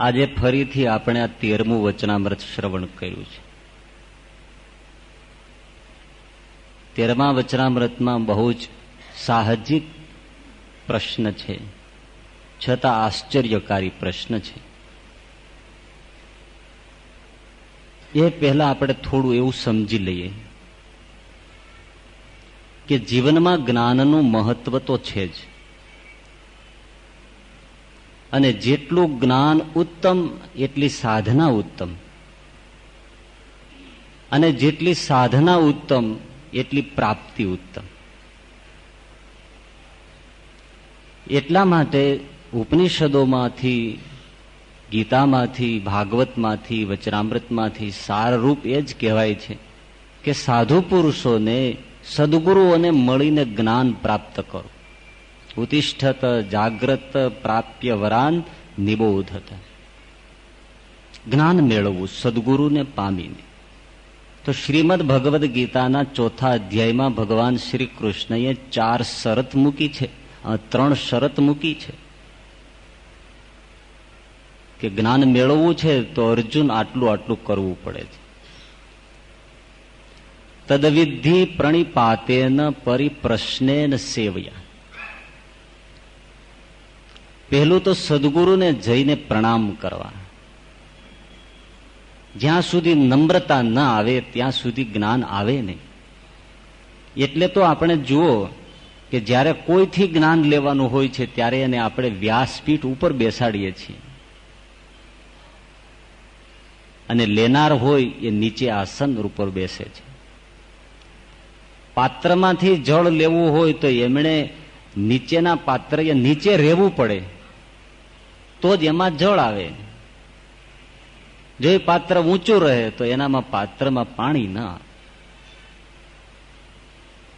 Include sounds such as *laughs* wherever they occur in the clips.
આજે ફરીથી આપણે આ તેરમું વચનામૃત શ્રવણ કર્યું છે. તેરમા વચનામૃતમાં બહુ જ સાહજિક પ્રશ્ન છે, છતાં આશ્ચર્યકારી પ્રશ્ન છે. એ પહેલા આપણે થોડું એવું સમજી લઈએ કે જીવનમાં જ્ઞાનનું મહત્વ તો છે જ. અને જેટલું જ્ઞાન ઉત્તમ, એટલી સાધના ઉત્તમ. અને જેટલી સાધના ઉત્તમ, એટલી પ્રાપ્તિ ઉત્તમ. એટલા માટે ઉપનિષદોમાંથી, ગીતામાંથી, ભાગવતમાંથી, વચનામૃતમાંથી સારરૂપ એ જ કહેવાય છે કે સાધુ પુરુષોને, સદગુરુઓને મળીને જ્ઞાન પ્રાપ્ત કરો. ઉતિષ્ઠત જાગ્રત પ્રાપ્ય વરાન નિબોધત જ્ઞાન મેળવવું સદગુરુને પામીને તો શ્રીમદ ભગવદ્ ગીતાના ચોથા અધ્યાયમાં ભગવાન શ્રી કૃષ્ણએ ચાર શરત મૂકી છે ત્રણ શરત મૂકી છે કે જ્ઞાન મેળવવું છે તો અર્જુન આટલું આટલું કરવું પડે છે તદવિધિ પ્રણિપાતેન પરિપ્રશ્નેન સેવયા પહેલું તો સદગુરુને જઈને પ્રણામ કરવા. જ્યાં સુધી નમ્રતા ન આવે, ત્યાં સુધી જ્ઞાન આવે નહીં. એટલે તો આપણે જુઓ કે જ્યારે કોઈથી જ્ઞાન લેવાનું હોય છે, ત્યારે એને આપણે વ્યાસપીઠ ઉપર બેસાડીએ છીએ. અને લેનાર હોય એ નીચે આસન ઉપર બેસે છે. પાત્રમાંથી જળ લેવું હોય તો એમણે નીચેના પાત્ર નીચે રહેવું પડે. તો જ એમાં જળ આવે. જો એ પાત્ર ઊંચું રહે, તો એનામાં પાત્રમાં પાણી ના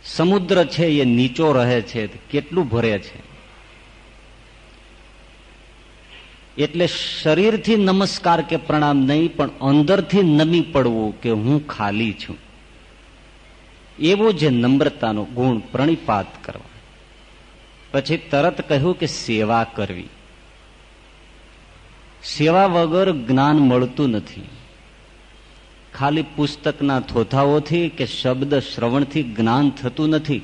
સમુદ્ર છે, એ નીચો રહે છે કેટલું ભરે છે? એટલે શરીરથી નમસ્કાર કે પ્રણામ નહીં, પણ અંદરથી નમી પડવું કે હું ખાલી છું. એવો જે નમ્રતાનો ગુણ પ્રણિપાત કરવા. પછી તરત કહ્યું કે સેવા કરવી. સેવા વગર જ્ઞાન મળતું નથી. ખાલી પુસ્તકના થોથાઓથી કે શબ્દ શ્રવણથી જ્ઞાન થતું નથી.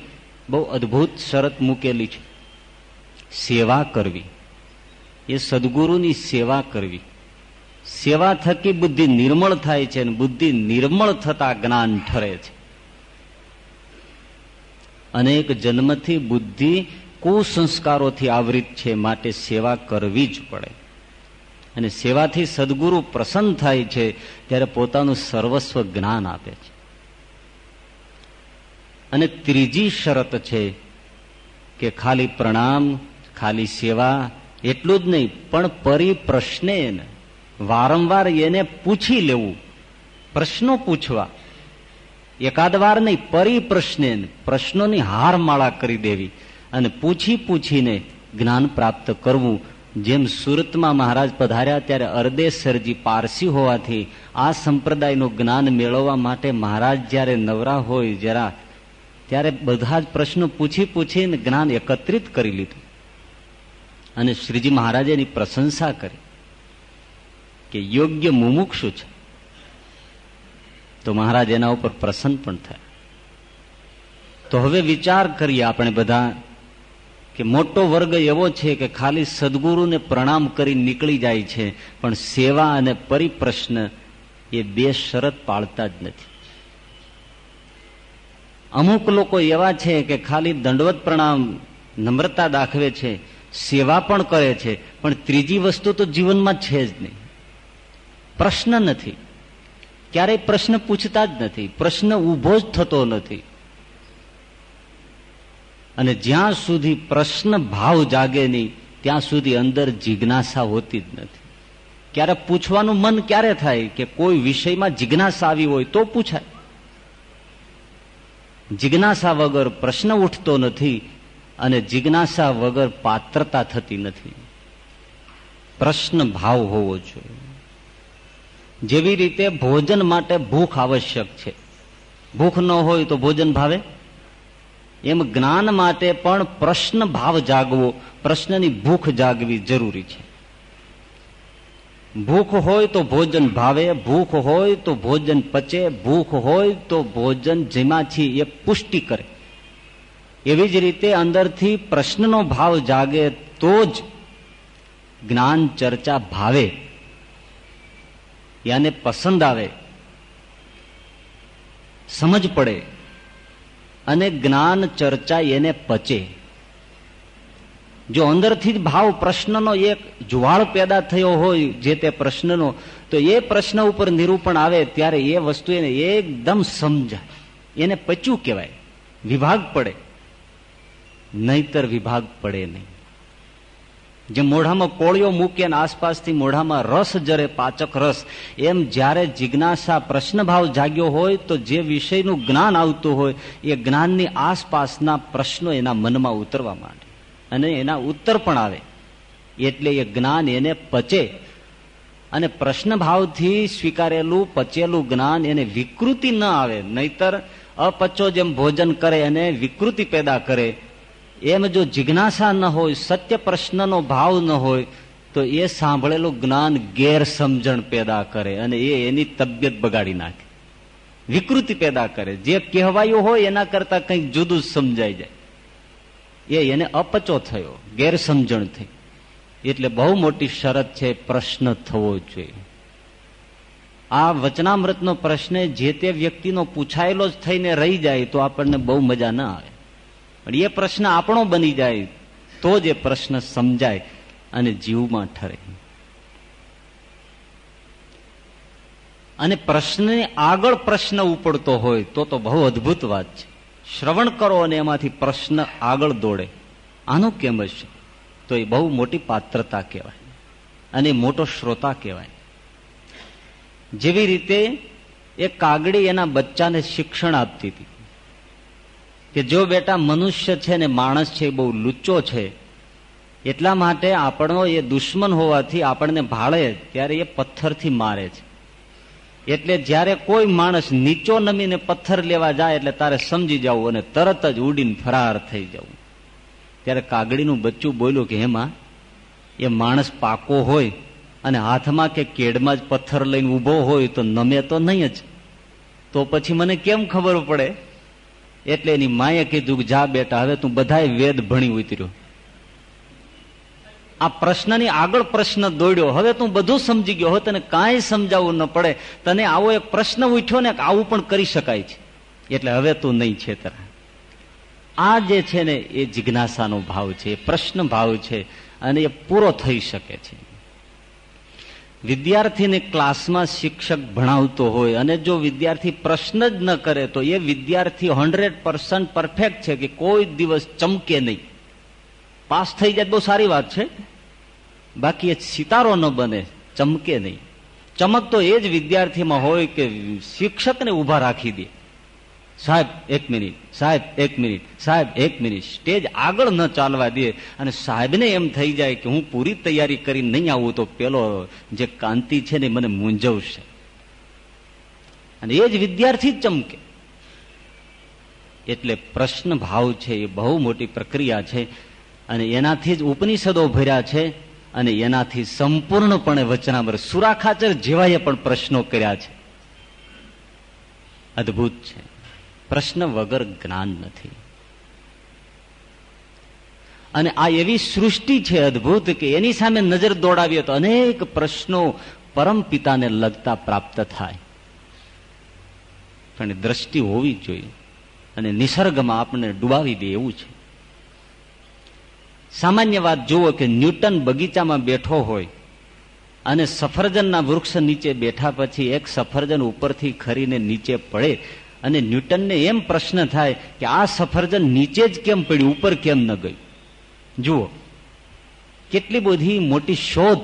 બહુ અદભુત શરત મૂકેલી છે. સેવા કરવી. એ સદગુરુની સેવા કરવી. સેવા થકી બુદ્ધિ નિર્મળ થાય છે અને બુદ્ધિ નિર્મળ થતા જ્ઞાન ઠરે છે. અનેક જન્મથી બુદ્ધિ કુસંસ્કારોથી આવૃત છે, માટે સેવા કરવી જ પડે. અને સેવાથી સદગુરુ પ્રસન્ન થાય છે, ત્યારે પોતાનું સર્વસ્વ જ્ઞાન આપે છે. અને ત્રીજી શરત છે કે ખાલી પ્રણામ, ખાલી સેવા, એટલું જ નહીં, પણ પરિપ્રશ્ને વારંવાર એને પૂછી લેવું, પ્રશ્નો પૂછવા. એકાદ વાર નહીં, પરિપ્રશ્ને પ્રશ્નોની હારમાળા કરી દેવી અને પૂછી પૂછીને જ્ઞાન પ્રાપ્ત કરવું જેમ સુરતમાં મહારાજ પધાર્યા ત્યારે અરદેસરજી પારસી હોવાથી આ સંપ્રદાયનું જ્ઞાન મેળવવા માટે મહારાજ જ્યારે નવરા હોય જરા, ત્યારે બધા જ પ્રશ્નો પૂછી પૂછીને જ્ઞાન એકત્રિત કરી લીધું. અને શ્રીજી મહારાજે એની પ્રશંસા કરી કે યોગ્ય મુમુક્ષુ છે. તો મહારાજ એના ઉપર પ્રસન્ન પણ થયા. તો હવે વિચાર કરીએ આપણે બધા કે મોટો વર્ગ એવો છે કે ખાલી સદગુરુને પ્રણામ કરી નીકળી જાય છે, પણ સેવા અને પરિપ્રશ્ન એ બે શરત પાળતા જ નથી. અમુક લોકો એવા છે કે ખાલી દંડવત પ્રણામ, નમ્રતા દાખવે છે, સેવા પણ કરે છે, પણ ત્રીજી વસ્તુ તો જીવનમાં છે જ નહીં. પ્રશ્ન નથી. ક્યારેય પ્રશ્ન પૂછતા જ નથી. પ્રશ્ન ઊભો જ થતો નથી. અને જ્યાં સુધી પ્રશ્ન ભાવ જાગે નહીં, ત્યાં સુધી અંદર જિજ્ઞાસા હોતી જ નથી. ક્યારે પૂછવાનું મન ક્યારે થાય કે કોઈ વિષયમાં જિજ્ઞાસા આવી હોય તો પૂછાય. જિજ્ઞાસા વગર પ્રશ્ન ઉઠતો નથી અને જિજ્ઞાસા વગર પાત્રતા થતી નથી. પ્રશ્ન ભાવ હોવો જોઈએ. જેવી રીતે ભોજન માટે ભૂખ આવશ્યક છે. ભૂખ ન હોય તો ભોજન ભાવે? એમ જ્ઞાન માટે પણ પ્રશ્ન ભાવ જાગવો, પ્રશ્નની ભૂખ જાગવી જરૂરી છે. ભૂખ હોય તો ભોજન ભાવે, ભૂખ હોય તો ભોજન પચે, ભૂખ હોય તો ભોજન જેમાંથી એ પુષ્ટિ કરે. એવી જ રીતે અંદરથી પ્રશ્નનો ભાવ જાગે તો જ જ્ઞાન ચર્ચા ભાવે. યાને પસંદ આવે. સમજ પડે. અને જ્ઞાન ચર્ચા એને પચે. જો અંદરથી જ ભાવ પ્રશ્નનો એક જુવાળ પેદા થયો હોય જે તે પ્રશ્નનો, તો એ પ્રશ્ન ઉપર નિરૂપણ આવે ત્યારે એ વસ્તુ એને એકદમ સમજાય. એને પચ્યું કહેવાય. વિભાગ પડે. નહીતર વિભાગ પડે નહીં. જે મોઢામાં કોળીઓ મૂકે અને આસપાસથી મોઢામાં રસ જરે, પાચક રસ, એમ જ્યારે જિજ્ઞાસા, પ્રશ્નભાવ જાગ્યો હોય તો જે વિષયનું જ્ઞાન આવતું હોય, એ જ્ઞાનની આસપાસના પ્રશ્નો એના મનમાં ઉતરવા માંડે. અને એના ઉત્તર પણ આવે. એટલે એ જ્ઞાન એને પચે. અને પ્રશ્નભાવથી સ્વીકારેલું, પચેલું જ્ઞાન એને વિકૃતિ ન આવે. નહીતર અપચો જેમ ભોજન કરે અને વિકૃતિ પેદા કરે. એમ જો જિજ્ઞાસા ન હોય, સત્ય પ્રશ્નનો ભાવ ન હોય, તો એ સાંભળેલું જ્ઞાન ગેરસમજણ પેદા કરે અને એ એની તબિયત બગાડી નાખે. વિકૃતિ પેદા કરે. જે કહેવાયું હોય, એના કરતા કંઈક જુદું સમજાઈ જાય. એ એને અપચો થયો, ગેરસમજણ થઈ. એટલે બહુ મોટી શરત છે, પ્રશ્ન થવો જોઈએ. આ વચનામૃતનો પ્રશ્ન, જે તે વ્યક્તિનો પૂછાયેલો જ થઈને રહી જાય, તો આપણને બહુ મજા ના આવે. પણ એ પ્રશ્ન આપણો બની જાય તો જ એ પ્રશ્ન સમજાય અને જીવમાં ઠરે. અને પ્રશ્નને આગળ પ્રશ્ન ઉપડતો હોય તો તો બહુ અદભુત વાત છે. શ્રવણ કરો અને એમાંથી પ્રશ્ન આગળ દોડે. આનું કેમ હશે તો એ બહુ મોટી પાત્રતા કહેવાય અને મોટો શ્રોતા કહેવાય. જેવી રીતે એ કાગડી એના બચ્ચાને શિક્ષણ આપતી હતી. કે જો બેટા મનુષ્ય છે ને માણસ છે બહુ લુચ્ચો છે, એટલા માટે આપણો એ દુશ્મન હોવાથી આપણને ભાળે ત્યારે એ પથ્થરથી મારે છે. એટલે જ્યારે કોઈ માણસ નીચો નમીને પથ્થર લેવા જાય એટલે તારે સમજી જવું અને તરત જ ઉડીને ફરાર થઈ જવું. ત્યારે કાગડીનું બચ્ચું બોલ્યું કે એમાં એ માણસ પાકો હોય અને હાથમાં કે કેડમાં જ પથ્થર લઈને ઊભો હોય તો નમે તો નહીં જ. તો પછી મને કેમ ખબર પડે? એટલે એની માએ કીધું જા બેટા, હવે તું બધા વેદ ભણી ઉતર્યો. આ પ્રશ્નની આગળ પ્રશ્ન દોડ્યો. હવે તું બધું સમજી ગયો. હવે તને કાંઈ સમજાવવું ન પડે. તને આવો એક પ્રશ્ન ઉઠ્યો ને આવું પણ કરી શકાય છે. એટલે હવે તું નહીં છે તરા. આ જે છે ને, એ જિજ્ઞાસાનો ભાવ છે પ્રશ્ન ભાવ છે, અને એ પૂરો થઈ શકે છે. વિદ્યાર્થીને ક્લાસમાં શિક્ષક ભણાવતો હોય અને જો વિદ્યાર્થી પ્રશ્ન જ ન કરે તો એ વિદ્યાર્થી હંડ્રેડ પર્સન્ટ પરફેક્ટ છે કે કોઈ દિવસ ચમકે નહીં. પાસ થઈ જાય બહુ સારી વાત છે. બાકી એ સિતારો ન બને, ચમકે નહીં. ચમક તો એ જ વિદ્યાર્થીમાં હોય કે શિક્ષકને ઊભા રાખી દે. સાહેબ, એક મિનિટ, સાહેબ, એક મિનિટ, સાહેબ, એક મિનિટ. સ્ટેજ આગળ ન ચાલવા દે. અને સાહેબને એમ થઈ જાય કે હું પૂરી તૈયારી કરી નહીં આવું, તો પેલો જે કાંતિ છે ને મને મૂંઝવશે. અને એ જ વિદ્યાર્થી ચમકે. એટલે પ્રશ્ન ભાવ છે, એ બહુ મોટી પ્રક્રિયા છે. અને એનાથી જ ઉપનિષદો ભર્યા છે. અને એનાથી સંપૂર્ણપણે વચનામર સુરાખાચર જેવાએ પણ પ્રશ્નો કર્યા છે. અદભુત છે. પ્રશ્ન વગર જ્ઞાન નથી. અને આ એવી સૃષ્ટિ છે અદભુત કે એની સામે નજર દોડાવીએ તો અનેક પ્રશ્નો પરમ પિતાને લગતા પ્રાપ્ત થાય. પણ દ્રષ્ટિ હોવી જોઈએ. અને નિસર્ગમાં આપણને ડુબાવી દે એવું છે. સામાન્ય વાત જુઓ કે ન્યૂટન બગીચામાં બેઠો હોય અને સફરજનના વૃક્ષ નીચે બેઠા પછી એક સફરજન ઉપરથી ખરીને નીચે પડે અને ન્યૂટનને એમ પ્રશ્ન થાય કે આ સફરજન નીચે જ કેમ પડ્યું, ઉપર કેમ ન ગયું? જુઓ, કેટલી બધી મોટી શોધ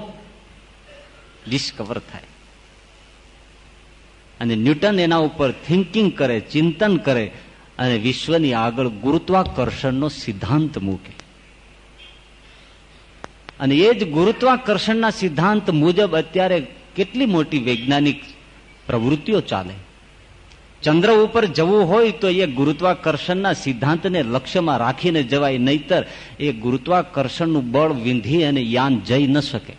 ડિસ્કવર થાય. અને ન્યૂટન એના ઉપર થિંકિંગ કરે, ચિંતન કરે, અને વિશ્વની આગળ ગુરુત્વાકર્ષણનો સિદ્ધાંત મૂકે. અને એ જ ગુરુત્વાકર્ષણના સિદ્ધાંત મુજબ અત્યારે કેટલી મોટી વૈજ્ઞાનિક પ્રવૃત્તિઓ ચાલે. ચંદ્ર ઉપર જવું હોય તો એ ગુરુત્વાકર્ષણના સિદ્ધાંતને લક્ષ્યમાં રાખીને જવાય, નહીતર એ ગુરુત્વાકર્ષણનું બળ વિંધી અને યાન જઈ ન શકે.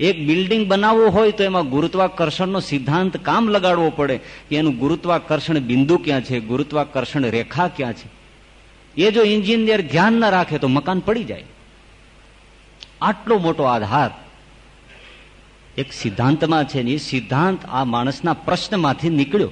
એક બિલ્ડિંગ બનાવવું હોય તો એમાં ગુરુત્વાકર્ષણનો સિદ્ધાંત કામ લગાડવો પડે કે એનું ગુરુત્વાકર્ષણ બિંદુ ક્યાં છે, ગુરુત્વાકર્ષણ રેખા ક્યાં છે. એ જો એન્જિનિયર ધ્યાન ના રાખે તો મકાન પડી જાય. આટલો મોટો આધાર એક સિદ્ધાંતમાં છે ને, એ સિદ્ધાંત આ માણસના પ્રશ્નમાંથી નીકળ્યો.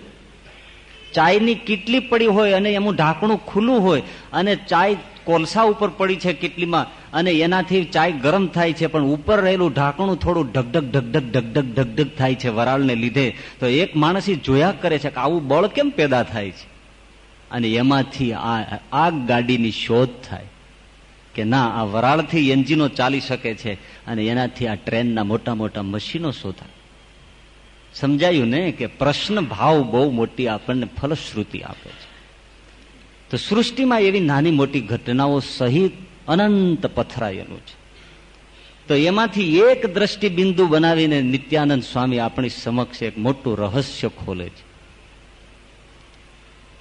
ચાયની કેટલી પડી હોય અને એનું ઢાંકણું ખુલ્લું હોય અને ચાય કોલસા ઉપર પડી છે કેટલીમાં અને એનાથી ચાય ગરમ થાય છે, પણ ઉપર રહેલું ઢાંકણું થોડું ઢગઢગ ઢગઢગ ઢગઢગ ઢગઢગ થાય છે વરાળને લીધે, તો એક માણસ જોયા કરે છે કે આવું બળ કેમ પેદા થાય છે? અને એમાંથી આ આગ ગાડીની શોધ થાય. કે ના, આ વરાળથી એન્જિનો ચાલી શકે છે અને એનાથી આ ટ્રેનના મોટા મોટા મશીનો શોધા સમજાયું ને કે પ્રશ્ન ભાવ બહુ મોટી આપણને ફલશ્રુતિ આપે છે. તો સૃષ્ટિમાં એવી નાની મોટી ઘટનાઓ સહિત અનંત પથરાયેલું છે. તો એમાંથી એક દ્રષ્ટિ બિંદુ બનાવીને નિત્યાનંદ સ્વામી આપણી સમક્ષ એક મોટું રહસ્ય ખોલે છે.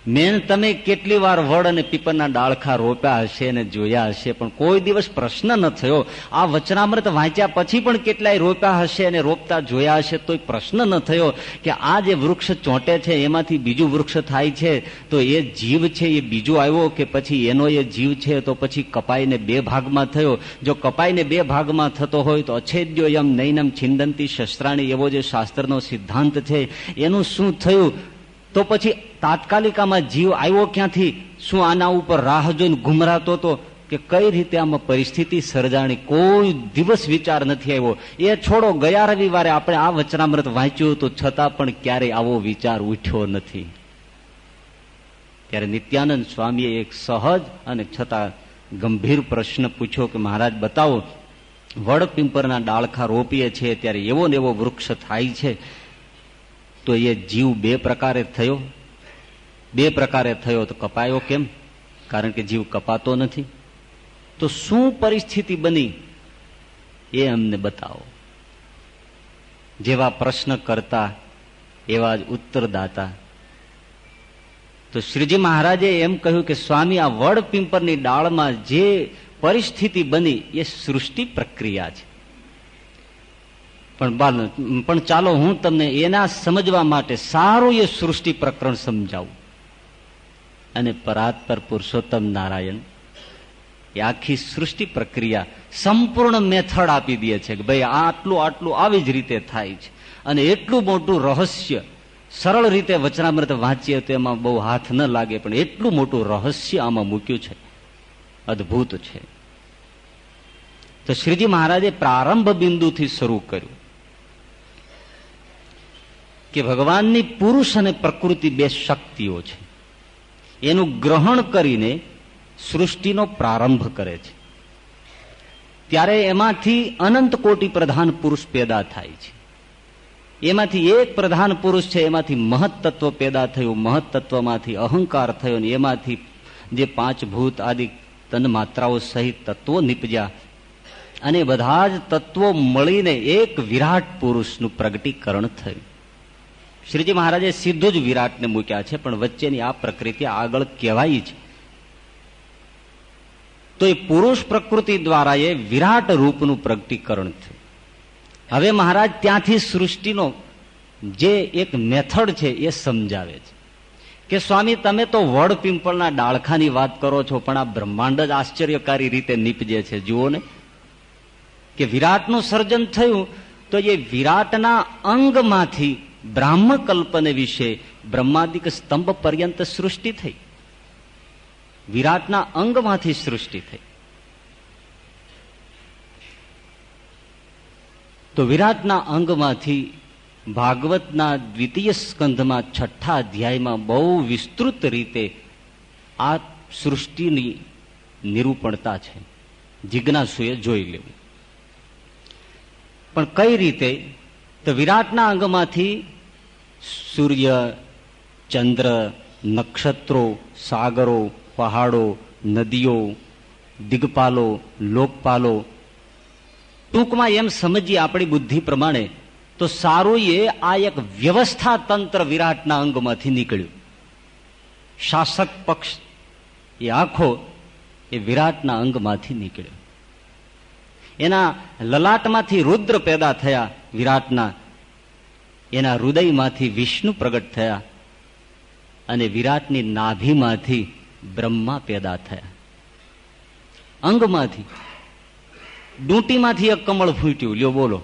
મેન તમે કેટલી વાર વડ અને પીપરના ડાળખા રોપ્યા હશે અને જોયા હશે, પણ કોઈ દિવસ પ્રશ્ન ન થયો. આ વચનામૃત વાંચ્યા પછી પણ કેટલાય રોપ્યા હશે અને રોપતા જોયા હશે, તોય પ્રશ્ન ન થયો કે આ જે વૃક્ષ ચોંટે છે, એમાંથી બીજું વૃક્ષ થાય છે, તો એ જીવ છે, એ બીજો આવ્યો કે પછી એનો એ જીવ છે, તો પછી કપાઈને બે ભાગમાં થયો. જો કપાઈને બે ભાગમાં થતો હોય તો અછેદ્યો એમ નૈનમ છિંદંતી શસ્ત્રાણી, એવો જે શાસ્ત્રનો સિદ્ધાંત છે, એનું શું થયું? તો પછી તાત્કાલિકામાં જીવ આવ્યો ક્યાંથી? શું આના ઉપર રાહ જોઈને ગુમરાતો હતો કે કઈ રીતે આમાં પરિસ્થિતિ સર્જાણી? કોઈ દિવસ વિચાર નથી આવ્યો. એ છોડો, ગયા રવિવારે આપણે આ વચનામૃત વાંચ્યું હતું છતાં પણ ક્યારેય આવો વિચાર ઉઠ્યો નથી. ત્યારે નિત્યાનંદ સ્વામીએ એક સહજ અને છતાં ગંભીર પ્રશ્ન પૂછ્યો કે મહારાજ, બતાવો વડ પિંપરના ડાળખા રોપીએ છીએ ત્યારે એવો ને એવો વૃક્ષ થાય છે. તો એ જીવ બે પ્રકારે થયો. બે પ્રકારે થયો તો કપાયો કેમ? કારણ કે જીવ કપાતો નથી. તો શું પરિસ્થિતિ બની? એ અમને બતાવો. જેવા પ્રશ્ન કરતા, એવા જ ઉત્તરદાતા. તો શ્રીજી મહારાજે એમ કહ્યું કે, સ્વામી, આ વડ પિંપરની ડાળમાં જે પરિસ્થિતિ બની, એ સૃષ્ટિ પ્રક્રિયા છે. પણ પણ ચાલો હું તમને એના સમજવા માટે સારું એ સૃષ્ટિ પ્રકરણ સમજાવું. અને પરાત્પર પુરુષોત્તમ નારાયણ એ આખી સૃષ્ટિ પ્રક્રિયા સંપૂર્ણ મેથડ આપી દે છે કે ભાઈ આટલું આટલું આવી જ રીતે થાય છે. અને એટલું મોટું રહસ્ય સરળ રીતે વચનામૃત વાંચીએ તો એમાં બહુ હાથ ન લાગે, પણ એટલું મોટું રહસ્ય આમાં મૂક્યું છે. અદભુત છે. તો શ્રીજી મહારાજે પ્રારંભ બિંદુથી શરૂ કર્યું. કે ભગવાનની પુરુષ અને પ્રકૃતિ બે શક્તિઓ છે. એનું ગ્રહણ કરીને સૃષ્ટિનો પ્રારંભ કરે છે. ત્યારે એમાંથી અનંત કોટી પ્રધાન પુરુષ પેદા થાય છે. એમાંથી એક પ્રધાન પુરુષ છે, એમાંથી મહત્તત્વ પેદા થયું, મહત્તત્વમાંથી અહંકાર થયો ને એમાંથી જે પાંચ ભૂત આદિ તન માત્રાઓ સહિત તત્વો નીપજ્યા. અને બધા જ તત્વો મળીને એક વિરાટ પુરુષનું પ્રગટીકરણ થયું. શ્રીજી મહારાજે સીધું જ વિરાટને મૂક્યા છે, પણ વચ્ચેની આ પ્રકૃતિ આગળ કહેવાય છે. તો એ પુરુષ પ્રકૃતિ દ્વારા એ વિરાટ રૂપનું પ્રગટીકરણ થયું. હવે મહારાજ ત્યાંથી સૃષ્ટિનો જે એક મેથડ છે એ સમજાવે છે. કે સ્વામી, તમે તો વડ પિંપળના ડાળખાની વાત કરો છો, પણ આ બ્રહ્માંડ જ આશ્ચર્યકારી રીતે નીપજે છે. જુઓ ને. કે વિરાટનું સર્જન થયું, તો એ વિરાટના અંગમાંથી બ્રાહ્મ કલ્પને વિશે બ્રહ્માદિક સ્તંભ પર્યંત સૃષ્ટિ થઈ. વિરાટના અંગમાંથી સૃષ્ટિ થઈ. તો વિરાટના અંગમાંથી ભાગવતના દ્વિતીય સ્કંધમાં છઠ્ઠા અધ્યાયમાં બહુ વિસ્તૃત રીતે આ સૃષ્ટિની નિરૂપણતા છે. જિજ્ઞાસુએ જોઈ લેવું. પણ કઈ રીતે તો વિરાટના અંગમાંથી સૂર્ય, ચંદ્ર, નક્ષત્રો, સાગરો, પહાડો, નદીઓ, દિગપાલો, લોકપાલો, ટૂંકમાં એમ સમજીએ આપણી બુદ્ધિ પ્રમાણે, તો સારું એ આ એક વ્યવસ્થા તંત્ર વિરાટના અંગમાંથી નીકળ્યું. શાસક પક્ષ એ આખો એ વિરાટના અંગમાંથી નીકળ્યો. એના લલાટમાંથી રુદ્ર પેદા થયા વિરાટના એના હૃદયમાંથી વિષ્ણુ પ્રગટ થયા અને વિરાટની નાભીમાંથી બ્રહ્મા પેદા થયા. અંગમાંથી, ડૂંટીમાંથી એક કમળ ફૂટ્યું. લ્યો બોલો.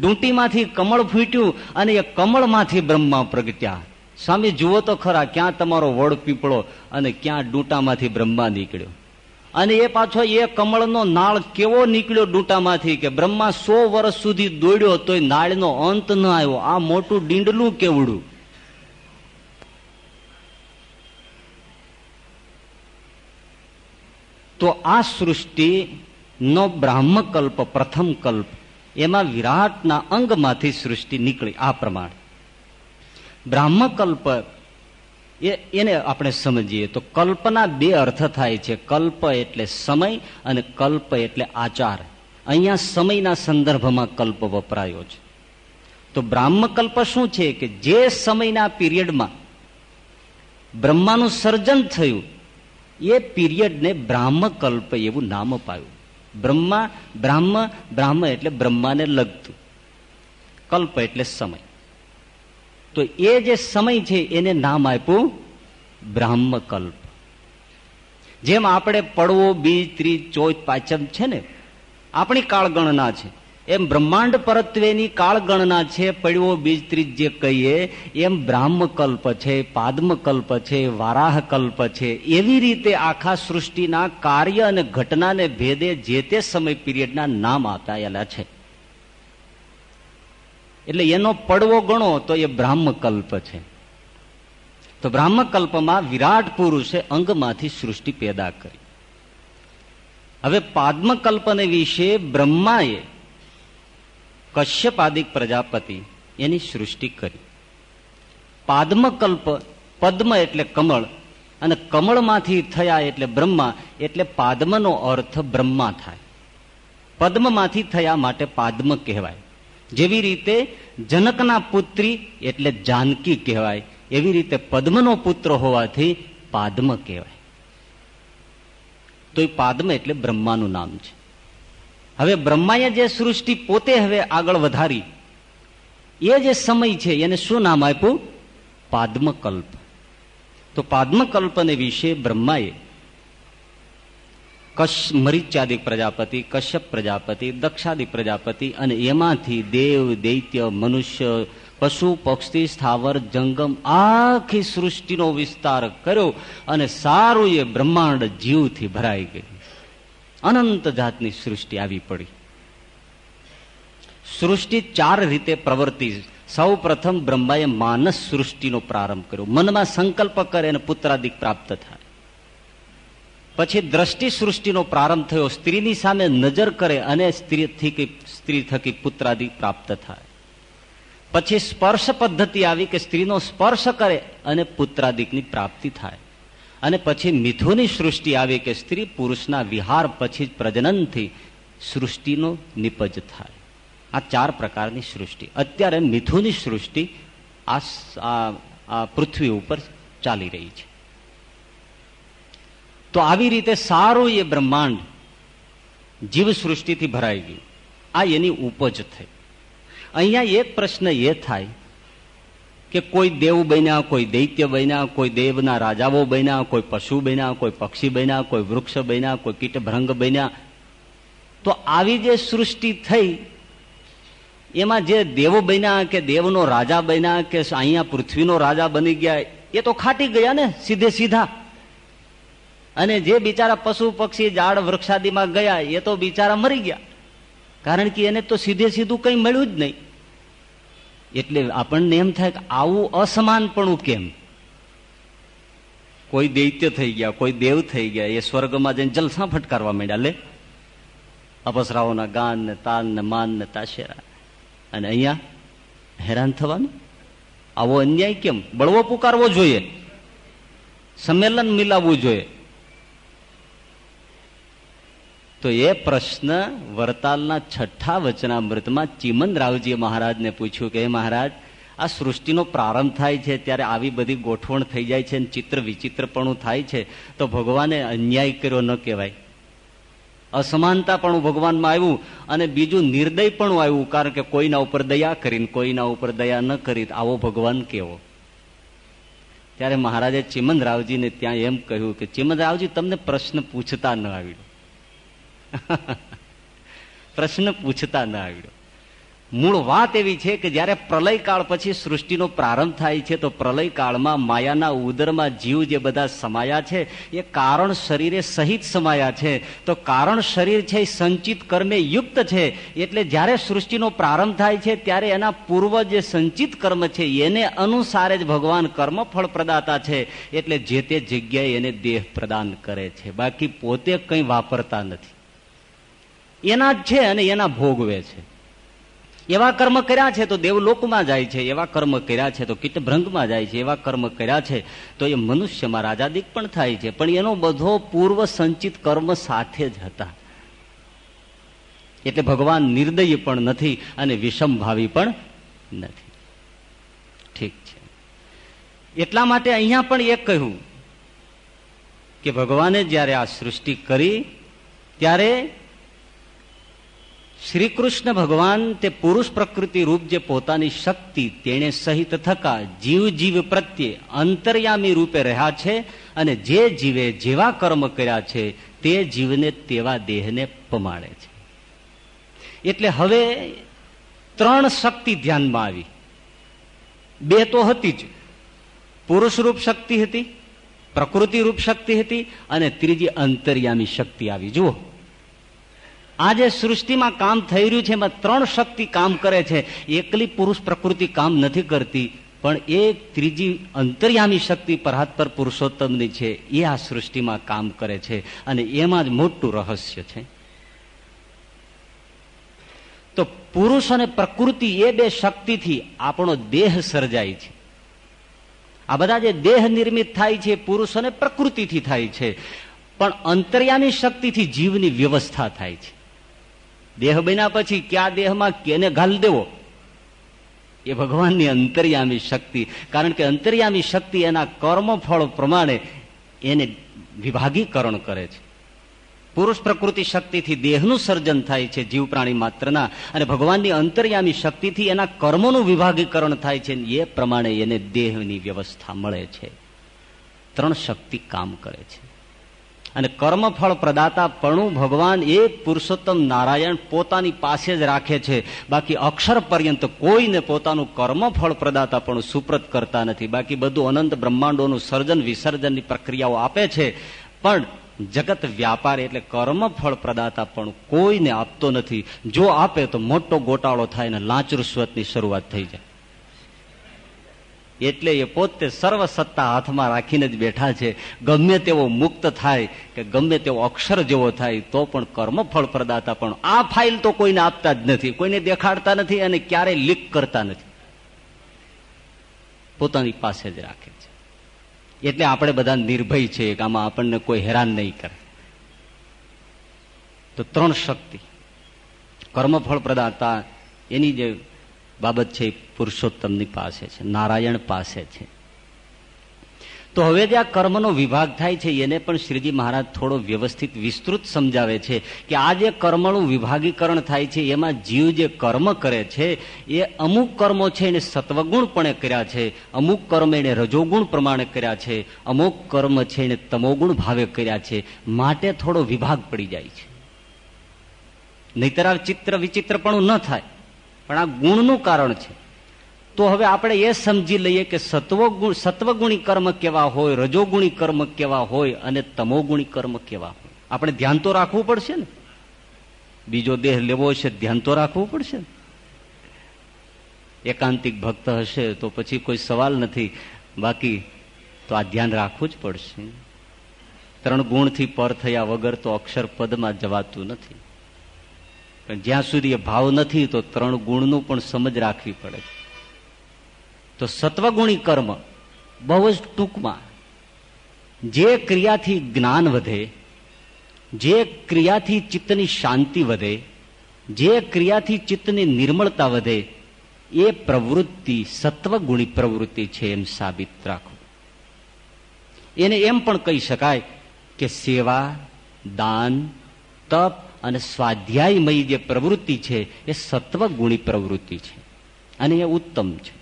ડૂંટીમાંથી કમળ ફૂટ્યું અને એ કમળમાંથી બ્રહ્મા પ્રગટ્યા. સ્વામી જુઓ તો ખરા, ક્યાં તમારો વડ પીપળો અને ક્યાં ડૂંટામાંથી બ્રહ્મા નીકળ્યો. અને એ પાછો એ કમળનો નાળ કેવો નીકળ્યો ડૂંટામાંથી કે બ્રહ્મા સો વર્ષ સુધી દોડ્યો તોય નાળનો અંત ન આવ્યો. આ મોટું ડીંડલું કેવડું? તો આ સૃષ્ટિ નો બ્રાહ્મકલ્પ, પ્રથમ કલ્પ. એમાં વિરાટના અંગમાંથી સૃષ્ટિ નીકળી આ પ્રમાણે. બ્રાહ્મકલ્પ એને આપણે સમજીએ તો કલ્પના બે અર્થ થાય છે. કલ્પ એટલે સમય અને કલ્પ એટલે આચાર. અહીંયા સમયના સંદર્ભમાં કલ્પ વપરાયો છે. તો બ્રાહ્મકલ્પ શું છે કે જે સમયના પીરિયડમાં બ્રહ્માનું સર્જન થયું, એ પીરિયડને બ્રાહ્મકલ્પ એવું નામ અપાયું. બ્રહ્મા, બ્રાહ્મ બ્રાહ્મ એટલે બ્રહ્માને લગતું. કલ્પ એટલે સમય. તો એ જે સમય છે એને નામ આપ્યું બ્રાહ્મકલ્પ. જેમ આપણે પડવો, બીજ, ત્રીજ, ચોથ, પાચમ છે ને, આપણી કાળગણના છે. એમ બ્રહ્માંડ પરત્વેની કાળગણના છે, પડવો, બીજ, ત્રીજ જે કહીએ, એમ બ્રાહ્મકલ્પ છે, પાદ્મકલ્પ છે, વારાહકલ્પ છે. એવી રીતે આખા સૃષ્ટિના કાર્ય અને ઘટનાને ભેદે જે તે સમય પીરિયડના નામ આપાયેલા છે. એટલે એનો પડવો ગણો તો એ બ્રાહ્મકલ્પ છે. તો બ્રાહ્મકલ્પમાં વિરાટ પુરુષે અંગમાંથી સૃષ્ટિ પેદા કરી. હવે પાદ્મકલ્પને વિશે બ્રહ્માએ કશ્યપાદિક પ્રજાપતિ એની સૃષ્ટિ કરી. પાદ્મકલ્પ પદ્મ એટલે કમળ અને કમળમાંથી થયા એટલે બ્રહ્મા એટલે પાદ્મનો અર્થ બ્રહ્મા થાય. પદ્મમાંથી થયા માટે પાદ્મ કહેવાય. જેવી રીતે જનકના પુત્રી એટલે જાનકી કહેવાય, એવી રીતે પદ્મનો પુત્ર હોવાથી પાદ્મ કહેવાય. તો એ પાદ્મ એટલે બ્રહ્માનું નામ છે. હવે બ્રહ્માએ જે સૃષ્ટિ પોતે હવે આગળ વધારી, એ જે સમય છે એને શું નામ આપ્યું? પાદ્મકલ્પ. તો પાદ્મકલ્પને વિશે બ્રહ્માએ કશ મરીચાદિક પ્રજાપતિ, કશ્યપ પ્રજાપતિ, દક્ષાદિક પ્રજાપતિ અને એમાંથી દેવ, દૈત્ય, મનુષ્ય, પશુ, પક્ષી, સ્થાવર, જંગમ આખી સૃષ્ટિનો વિસ્તાર કર્યો અને સારું એ બ્રહ્માંડ જીવથી ભરાઈ ગયું. અનંત જાતની સૃષ્ટિ આવી પડી. સૃષ્ટિ ચાર રીતે પ્રવર્તી. સૌ પ્રથમ બ્રહ્માએ માનસ સૃષ્ટિનો પ્રારંભ કર્યો. મનમાં સંકલ્પ કરે અને પુત્રાદિક પ્રાપ્ત થાય. પછી દ્રષ્ટિ સૃષ્ટિનો પ્રારંભ થયો. સ્ત્રીની સામે નજર કરે અને સ્ત્રી સ્ત્રી થકી પુત્રાદિક પ્રાપ્ત થાય. પછી સ્પર્શ પદ્ધતિ આવી કે સ્ત્રીનો સ્પર્શ કરે અને પુત્રાદિકની પ્રાપ્તિ થાય. અને પછી મિથુની સૃષ્ટિ આવી કે સ્ત્રી પુરુષના વિહાર પછી પ્રજનનથી સૃષ્ટિનો નિપજ થાય. આ ચાર પ્રકારની સૃષ્ટિ. અત્યારે મિથુની સૃષ્ટિ આ પૃથ્વી ઉપર ચાલી રહી છે. તો આવી રીતે સારું એ બ્રહ્માંડ જીવ સૃષ્ટિથી ભરાઈ ગયું. આ એની ઉપજ થઈ. અહીંયા એક પ્રશ્ન એ થાય કે કોઈ દેવ બન્યા, કોઈ દૈત્ય બન્યા, કોઈ દેવના રાજાઓ બન્યા, કોઈ પશુ બન્યા, કોઈ પક્ષી બન્યા, કોઈ વૃક્ષ બન્યા, કોઈ કીટભ્રંગ બન્યા. તો આવી જે સૃષ્ટિ થઈ, એમાં જે દેવો બન્યા કે દેવનો રાજા બન્યા કે અહીંયા પૃથ્વીનો રાજા બની ગયા, એ તો ખાટી ગયા ને, સીધે સીધા. અને જે બિચારા પશુ પક્ષી ઝાડ વૃક્ષાદિમાં ગયા, એ તો બિચારા મરી ગયા. કારણ કે એને તો સીધે સીધું કંઈ મળ્યું જ નહીં. એટલે આપણને એમ થાય કે આવું અસમાનપણું કેમ? કોઈ દૈત્ય થઈ ગયા, કોઈ દેવ થઈ ગયા, એ સ્વર્ગમાં જઈને જલસા ફટકારવા માંડ્યા. લે, અપસરાઓના ગાન ને તાન ને માન ને તાશેરા. અને અહીંયા હેરાન થવાનું? આવો અન્યાય કેમ? બળવો પુકારવો જોઈએ. સંમેલન મિલાવવું જોઈએ. તો એ પ્રશ્ન વરતાલના છઠ્ઠા વચનામૃતમાં ચિમનરાવજી મહારાજને પૂછ્યું કે મહારાજ, આ સૃષ્ટિનો પ્રારંભ થાય છે, ત્યારે આવી બધી ગોઠવણ થઈ જાય છે ચિત્ર વિચિત્રપણું થાય છે, તો ભગવાને અન્યાય કર્યો ન કહેવાય. અસમાનતા પણ ભગવાનમાં આવ્યું, અને બીજું નિર્દય પણ આવ્યું, કારણ કે કોઈના ઉપર દયા કરીને, કોઈના ઉપર દયા ન કરી આવો ભગવાન કેવો. ત્યારે મહારાજે ચિમનરાવજીને ત્યાં એમ કહ્યું કે ચિમનરાવજી તમને પ્રશ્ન પૂછતા ન આવ્યો *laughs* પ્રશ્ન પૂછતા ન આવ્યો. મૂળ વાત એવી છે કે જયારે પ્રલયકાળ પછી સૃષ્ટિનો પ્રારંભ થાય છે, તો પ્રલયકાળમાં માયાના ઉદરમાં જીવ જે બધા સમાયા છે, એ કારણ શરીરે સહિત સમાયા છે. તો કારણ શરીર છે એ સંચિત કર્મે યુક્ત છે. એટલે જ્યારે સૃષ્ટિનો પ્રારંભ થાય છે, ત્યારે એના પૂર્વ જે સંચિત કર્મ છે. એને અનુસારે જ ભગવાન કર્મ ફળ પ્રદાતા છે. એટલે જે તે જગ્યાએ એને દેહ પ્રદાન કરે છે. બાકી પોતે કંઈ વાપરતા નથી. એના જ છે અને એના ભોગવે છે. એવા કર્મ કર્યા છે તો દેવલોકમાં જાય છે, એવા કર્મ કર્યા છે તો કીટભ્રંગમાં જાય છે, એવા કર્મ કર્યા છે તો એ મનુષ્યમાં રાજાદિક પણ થાય છે, પણ એનો બધો પૂર્વ સંચિત કર્મ સાથે જ હતા. એટલે ભગવાન નિર્દય પણ નથી અને વિષમભાવી પણ નથી. ઠીક છે. એટલા માટે અહીંયા પણ એક કહ્યું કે ભગવાને જ્યારે આ સૃષ્ટિ કરી, ત્યારે શ્રી કૃષ્ણ ભગવાન તે પુરુષ પ્રકૃતિ રૂપ જે પોતાની શક્તિ તેને સહિત થકા જીવ જીવ પ્રત્યે અંતર્યામી રૂપે રહ્યા છે અને જે જીવે જેવા કર્મ કર્યા છે તે જીવને તેવા દેહને પમાડે છે. એટલે હવે ત્રણ શક્તિ ધ્યાનમાં આવી. બે તો હતી જ. પુરુષ રૂપ શક્તિ હતી, પ્રકૃતિ રૂપ શક્તિ હતી અને ત્રીજી અંતર્યામી શક્તિ આવી. જુઓ. આ જે સૃષ્ટિમાં કામ થઈ રહ્યું છે, એમાં ત્રણ શક્તિ કામ કરે છે. એકલી પુરુષ પ્રકૃતિ કામ નથી કરતી, પણ એ ત્રીજી અંતર્યામી શક્તિ પર પુરુષોત્તમની છે. એ આ સૃષ્ટિમાં કામ કરે છે અને એમાં જ મોટું રહસ્ય છે. તો પુરુષ અને પ્રકૃતિ એ બે શક્તિથી આપણો દેહ સર્જાય છે. આ બધા જે દેહ નિર્મિત થાય છે, પુરુષ અને પ્રકૃતિથી થાય છે. પણ અંતર્યામી શક્તિથી જીવની વ્યવસ્થા થાય છે. દેહ બન્યા પછી ક્યાં દેહમાં કેને ઘાલ દેવો? એ ભગવાનની અંતર્યામી શક્તિ. કારણ કે અંતર્યામી શક્તિ એના કર્મફળ પ્રમાણે એને વિભાગીકરણ કરે છે. પુરુષ પ્રકૃતિ શક્તિથી દેહનું સર્જન થાય છે જીવ પ્રાણી માત્રના. અને ભગવાનની અંતર્યામી શક્તિથી એના કર્મોનું વિભાગીકરણ થાય છે. એ પ્રમાણે એને દેહની વ્યવસ્થા મળે છે. ત્રણ શક્તિ કામ કરે છે. અને કર્મફળ પ્રદાતા પણ ભગવાન એ પુરુષોત્તમ નારાયણ પોતાની પાસે જ રાખે છે. બાકી અક્ષર પર્યંત કોઈને પોતાનું કર્મફળ પ્રદાતા પણ સુપ્રત કરતા નથી. બાકી બધું અનંત બ્રહ્માંડોનું સર્જન વિસર્જનની પ્રક્રિયાઓ આપે છે. પણ જગત વ્યાપાર એટલે કર્મફળ પ્રદાતા પણ કોઈને આપતો નથી. જો આપે તો મોટો ગોટાળો થાય ને લાંચ રૂશ્વતની શરૂઆત થઈ જાય. એટલે એ પોતે સર્વ સત્તા હાથમાં રાખીને જ બેઠા છે. ગમે તેવો મુક્ત થાય કે ગમે તેવો અક્ષર જેવો થાય, તો પણ કર્મફળ પ્રદાતા પણ આ ફાઇલ તો કોઈને આપતા જ નથી. કોઈને દેખાડતા નથી અને ક્યારેય લીક કરતા નથી. પોતાની પાસે જ રાખે છે. એટલે આપણે બધા નિર્ભય છે કે આમાં આપણને કોઈ હેરાન નહીં કરે. તો ત્રણ શક્તિ. કર્મફળ પ્રદાતા એની જે બાબત છે પુરુષોત્તમની પાસે છે, નારાયણ પાસે છે. તો હવે જે આ કર્મનો વિભાગ થાય છે, એને પણ શ્રીજી મહારાજ થોડો વ્યવસ્થિત, વિસ્તૃત સમજાવે છે કે આ જે કર્મનું વિભાગીકરણ થાય છે, એમાં જીવ જે કર્મ કરે છે, એ અમુક કર્મો છે એને સત્વગુણપણે કર્યા છે, અમુક કર્મ એને રજોગુણ પ્રમાણે કર્યા છે, અમુક કર્મ છે એને તમોગુણ ભાવે કર્યા છે, માટે થોડો વિભાગ પડી જાય છે. નહીતર આ ચિત્ર વિચિત્રપણું ન થાય. પણ આ ગુણનું કારણ છે. તો હવે આપણે એ સમજી લઈએ કે સત્વગુણ સત્વગુણી કર્મ કેવા હોય, રજોગુણી કર્મ કેવા હોય અને તમોગુણી કર્મ કેવા હોય. આપણે ધ્યાન તો રાખવું પડશે ને. બીજો દેહ લેવો છે ધ્યાન તો રાખવું પડશે ને. એકાંતિક ભક્ત હશે તો પછી કોઈ સવાલ નથી. બાકી તો આ ધ્યાન રાખવું જ પડશે. ત્રણ ગુણથી પર થયા વગર તો અક્ષર પદમાં જવાતું નથી. જ્યાં સુધી એ ભાવ નથી, તો ત્રણ ગુણનું પણ સમજ રાખવી પડે તો સત્વગુણી કર્મ બહુ જ ટૂંકમાં જે ક્રિયાથી જ્ઞાન વધે, જે ક્રિયાથી ચિત્તની શાંતિ વધે, જે ક્રિયાથી ચિત્તની નિર્મળતા વધે, એ પ્રવૃત્તિ સત્વગુણી પ્રવૃત્તિ છે એમ સાબિત રાખો એને એમ પણ કહી શકાય કે સેવા, દાન, તપ અને સ્વાધ્યાયમય જે પ્રવૃત્તિ છે, એ સત્વગુણી પ્રવૃત્તિ છે. અને એ ઉત્તમ છે.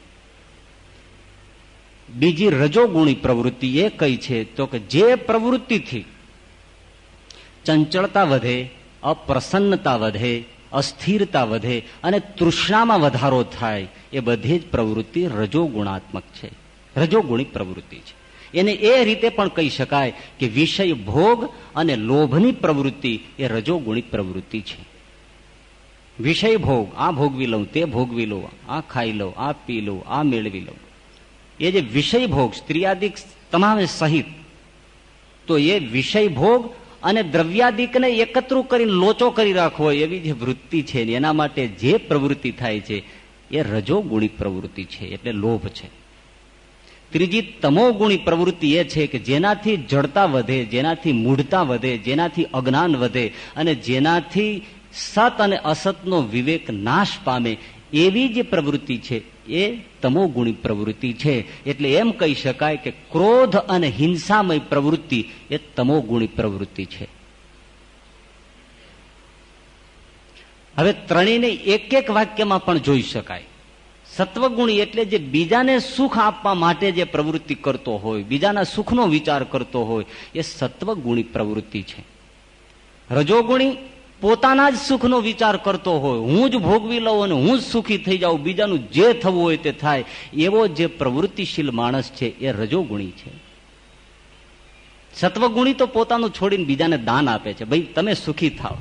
બીજી રજોગુણી પ્રવૃત્તિ એ કઈ છે, તો કે જે પ્રવૃત્તિથી ચંચળતા વધે, અપ્રસન્નતા વધે, અસ્થિરતા વધે અને તૃષ્ણામાં વધારો થાય, એ બધી જ પ્રવૃત્તિ રજોગુણાત્મક છે. રજોગુણી પ્રવૃત્તિ છે. એને એ રીતે પણ કહી શકાય કે વિષય ભોગ અને લોભની પ્રવૃત્તિ એ રજોગુણિક પ્રવૃત્તિ છે. વિષય ભોગ, આ ભોગવી લઉં, તે ભોગવી લઉં, આ ખાઈ લઉં, આ પી લઉં, આ મેળવી લઉં. એ જે વિષય ભોગ સ્ત્રીયાદિક તમામે સહિત, તો એ વિષય ભોગ અને દ્રવ્યાદિકને એકત્રું કરીને લોચો કરી રાખવો એવી જે વૃત્તિ છે એના માટે જે પ્રવૃત્તિ થાય છે, એ રજોગુણિક પ્રવૃત્તિ છે, એટલે લોભ છે. ત્રીજી તમોગુણી પ્રવૃત્તિ એ છે કે જેનાથી જડતા વધે, જેનાથી મૂઢતા વધે, જેનાથી અજ્ઞાન વધે અને જેનાથી સત અને અસતનો વિવેક નાશ પામે, એવી જે પ્રવૃત્તિ છે, એ તમોગુણી પ્રવૃત્તિ છે. એટલે એમ કહી શકાય કે ક્રોધ અને હિંસામય પ્રવૃત્તિ એ તમોગુણી પ્રવૃત્તિ છે. હવે ત્રણેયને એક એક વાક્યમાં પણ જોઈ શકાય. સત્વગુણી એટલે જે બીજાને સુખ આપવા માટે જે પ્રવૃત્તિ કરતો હોય, બીજાના સુખનો વિચાર કરતો હોય, એ સત્વગુણી પ્રવૃત્તિ છે. રજોગુણી પોતાના જ સુખનો વિચાર કરતો હોય, હું જ ભોગવી લઉં અને હું જ સુખી થઈ જાઉં, બીજાનું જે થવું હોય તે થાય, એવો જે પ્રવૃત્તિશીલ માણસ છે, એ રજોગુણી છે. સત્વગુણી તો પોતાનું છોડીને બીજાને દાન આપે છે. ભાઈ, તમે સુખી થાવ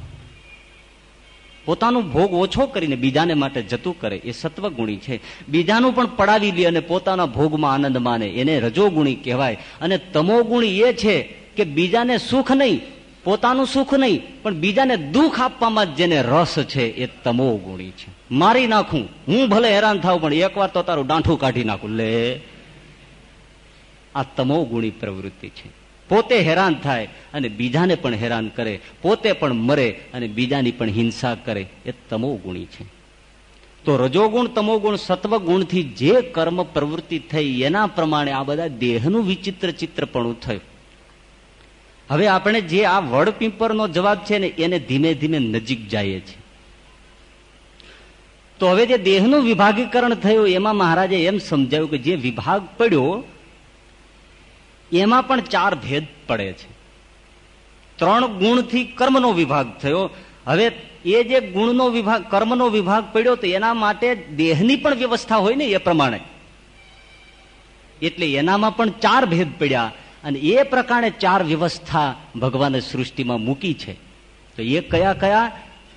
પોતાનું ભોગ ઓછો કરીને બીજાને માટે જતું કરે, એ સત્વગુણી છે. બીજાનું પણ પડાવી લે અને પોતાના ભોગમાં આનંદ માને, એને રજોગુણી કહેવાય. અને તમોગુણી એ છે કે બીજાને સુખ નહીં, પોતાનું સુખ નહીં, પણ બીજાને દુઃખ આપવામાં જેને રસ છે, એ તમો ગુણી છે. મારી નાખું, હું ભલે હેરાન થાવ પણ એકવાર તો તારું દાંઠું કાઢી નાખું. લે, આ તમો ગુણી પ્રવૃત્તિ છે. પોતે હેરાન થાય અને બીજાને પણ હેરાન કરે, પોતે પણ મરે અને બીજાની પણ હિંસા કરે, એ તમો ગુણી છે. તો રજોગુણ, તમોગુણ સત્વગુણથી જે કર્મ પ્રવૃત્તિ થઈ એના પ્રમાણે આ બધા દેહનું વિચિત્ર ચિત્રપણું થયું. હવે આપણે જે આ વડ પીપરનો જવાબ છે ને, એને ધીમે ધીમે નજીક જઈએ છીએ. તો હવે જે દેહનું વિભાગીકરણ થયું, એમાં મહારાજે એમ સમજાવ્યું કે જે વિભાગ પડ્યો એમાં પણ ચાર ભેદ પડે છે. ત્રણ ગુણથી કર્મનો વિભાગ થયો. હવે એ જે ગુણનો વિભાગ, કર્મનો વિભાગ પડ્યો તો એના માટે દેહની પણ વ્યવસ્થા હોય ને એ પ્રમાણે. એટલે એનામાં પણ ચાર ભેદ પડ્યા અને એ પ્રકારે ચાર વ્યવસ્થા ભગવાને સૃષ્ટિમાં મૂકી છે. તો એ કયા કયા?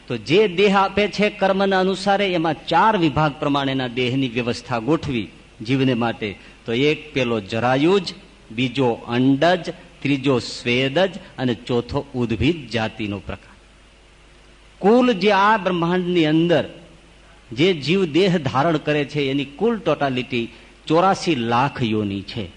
તો જે દેહ આપે છે કર્મના અનુસારે એમાં ચાર વિભાગ પ્રમાણેના દેહની વ્યવસ્થા ગોઠવી જીવને માટે. તો એક પેલો જરાયુજ બીજો અંડજ, ત્રીજો સ્વેદજ અને ચોથો ઉદ્ભિદ જાતિનો પ્રકાર. કુલ જે આ બ્રહ્માંડની અંદર જે જીવ દેહ ધારણ કરે છે, એની કુલ ટોટાલિટી ચોરાસી લાખ યોની છે.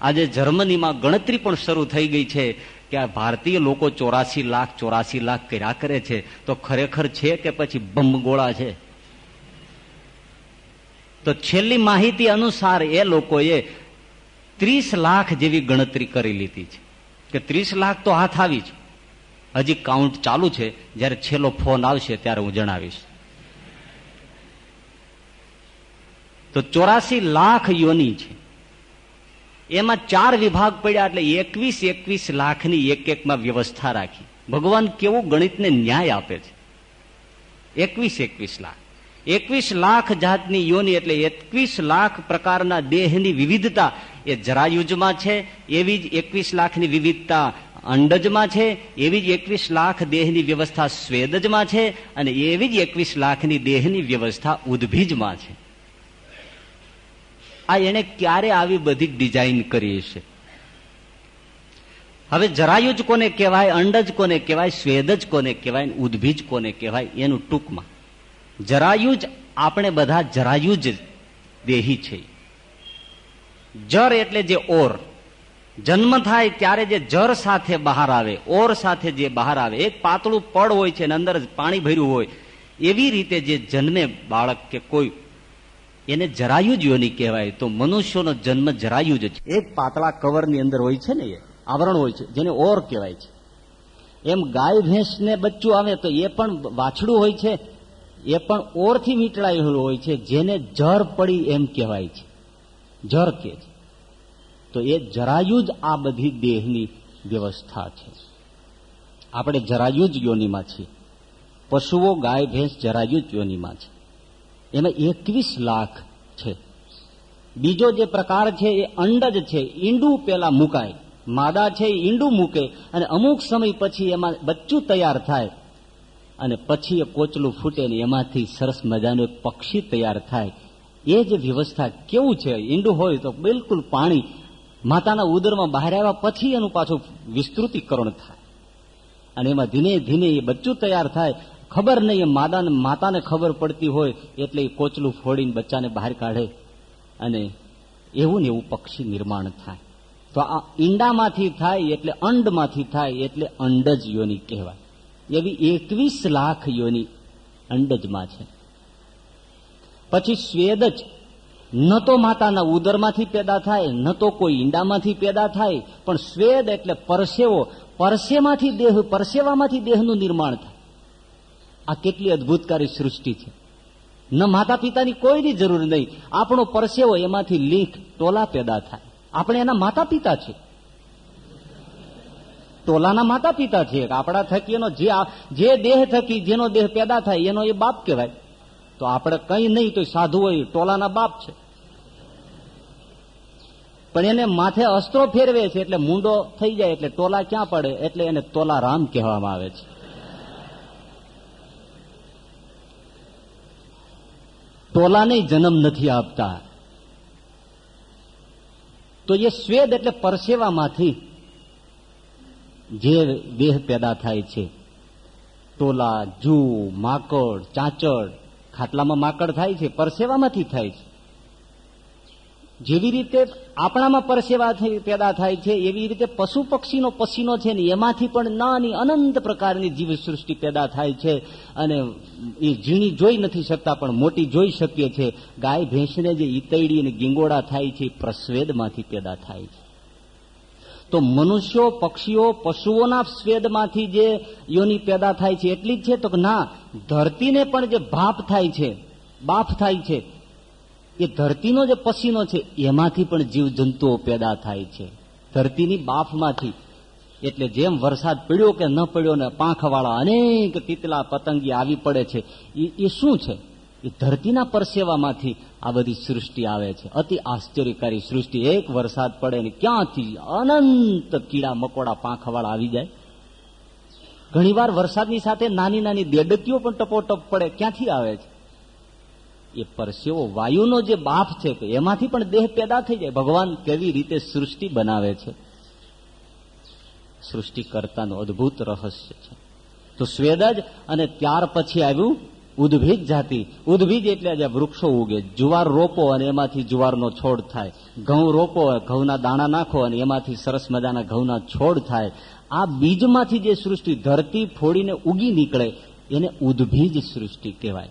આજે જર્મનીમાં ગણતરી પણ શરૂ થઈ ગઈ છે કે આ ભારતીય લોકો ચોરાસી લાખ ચોરાસી લાખ કર્યા કરે છે. તો ખરેખર છે કે પછી બમગોળા છે? તો છેલ્લી માહિતી અનુસાર એ લોકોએ ત્રીસ લાખ જેવી ગણતરી કરી લીધી છે. કે ત્રીસ લાખ તો હાથ આવી છે હજી કાઉન્ટ ચાલુ છે. જ્યારે છેલ્લો ફોન આવશે ત્યારે હું જણાવીશ. તો ચોરાસી લાખ યોની છે. એમાં ચાર વિભાગ પડ્યા એટલે એકવીસ એકવીસ લાખની એક એકમાં વ્યવસ્થા રાખી. ભગવાન કેવું ગણિતને ન્યાય આપે છે? એકવીસ એકવીસ લાખ. એકવીસ લાખ જાતની યોની એટલે એકવીસ લાખ પ્રકારના દેહની વિવિધતા એ જરાયુજમાં છે, એવી જ એકવીસ લાખની વિવિધતા અંડજમાં છે, એવી જ એકવીસ લાખ દેહની વ્યવસ્થા સ્વેદજમાં છે અને એવી જ એકવીસ લાખની દેહની વ્યવસ્થા ઉદ્ભીજમાં છે. આ એને ક્યારે આવી બધી ડિઝાઇન કરી છે? હવે જરાયુજ કોને કહેવાય, અંડજ કોને કહેવાય, સ્વેદજ કોને કહેવાય ઉદ્ભીજ કોને કહેવાય, એનું ટૂંકમાં. જરાયુજ, આપણે બધા જરાયુજ દેહી છે જર એટલે જે ઓર. જન્મ થાય ત્યારે જે જર સાથે બહાર આવે, ઓર સાથે જે બહાર આવે, એક પાતળું પડ હોય છે અને અંદર પાણી ભર્યું હોય, એવી રીતે જે જન્મે બાળક કે કોઈ, એને જરાયું જ યોની કહેવાય. તો મનુષ્યનો જન્મ જરાયું જ છે. એક પાતળા કવરની અંદર હોય છે ને એ, આવરણ હોય છે, જેને ઓર કહેવાય છે. એમ ગાય ભેંસને બચ્ચું આવે તો એ પણ વાછડું હોય છે, એ પણ ઓરથી વીંટળાયેલું હોય છે, જેને જર પડી એમ કહેવાય છે. જર કે છે. તો એ જરાયુ જ આ બધી દેહની વ્યવસ્થા છે. આપણે જરાયુ જ યોનિમાં છીએ. પશુઓ, ગાય, ભેંસ જરાયુ જ યોનિમાં છે. એમાં એકવીસ લાખ છે. બીજો જે પ્રકાર છે એ અંડજ છે. ઈંડું પેલા મુકાય, માદા છે એ ઈંડું મૂકે અને અમુક સમય પછી એમાં બચ્ચું તૈયાર થાય અને પછી એ કોચલું ફૂટે ને એમાંથી સરસ મજાનું પક્ષી તૈયાર થાય એ જે વ્યવસ્થા કેવું છે? ઈંડું હોય તો બિલકુલ પાણી માતાના ઉદરમાં બહાર આવ્યા પછી એનું પાછું વિસ્તૃતિકરણ થાય. અને એમાં ધીમે ધીમે એ બચ્ચું તૈયાર થાય. ખબર નહીં એ માદાને, માતાને ખબર પડતી હોય એટલે એ કોચલું ફોડીને બચ્ચાને બહાર કાઢે. અને એવું ને એવું પક્ષી નિર્માણ થાય. તો આ ઈંડામાંથી થાય એટલે અંડમાંથી થાય એટલે અંડજ યોની કહેવાય. એવી એકવીસ લાખ યોની અંડજમાં છે. પછી સ્વેદ જ. ન તો માતાના ઉદરમાંથી પેદા થાય, ન તો કોઈ ઈંડામાંથી પેદા થાય, પણ સ્વેદ એટલે પરસેવો. પરસેમાંથી દેહ, પરસેવામાંથી દેહનું નિર્માણ થાય. આ કેટલી અદભુતકારી સૃષ્ટિ છે. ન માતા પિતાની કોઈની જરૂર નહીં. આપણો પરસેવો એમાંથી લીંક, ટોલા પેદા થાય. આપણે એના માતા પિતા છે ટોલાના માતા પિતા છે આપણા થકી એનો જે દેહ થકી, જેનો દેહ પેદા થાય, એનો એ બાપ કહેવાય. તો આપણે કઈ નહીં તો સાધુ હોય ટોલાના બાપ છે. પણ એને માથે અસ્ત્રો ફેરવે છે એટલે મૂંડો થઈ જાય એટલે ટોલા ક્યાં પડે? એટલે એને ટોલા રામ કહેવામાં આવે છે. ટોલાને જન્મ નથી આપતા. તો એ સ્વેદ એટલે પરસેવામાંથી જે દેહ પેદા થાય છે. ટોલા, જૂ, માકડ, ચાંચડ ખાટલામાં માકડ થાય છે, પરસેવામાંથી થાય છે. જેવી રીતે આપણામાં પરસેવા પેદા થાય છે, એવી રીતે પશુ પક્ષીનો પસીનો છે ને એમાંથી પણ નાની અનંત પ્રકારની જીવસૃષ્ટિ પેદા થાય છે અને એ ઝીણી જોઈ નથી શકતા, પણ મોટી જોઈ શકીએ છે. ગાય, ભેંસને જે ઈતૈડી અને ગીંગોડા થાય છે પ્રસ્વેદમાંથી પેદા થાય છે. તો મનુષ્યો, પક્ષીઓ, પશુઓના સ્વેદમાંથી જે યોની પેદા થાય છે, એટલી જ છે? તો ના, ધરતીને પણ જે ભાપ થાય છે, બાફ થાય છે, એ ધરતીનો જે પસીનો છે, એમાંથી પણ જીવજંતુઓ પેદા થાય છે. ધરતીની બાફમાંથી. એટલે જેમ વરસાદ પડ્યો કે ન પડ્યો ને પાંખવાળા અનેક તીતલા પતંગી આવી પડે છે એ શું છે? એ ધરતીના પરસેવામાંથી આ બધી સૃષ્ટિ આવે છે. અતિ આશ્ચર્યકારી સૃષ્ટિ. એક વરસાદ પડે ને ક્યાંથી અનંત કીડા મકોડા પાંખવાળા આવી જાય. ઘણીવાર વરસાદની સાથે નાની નાની દેડકીઓ પણ ટપોટપ પડે. ક્યાંથી આવે છે? એ પરસેવો વાયુનો જે બાફ છે એમાંથી પણ દેહ પેદા થઈ જાય. ભગવાન કેવી રીતે સૃષ્ટિ બનાવે છે? સૃષ્ટિ કરતાનું અદભુત રહસ્ય છે. તો સ્વેદજ અને ત્યાર પછી આવ્યું ઉદ્ભીજ જાતિ. ઉદ્ભીજ એટલે જે વૃક્ષો ઉગે. જુવાર રોપો અને એમાંથી જુવારનો છોડ થાય. ઘઉં રોપો ઘઉંના દાણા નાખો અને એમાંથી સરસ મજાના ઘઉંના છોડ થાય. આ બીજમાંથી જે સૃષ્ટિ ધરતી ફોડીને ઉગી નીકળે, એને ઉદ્ભીજ સૃષ્ટિ કહેવાય.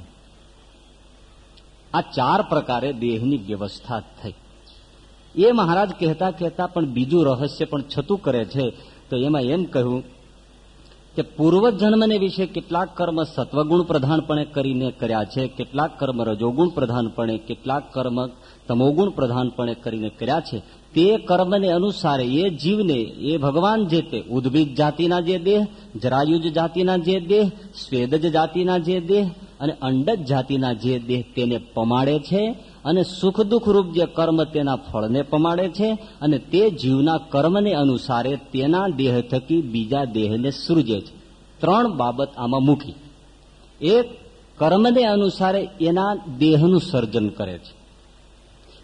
આ ચાર પ્રકારે દેહની વ્યવસ્થા થઈ. એ મહારાજ કહેતા કહેતા પણ બીજું રહસ્ય પણ છતું કરે છે. તો એમાં એમ કહ્યું કે પૂર્વ જન્મને વિશે કેટલાક કર્મ સત્વગુણ પ્રધાનપણે કરીને કર્યા છે, કેટલાક કર્મ રજોગુણ પ્રધાનપણે, કેટલાક કર્મ તમોગુણ પ્રધાનપણે કરીને કર્યા છે. તે કર્મને અનુસારે એ જીવને, એ ભગવાન જે તે, ઉદ્ભિદ જાતિના જે દેહ, જરાયુજ જાતિના જે દેહ, સ્વેદજ જાતિના જે દેહ અને અંડજ જાતિના જે દેહ તેને પમાડે છે અને સુખ દુઃખ રૂપ જે કર્મ તેના ફળને પમાડે છે અને તે જીવના કર્મને અનુસારે તેના દેહ થકી બીજા દેહને સૃજે છે. ત્રણ બાબત આમાં મૂકી. એક, કર્મને અનુસારે એના દેહનું સર્જન કરે છે.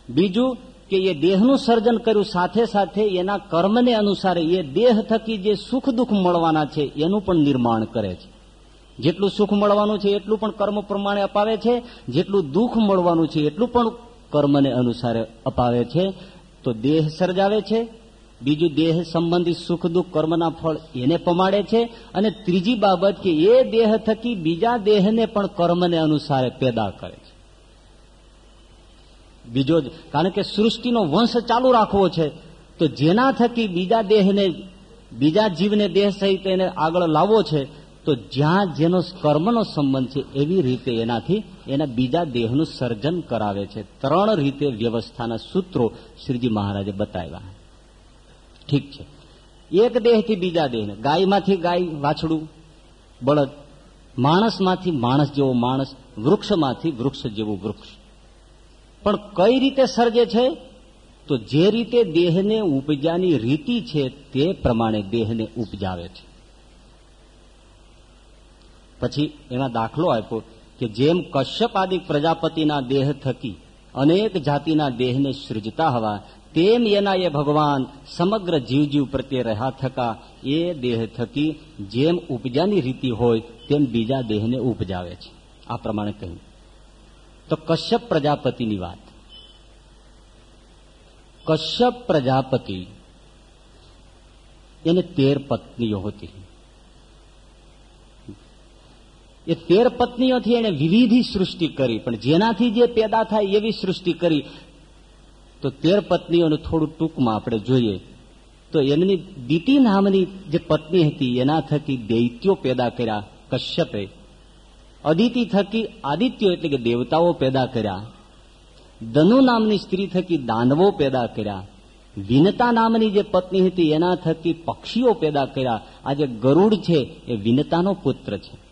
બીજું, કે એ દેહનું સર્જન કર્યું સાથે સાથે એના કર્મને અનુસારે એ દેહ થકી જે સુખ દુઃખ મળવાના છે એનું પણ નિર્માણ કરે છે. જેટલું સુખ મળવાનું છે, એટલું પણ કર્મ પ્રમાણે અપાવે છે. જેટલું દુઃખ મળવાનું છે, એટલું પણ કર્મને અનુસારે અપાવે છે. તો દેહ સર્જાવે છે. બીજું દેહ સંબંધી સુખ દુઃખ કર્મના ફળ એને પમાડે છે. અને ત્રીજી બાબત કે એ દેહ થકી બીજા દેહને પણ કર્મને અનુસારે પેદા કરે છે. બીજો કારણ કે સૃષ્ટિનો વંશ ચાલુ રાખવો છે, તો જેના થકી બીજા દેહને, બીજા જીવને દેહ સહિત એને આગળ લાવવો છે તો જ્યાં જેનો કર્મનો સંબંધ છે એવી રીતે એનાથી એના બીજા દેહનું સર્જન કરાવે છે. ત્રણ રીતે વ્યવસ્થાના સૂત્રો શ્રીજી મહારાજે બતાવ્યા ઠીક છે. એક દેહથી બીજા દેહ ગાયમાંથી ગાય વાછડું, બળદ, માણસમાંથી માણસ જેવો માણસ, વૃક્ષમાંથી વૃક્ષ જેવું વૃક્ષ. પણ કઈ રીતે સર્જે છે? તો જે રીતે દેહને ઉપજાની રીતિ છે તે પ્રમાણે દેહને ઉપજાવે છે. પછી એમાં દાખલો આપ્યો કે જેમ કશ્યપ આદિ પ્રજાપતિના દેહ થકી અનેક જાતિના દેહને સૃજતા હવા, તેમ એના એ ભગવાન સમગ્ર જીવજીવ પ્રત્યે રહ્યા થકા એ દેહ થકી જેમ ઉપજાની રીતિ હોય, તેમ બીજા દેહને ઉપજાવે છે. આ પ્રમાણે કહ્યું. તો કશ્યપ પ્રજાપતિની વાત. કશ્યપ પ્રજાપતિ એને તેર પત્નીઓ હતી. એ તેર પત્નીઓથી એણે વિવિધી સૃષ્ટિ કરી, પણ જેનાથી જે પેદા થાય એવી સૃષ્ટિ કરી, તો તેર પત્નીઓનું થોડું ટૂંકમાં આપણે જોઈએ, તો એમની દીતિ નામની જે પત્ની હતી, એના થકી દૈત્યો પેદા કર્યા કશ્યપે. અદિતિ થકી આદિત્યો એટલે કે દેવતાઓ પેદા કર્યા. દનુ નામની સ્ત્રી થકી દાનવો પેદા કર્યા. વિનતા નામની જે પત્ની હતી, એના થકી પક્ષીઓ પેદા કર્યા. આ જે ગરુડ છે, એ વિનતાનો પુત્ર છે.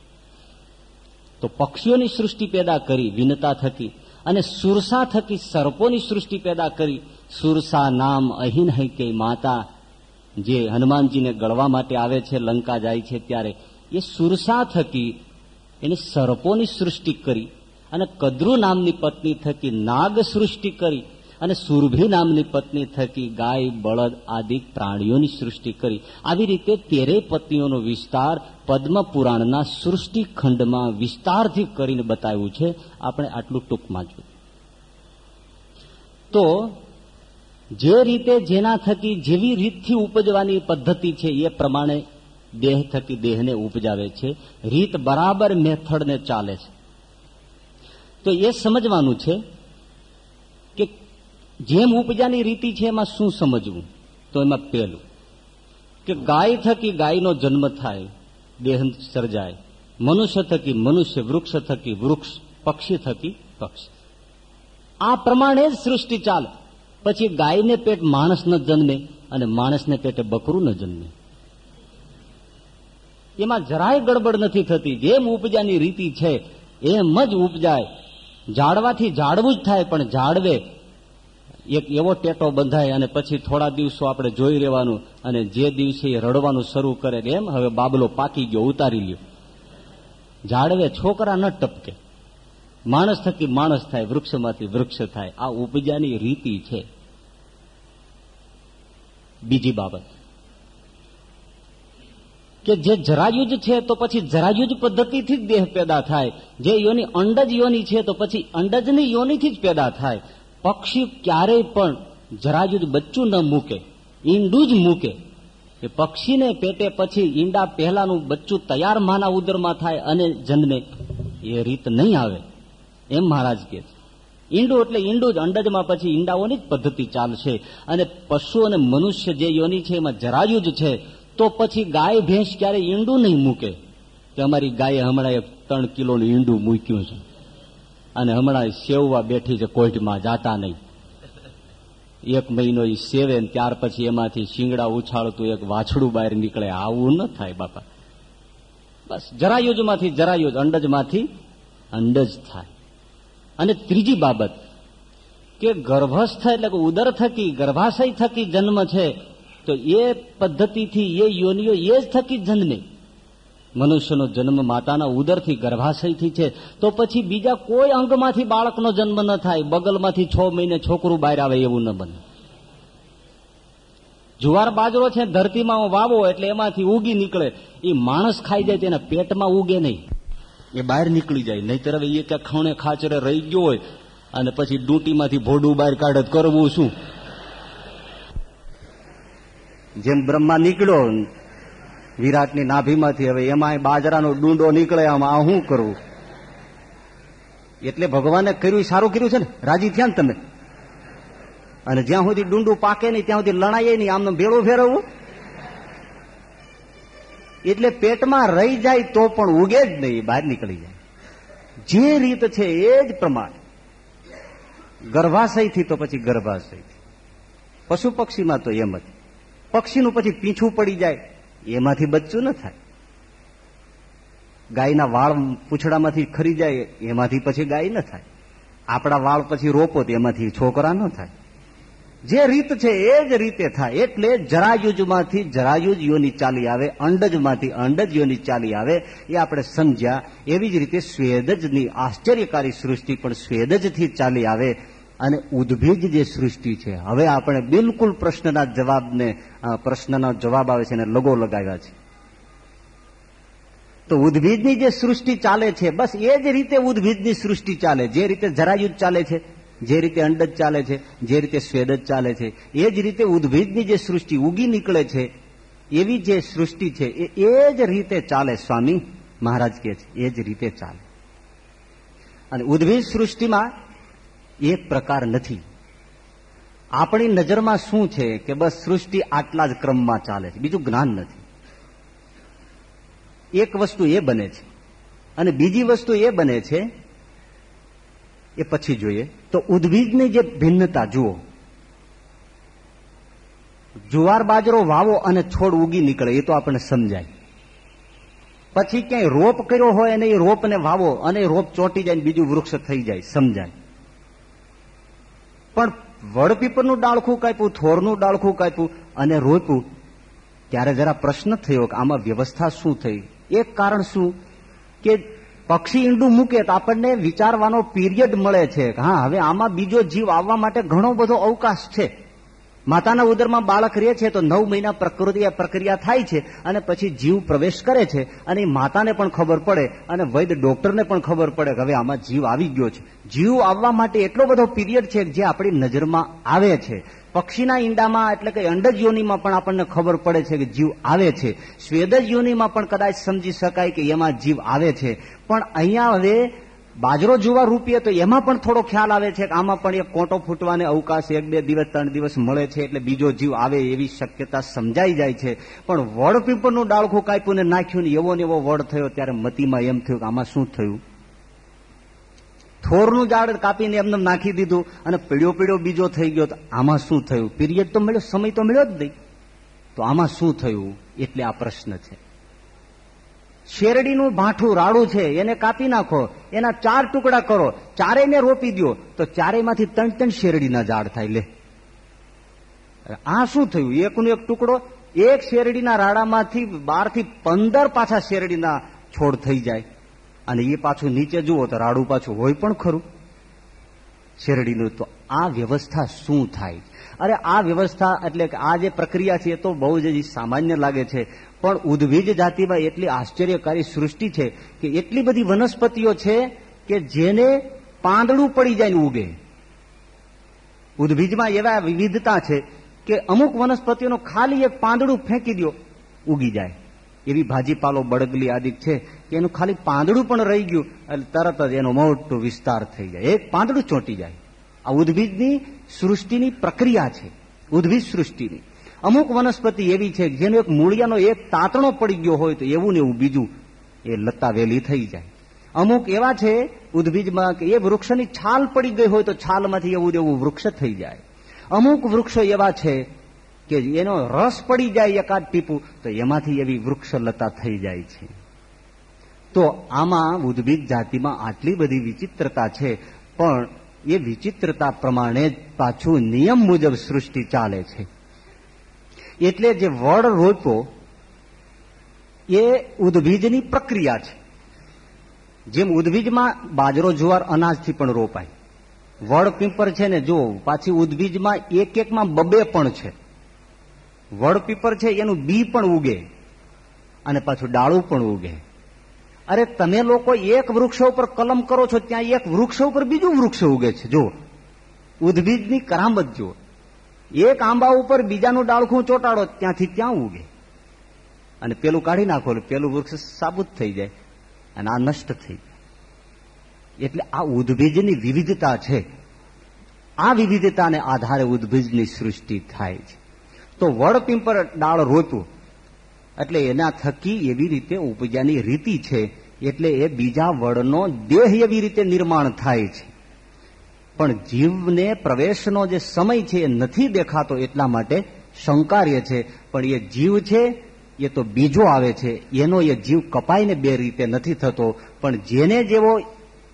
તો પક્ષીઓની સૃષ્ટિ પેદા કરી વિનતા થકી અને સુરસા થકી સર્પોની સૃષ્ટિ પેદા કરી. સુરસા નામ અહીન હૈકે માતા, જે હનુમાનજીને ગળવા માટે આવે છે, લંકા જાય છે ત્યારે, એ સુરસા થકી એની સર્પોની સૃષ્ટિ કરી અને કદ્રુ નામની પત્ની થકી નાગ સૃષ્ટિ કરી. અને સુરભી નામની પત્ની થકી ગાય, બળદ આદિ પ્રાણીઓની સૃષ્ટિ કરી. આવી રીતે તેરે પત્નીઓનો વિસ્તાર પદ્મ પુરાણના સૃષ્ટિ ખંડમાં વિસ્તારથી કરીને બતાવ્યું છે. આપણે આટલું ટૂંકમાં જોયું તો, જે રીતે જેના થકી જેવી રીતથી ઉપજવાની પદ્ધતિ છે એ પ્રમાણે દેહ થકી દેહને ઉપજાવે છે. રીત બરાબર મેથડને ચાલે છે. તો એ સમજવાનું છે કે જેમ ઉપજાની રીતિ છે, એમાં શું સમજવું? તો એમાં પહેલું કે ગાય થકી ગાયનો જન્મ થાય, દેહ સર્જાય. મનુષ્ય થકી મનુષ્ય, વૃક્ષ થકી વૃક્ષ, પક્ષી થકી પક્ષી. આ પ્રમાણે જ સૃષ્ટિ ચાલે. પછી ગાયને પેટ માણસ ન જન્મે અને માણસને પેટે બકરું ન જન્મે. એમાં જરાય ગડબડ નથી થતી. જેમ ઉપજાની રીતિ છે, એમ જ ઉપજાય. ઝાડવાથી ઝાડવું જ થાય, પણ ઝાડવે એક એવો ટેટો બંધાય અને પછી થોડા દિવસો આપણે જોઈ રહેવાનું અને જે દિવસે રડવાનું શરૂ કરે એમ, હવે બાબલો પાકી ગયો, ઉતારી લ્યો. જાડવે છોકરા ન ટપકે. માણસ થકી માણસ થાય, વૃક્ષમાંથી વૃક્ષ થાય. આ ઉપજાની રીતિ છે. બીજી બાબત. કે જે જરાયુજ છે તો પછી જરાયુજ પદ્ધતિથી જ દેહ પેદા થાય. જે યોની અંડજ યોની છે તો પછી અંડજની યોનીથી જ પેદા થાય. પક્ષી ક્યારેય પણ જરાયુજ બચ્ચું ન મૂકે, ઈંડું જ મૂકે. કે પક્ષીને પેટે પછી ઈંડા પહેલાનું બચ્ચું તૈયાર માના ઉદરમાં થાય અને જન્મે. એ રીત નહીં આવે. એમ મહારાજ કે ઈંડું એટલે ઈંડું જ અંડજમાં પછી ઈંડાઓની જ પદ્ધતિ ચાલશે. અને પશુ અને મનુષ્ય જે યોની છે એમાં જરાયુજ છે, તો પછી ગાય, ભેંસ ક્યારે ઈંડું નહીં મૂકે. કે અમારી ગાયે હમણાં એક ત્રણ કિલોનું ઈંડું મૂક્યું છે. અને હમણાં સેવવા બેઠી છે કોર્ટમાં જાતા નહીં. એક મહિનો એ સેવે ને ત્યાર પછી એમાંથી શિંગડા ઉછાળતું એક વાછડું બહાર નીકળે. આવું ન થાય બાપા. બસ, જરાયુજમાંથી જરાયુજ, અંડજમાંથી અંડજ થાય. અને ત્રીજી બાબત કે ગર્ભસ્થ એટલે કે ઉદર થકી, ગર્ભાશય થકી જન્મ છે, તો એ પદ્ધતિથી એ યોનિઓ એ જ થકી જન્મે. મનુષ્યનો જન્મ માતાના ઉદરથી ગર્ભાશયથી છે, તો પછી બીજા કોઈ અંગમાંથી બાળકનો જન્મ ન થાય, બગલમાંથી છ મહિને છોકરું બહાર આવે એવું ન બને. જુવાર બાજરો છે ધરતીમાં વાવો એટલે એમાંથી ઉગી નીકળે. એ માણસ ખાઈ જાય તેના પેટમાં ઉગે નહીં. એ બહાર નીકળી જાય, નહીતર હવે એ ક્યાં ખણે ખાચરે રહી ગયો હોય, અને પછી ડૂંટીમાંથી ભોડું બહાર કાઢે કરવું શું? જેમ બ્રહ્મા નીકળ્યો વિરાટની નાભીમાંથી હવે એમાં બાજરાનો ડુંડો નીકળે, આમાં શું કરવું એટલે ભગવાને કર્યું સારું કર્યું છે ને? રાજી થયા ને તમે? અને જ્યાં સુધી ડુંડું પાકે નહીં, ત્યાં સુધી લણાય નહીં, આમને ભેળું ફેરવવું? એટલે પેટમાં રહી જાય તો પણ ઉગે જ નહીં, બહાર નીકળી જાય. જે રીત છે એ જ પ્રમાણે. ગર્ભાશયથી તો પછી ગર્ભાશયથી. પશુ પક્ષીમાં તો એમ જ. પક્ષીનું પછી પીછું પડી જાય. એમાંથી બચ્ચું ન થાય. ગાયના વાળ પૂછડામાંથી ખરી જાય, એમાંથી પછી ગાય ન થાય. આપણા વાળ પછી રોપો તો એમાંથી છોકરા ન થાય. જે રીત છે એ જ રીતે થાય. એટલે જરાયુજમાંથી જરાયુજ યોની ચાલી આવે, અંડજમાંથી અંડજ યોની ચાલી આવે, એ આપણે સમજ્યા. એવી જ રીતે સ્વેદજની આશ્ચર્યકારી સૃષ્ટિ પણ સ્વેદજથી ચાલી આવે અને ઉદ્ભિજ જે સૃષ્ટિ છે. હવે આપણે બિલકુલ પ્રશ્નના જવાબને પ્રશ્નનો જવાબ આવે છે અને લગો લગાવ્યા છે. તો ઉદ્ભિદની જે સૃષ્ટિ ચાલે છે, બસ એ જ રીતે ઉદ્ભિદની સૃષ્ટિ ચાલે. જે રીતે જરાયુજ ચાલે છે, જે રીતે અંડજ ચાલે છે, જે રીતે સ્વેદજ ચાલે છે, એ જ રીતે ઉદ્ભિદની જે સૃષ્ટિ ઉગી નીકળે છે, એવી જે સૃષ્ટિ છે, એ એ જ રીતે ચાલે. સ્વામી મહારાજ કે છે, એ જ રીતે ચાલે. અને ઉદ્ભિદ સૃષ્ટિમાં એક પ્રકાર નથી. આપણી નજરમાં શું છે કે બસ સૃષ્ટિ આટલા જ ક્રમમાં ચાલે છે? બીજું જ્ઞાન નથી. એક વસ્તુ એ બને છે. અને બીજી વસ્તુ એ બને છે, એ પછી જોઈએ. તો ઉદ્ભીજની જે ભિન્નતા, જુઓ. જુવાર, બાજરો, વાવો અને છોડ ઉગી નીકળે, એ તો આપણને સમજાય. પછી ક્યાંય રોપ કર્યો હોય અને એ રોપને વાવો અને રોપ ચોંટી જાય બીજું વૃક્ષ થઈ જાય, સમજાય. પણ વડપીપરનું ડાળખું કાપ્યું, થોરનું ડાળખું કાપ્યું અને રોપ્યું. ત્યારે જરા પ્રશ્ન થયો કે આમાં વ્યવસ્થા શું થઈ? એક કારણ શું? કે પક્ષી ઈંડું મૂકે તો આપણને વિચારવાનો પીરિયડ મળે છે હા, હવે આમાં બીજો જીવ આવવા માટે ઘણો બધો અવકાશ છે. માતાના ઉદરમાં બાળક રહે છે તો નવ મહિના પ્રકૃતિ પ્રક્રિયા થાય છે અને પછી જીવ પ્રવેશ કરે છે અને માતાને પણ ખબર પડે અને વૈદ ડોક્ટરને પણ ખબર પડે કે હવે આમાં જીવ આવી ગયો છે. જીવ આવવા માટે એટલો બધો પીરિયડ છે જે આપણી નજરમાં આવે છે. પક્ષીના ઈંડામાં એટલે કે અંડજ યોનીમાં પણ આપણને ખબર પડે છે કે જીવ આવે છે. સ્વેદજ યોનીમાં પણ કદાચ સમજી શકાય કે એમાં જીવ આવે છે. પણ અહીંયા હવે બાજરો જોવા રૂપિયે તો એમાં પણ થોડો ખ્યાલ આવે છે કે આમાં પણ એક કોટો ફૂટવાને અવકાશ એક બે દિવસ, ત્રણ દિવસ મળે છે એટલે બીજો જીવ આવે એવી શક્યતા સમજાઈ જાય છે. પણ વડ પીપળનું ડાળખું કાપ્યું ને નાખ્યું ને એવો ને એવો વડ થયો ત્યારે મતીમાં એમ થયું કે આમાં શું થયું? થોરનું ઝાડ કાપીને એમને નાખી દીધું અને પીળ્યો પીળ્યો બીજો થઈ ગયો તો આમાં શું થયું? પીરિયડ તો મળ્યો, સમય તો મળ્યો જ નહીં. તો આમાં શું થયું? એટલે આ પ્રશ્ન છે. શેરડીનું ભાઠું રાડું છે, એને કાપી નાખો, એના ચાર ટુકડા કરો ચારેયને રોપી દો તો ચારેયમાંથી ત્રણ ત્રણ શેરડીના ઝાડ થાય લે. આ શું થયું? એકનો એક ટુકડો, એક શેરડીના રાડામાંથી બારથી પંદર પાછા શેરડીના છોડ થઈ જાય. અને એ પાછું નીચે જુઓ તો રાડું પાછું હોય પણ ખરું. શેરડીનું તો આ વ્યવસ્થા શું થાય? અરે આ વ્યવસ્થા એટલે કે આ જે પ્રક્રિયા છે એ તો બહુ જ સામાન્ય લાગે છે. પણ ઉદ્ભીજ જાતિમાં એટલી આશ્ચર્યકારી સૃષ્ટિ છે કે એટલી બધી વનસ્પતિઓ છે કે જેને પાંદડું પડી જાય ને ઉગે. ઉદ્ભીજમાં એવા વિવિધતા છે કે અમુક વનસ્પતિઓનો ખાલી એક પાંદડું ફેંકી દો, ઉગી જાય. એવી ભાજીપાલો બળગલી આદિ છે કે એનું ખાલી પાંદડું પણ રહી ગયું, એટલે તરત જ એનો મોટો વિસ્તાર થઈ જાય. એક પાંદડું ચોંટી જાય. આ ઉદ્ભીજની સૃષ્ટિની પ્રક્રિયા છે. ઉદ્ભીજ સૃષ્ટિની. અમુક વનસ્પતિ એવી છે જેનો એક મૂળિયાનો એક તાતણો પડી ગયો હોય તો એવું ને એવું બીજું એ લતાવેલી થઈ જાય. અમુક એવા છે ઉદ્ભીજમાં કે એ વૃક્ષની છાલ પડી ગઈ હોય તો છાલમાંથી એવું એવું વૃક્ષ થઈ જાય. અમુક વૃક્ષો એવા છે કે એનો રસ પડી જાય એકાદ ટીપું તો એમાંથી એવી વૃક્ષલતા થઈ જાય છે. તો આમાં ઉદ્ભિદ જાતિમાં આટલી બધી વિચિત્રતા છે, પણ એ વિચિત્રતા પ્રમાણે પાછું નિયમ મુજબ સૃષ્ટિ ચાલે છે. એટલે જે વડ રોપો, એ ઉદ્ભીજની પ્રક્રિયા છે. જેમ ઉદ્ભીજમાં બાજરો, જુવાર, અનાજથી પણ રોપાય. વડ પીપર છે ને જો પાછી ઉદ્ભીજમાં એક એકમાં બબે પણ છે. વડ પીપર છે, એનું બી પણ ઉગે. અને પાછું ડાળું પણ ઉગે. અરે તમે લોકો એક વૃક્ષ ઉપર કલમ કરો છો, ત્યાં એક વૃક્ષ ઉપર બીજું વૃક્ષ ઉગે છે. જો ઉદ્ભીજની કરામત જુઓ. એક આંબા ઉપર બીજાનું ડાળખું ચોટાડો, ત્યાંથી ત્યાં ઉગે. અને પેલું કાઢી નાખો પેલું વૃક્ષ સાબુત થઈ જાય અને આ નષ્ટ થઈ જાય. એટલે આ ઉદ્ભીજની વિવિધતા છે. આ વિવિધતાને આધારે ઉદ્ભીજની સૃષ્ટિ થાય છે. તો વડ પીંપર ડાળ રોપ્યું. એટલે એના થકી એવી રીતે ઉપજાની રીતિ છે, એટલે એ બીજા વડનો દેહ એવી રીતે નિર્માણ થાય છે. પણ જીવને પ્રવેશનો જે સમય છે એ નથી દેખાતો એટલા માટે શંકાર્ય છે. પણ એ જીવ છે, એ તો બીજો આવે છે. એનો એ જીવ કપાઈને બે રીતે નથી થતો. પણ જેને જેવો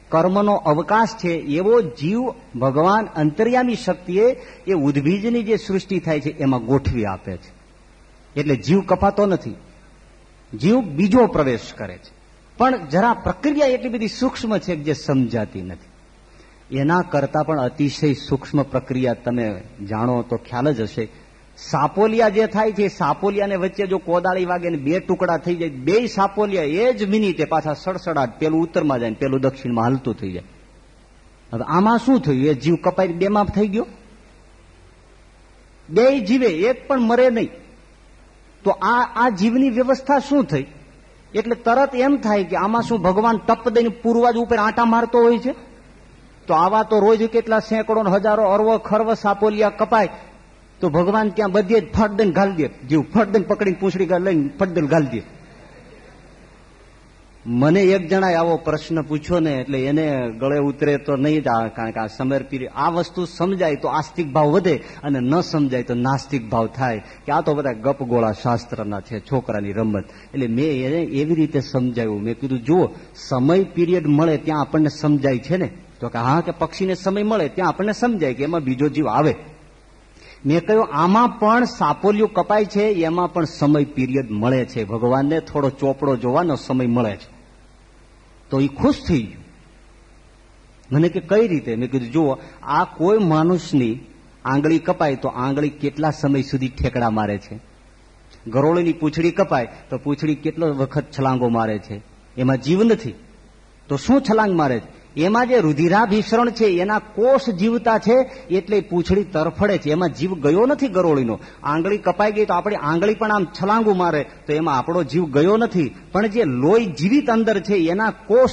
કર્મનો અવકાશ છે, એવો જીવ ભગવાન અંતર્યામી શક્તિએ એ ઉદ્ભીજની જે સૃષ્ટિ થાય છે, એમાં ગોઠવી આપે છે. એટલે જીવ કપાતો નથી. જીવ બીજો પ્રવેશ કરે છે. પણ જરા પ્રક્રિયા એટલી બધી સૂક્ષ્મ છે જે સમજાતી નથી. એના કરતા પણ અતિશય સૂક્ષ્મ પ્રક્રિયા તમે જાણો તો ખ્યાલ જ હશે. સાપોલિયા જે થાય છે સાપોલિયાને વચ્ચે જો કોદાળી વાગે ને બે ટુકડા થઈ જાય, બે સાપોલિયા એ જ મિનિટે પાછા સડસડાટ, પેલું ઉત્તરમાં જાય પેલું દક્ષિણમાં હાલતું થઈ જાય. હવે આમાં શું થયું? એ જીવ કપાઈ બે માં થઈ ગયો? બે જીવે, એક પણ મરે નહીં. તો આ આ જીવની વ્યવસ્થા શું થઈ? એટલે તરત એમ થાય કે આમાં શું ભગવાન ટપ દઈને પૂર્વજ ઉપર આંટા મારતો હોય છે? તો આવા તો રોજ કેટલા સેંકડો હજારો અરવો, ખરવ, સાપોલિયા કપાય. તો ભગવાન ત્યાં બધે જ ફળદન ગાલી દે. જીવ ફળદન પકડીને પૂછડી લઈને ફળદન ગાલી દે. મને એક જણાએ આવો પ્રશ્ન પૂછ્યો ને એટલે એને ગળે ઉતરે તો નહીં જ કારણ કે આ સમર પીરિયડ આ વસ્તુ સમજાય તો આસ્તિક ભાવ વધે અને ન સમજાય તો નાસ્તિક ભાવ થાય. કે આ તો બધા ગપગોળા શાસ્ત્રના છે, છોકરાની રમત. એટલે મેં એને એવી રીતે સમજાવ્યું મેં કીધું, જુઓ, સમય પીરિયડ મળે ત્યાં આપણને સમજાય છે ને? તો કે હા, કે પક્ષીને સમય મળે ત્યાં આપણને સમજાય કે એમાં બીજો જીવ આવે. મેં કહ્યું, આમાં પણ સાપોલિયું કપાય છે, એમાં પણ સમય પીરિયડ મળે છે. ભગવાનને થોડો ચોપડો જોવાનો સમય મળે છે. તો એ ખુશ થઈ ગયું. મને કે કઈ રીતે? મેં કીધું, જુઓ, આ કોઈ માણસની આંગળી કપાય તો આંગળી કેટલા સમય સુધી ઠેકડા મારે છે? ગરોળીની પૂંછડી કપાય તો પૂંછડી કેટલો વખત છલાંગો મારે છે? એમાં જીવ નથી. તો શું છલાંગ મારે છે? એમાં જે રુધિરાભિસરણ છે, એના કોષ જીવતા છે, એટલે પૂંછડી તરફડે છે. એમાં જીવ ગયો નથી ગરોળીનો. આંગળી કપાઈ ગઈ તો આપણી આંગળી પણ આમ છલાંગું મારે, તો એમાં આપણો જીવ ગયો નથી. પણ જે લોહી જીવિત અંદર છે, એના કોષ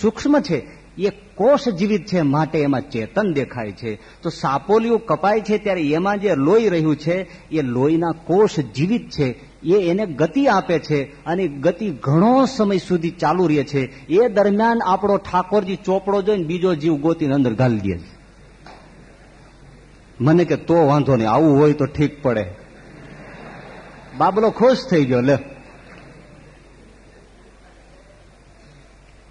સૂક્ષ્મ છે. એ કોષ જીવિત છે માટે એમાં ચેતન દેખાય છે. તો સાપોલિયું કપાય છે ત્યારે એમાં જે લોહી રહ્યું છે, એ લોહીના કોષ જીવિત છે. એ એને ગતિ આપે છે અને ગતિ ઘણો સમય સુધી ચાલુ રહે છે. એ દરમિયાન આપણો ઠાકોરજી ચોપડો જોઈને બીજો જીવ ગોતીને અંદર ઘાલી દે મને કે તો વાંધો નહીં, આવું હોય તો ઠીક પડે. બાબલો ખુશ થઈ ગયો, લે.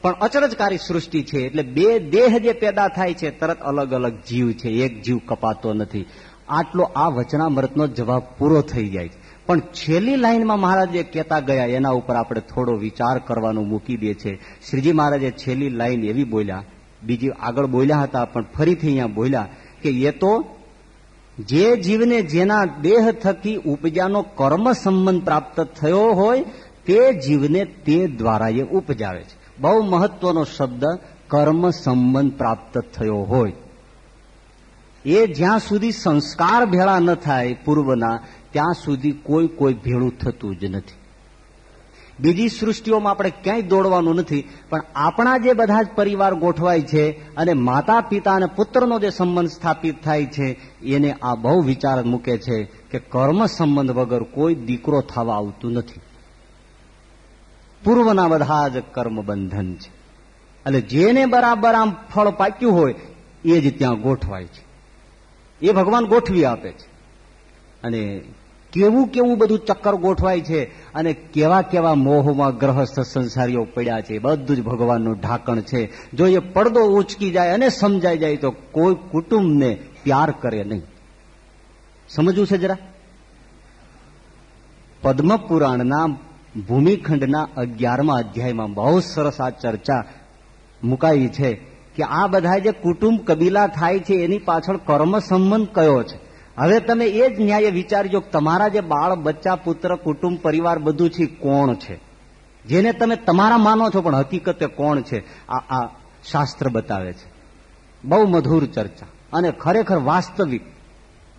પણ અચરજકારી સૃષ્ટિ છે એટલે બે દેહ જે પેદા થાય છે તરત અલગ અલગ જીવ છે, એક જીવ કપાતો નથી. આટલો આ વચનામૃતનો જવાબ પૂરો થઈ જાય છે. પણ છેલ્લી લાઈનમાં મહારાજ કહેતા ગયા, એના ઉપર આપણે થોડો વિચાર કરવાનું મૂકી દે છે. શ્રીજી મહારાજે છેલ્લી લાઈન એવી બોલ્યા, બીજી આગળ બોલ્યા હતા, પણ ફરીથી અહીંયા બોલ્યા કે એ તો જે જીવને જેના દેહ થકી ઉપજાનો કર્મ સંબંધ પ્રાપ્ત થયો હોય, તે જીવને તે દ્વારા એ ઉપજાવે છે. બહુ મહત્વનો શબ્દ કર્મ સંબંધ પ્રાપ્ત થયો હોય. એ જ્યાં સુધી સંસ્કાર ભેળા ન થાય પૂર્વના, ત્યાં સુધી કોઈ કોઈ ભેળું થતું જ નથી. બીજી સૃષ્ટિઓમાં આપણે ક્યાંય દોડવાનું નથી, પણ આપણા જે બધા જ પરિવાર ગોઠવાય છે અને માતા પિતા અને પુત્રનો જે સંબંધ સ્થાપિત થાય છે, એને આ બહુ વિચાર મૂકે છે કે કર્મ સંબંધ વગર કોઈ દીકરો થવા આવતું નથી. પૂર્વના બધા જ કર્મ બંધન છે. એટલે જેને બરાબર આમ ફળ પાક્યું હોય, એ જ ત્યાં ગોઠવાય છે. એ ભગવાન ગોઠવી આપે છે. અને કેવું કેવું બધું ચક્કર ગોઠવાય છે અને કેવા કેવા મોહમાં ગ્રહસ્થ સંસારીઓ પડ્યા છે, બધું જ ભગવાનનું ઢાંકણ છે. જો એ પડદો ઉચકી જાય અને સમજાઈ જાય તો કોઈ કુટુંબને પ્યાર કરે નહીં. સમજવું છે જરા? પદ્મ પુરાણના ભૂમિખંડના અગિયારમા અધ્યાયમાં બહુ સરસ આ ચર્ચા મુકાઈ છે કે આ બધા જે કુટુંબ કબીલા થાય છે, એની પાછળ કર્મ સંબંધ કયો છે? હવે તમે એ જ ન્યાય વિચારજો તમારા જે બાળ, બચ્ચા, પુત્ર, કુટુંબ, પરિવાર બધું છે કોણ છે? જેને તમે તમારા માનો છો, પણ હકીકતે કોણ છે? આ આ શાસ્ત્ર બતાવે છે. બહુ મધુર ચર્ચા. અને ખરેખર વાસ્તવિક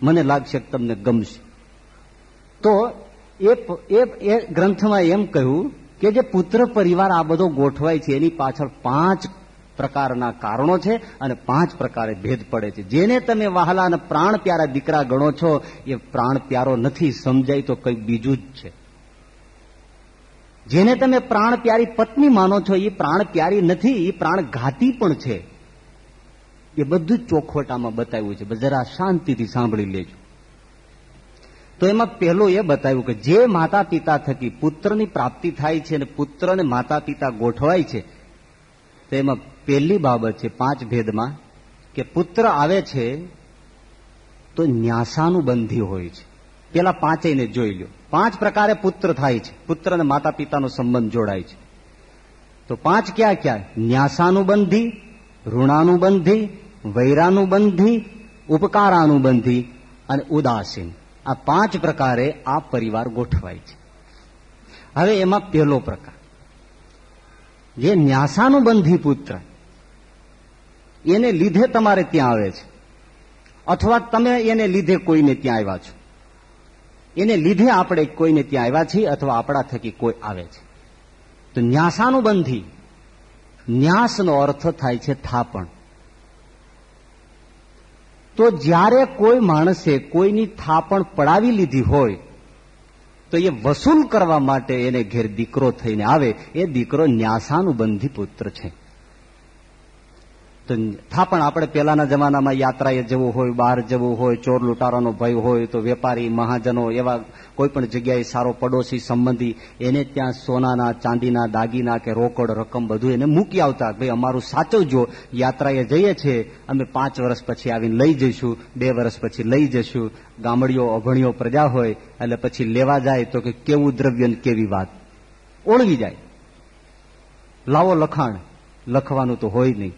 મને લાગશે તમને ગમશે. તો એ એ ગ્રંથમાં એમ કહ્યું કે જે પુત્ર પરિવાર આ બધો ગોઠવાય છે, એની પાછળ પાંચ પ્રકારના કારણો છે અને પાંચ પ્રકારે ભેદ પડે છે. જેને તમે વહાલા અને પ્રાણ પ્યારા દીકરા ગણો છો, એ પ્રાણ પ્યારો નથી સમજાય તો કંઈક બીજું જ છે. જેને તમે પ્રાણ પ્યારી પત્ની માનો છો, એ પ્રાણ પ્યારી નથી, એ પ્રાણ ઘાતી પણ છે. એ બધું ચોખવટામાં બતાવ્યું છે. જરા શાંતિથી સાંભળી લેજો. તો એમાં પહેલું એ બતાવ્યું કે જે માતા પિતા થકી પુત્રની પ્રાપ્તિ થાય છે અને પુત્ર અને માતા પિતા ગોઠવાય છે, તો એમાં પહેલી બાબત છે પાંચ ભેદમાં કે પુત્ર આવે છે તો ન્યાસાનુબંધી હોય છે. પેલા પાંચેયને જોઈ લો પાંચ પ્રકારે પુત્ર થાય છે. પુત્ર અને માતા પિતાનો સંબંધ જોડાય છે. તો પાંચ ક્યાં ક્યાં? ન્યાસાનુબંધી, ઋણાનુબંધી, વૈરાનુબંધી, ઉપકારાનુબંધી અને ઉદાસીન. આ પાંચ પ્રકારે આ પરિવાર ગોઠવાય છે. હવે એમાં પહેલો પ્રકાર. જે ન્યાસાનુબંધી પુત્ર, એને લીધે તમારે ત્યાં આવે છે. અથવા તમે એને લીધે કોઈને ત્યાં આવ્યા છો. એને લીધે આપણે કોઈને ત્યાં આવ્યા છીએ અથવા આપણા થકી કોઈ આવે છે. તો ન્યાસાનુબંધી, ન્યાસનો અર્થ થાય છે થાપણ. તો જ્યારે કોઈ માણસે કોઈની થાપણ પડાવી લીધી હોય, તો એ વસૂલ કરવા માટે એને ઘેર દીકરો થઈને આવે. એ દીકરો ન્યાસાનુબંધી પુત્ર છે. તો થા પણ આપણે પહેલાના જમાનામાં યાત્રાએ જવું હોય, બહાર જવું હોય, ચોર લૂંટારાનો ભય હોય, તો વેપારી, મહાજનો એવા કોઈ પણ જગ્યાએ સારો પડોશી સંબંધી એને ત્યાં સોનાના, ચાંદીના, દાગીના કે રોકડ રકમ બધું એને મૂકી આવતા ભાઈ, અમારું સાચવજો યાત્રાએ જઈએ છીએ, અમે પાંચ વર્ષ પછી આવીને લઈ જઈશું, બે વર્ષ પછી લઈ જઈશું, ગામડીઓ, અભણીઓ પ્રજા હોય, એટલે પછી લેવા જાય તો કે કેવું દ્રવ્ય ને કેવી વાત? ઓળવી જાય. લાવો લખાણ. લખવાનું તો હોય નહીં.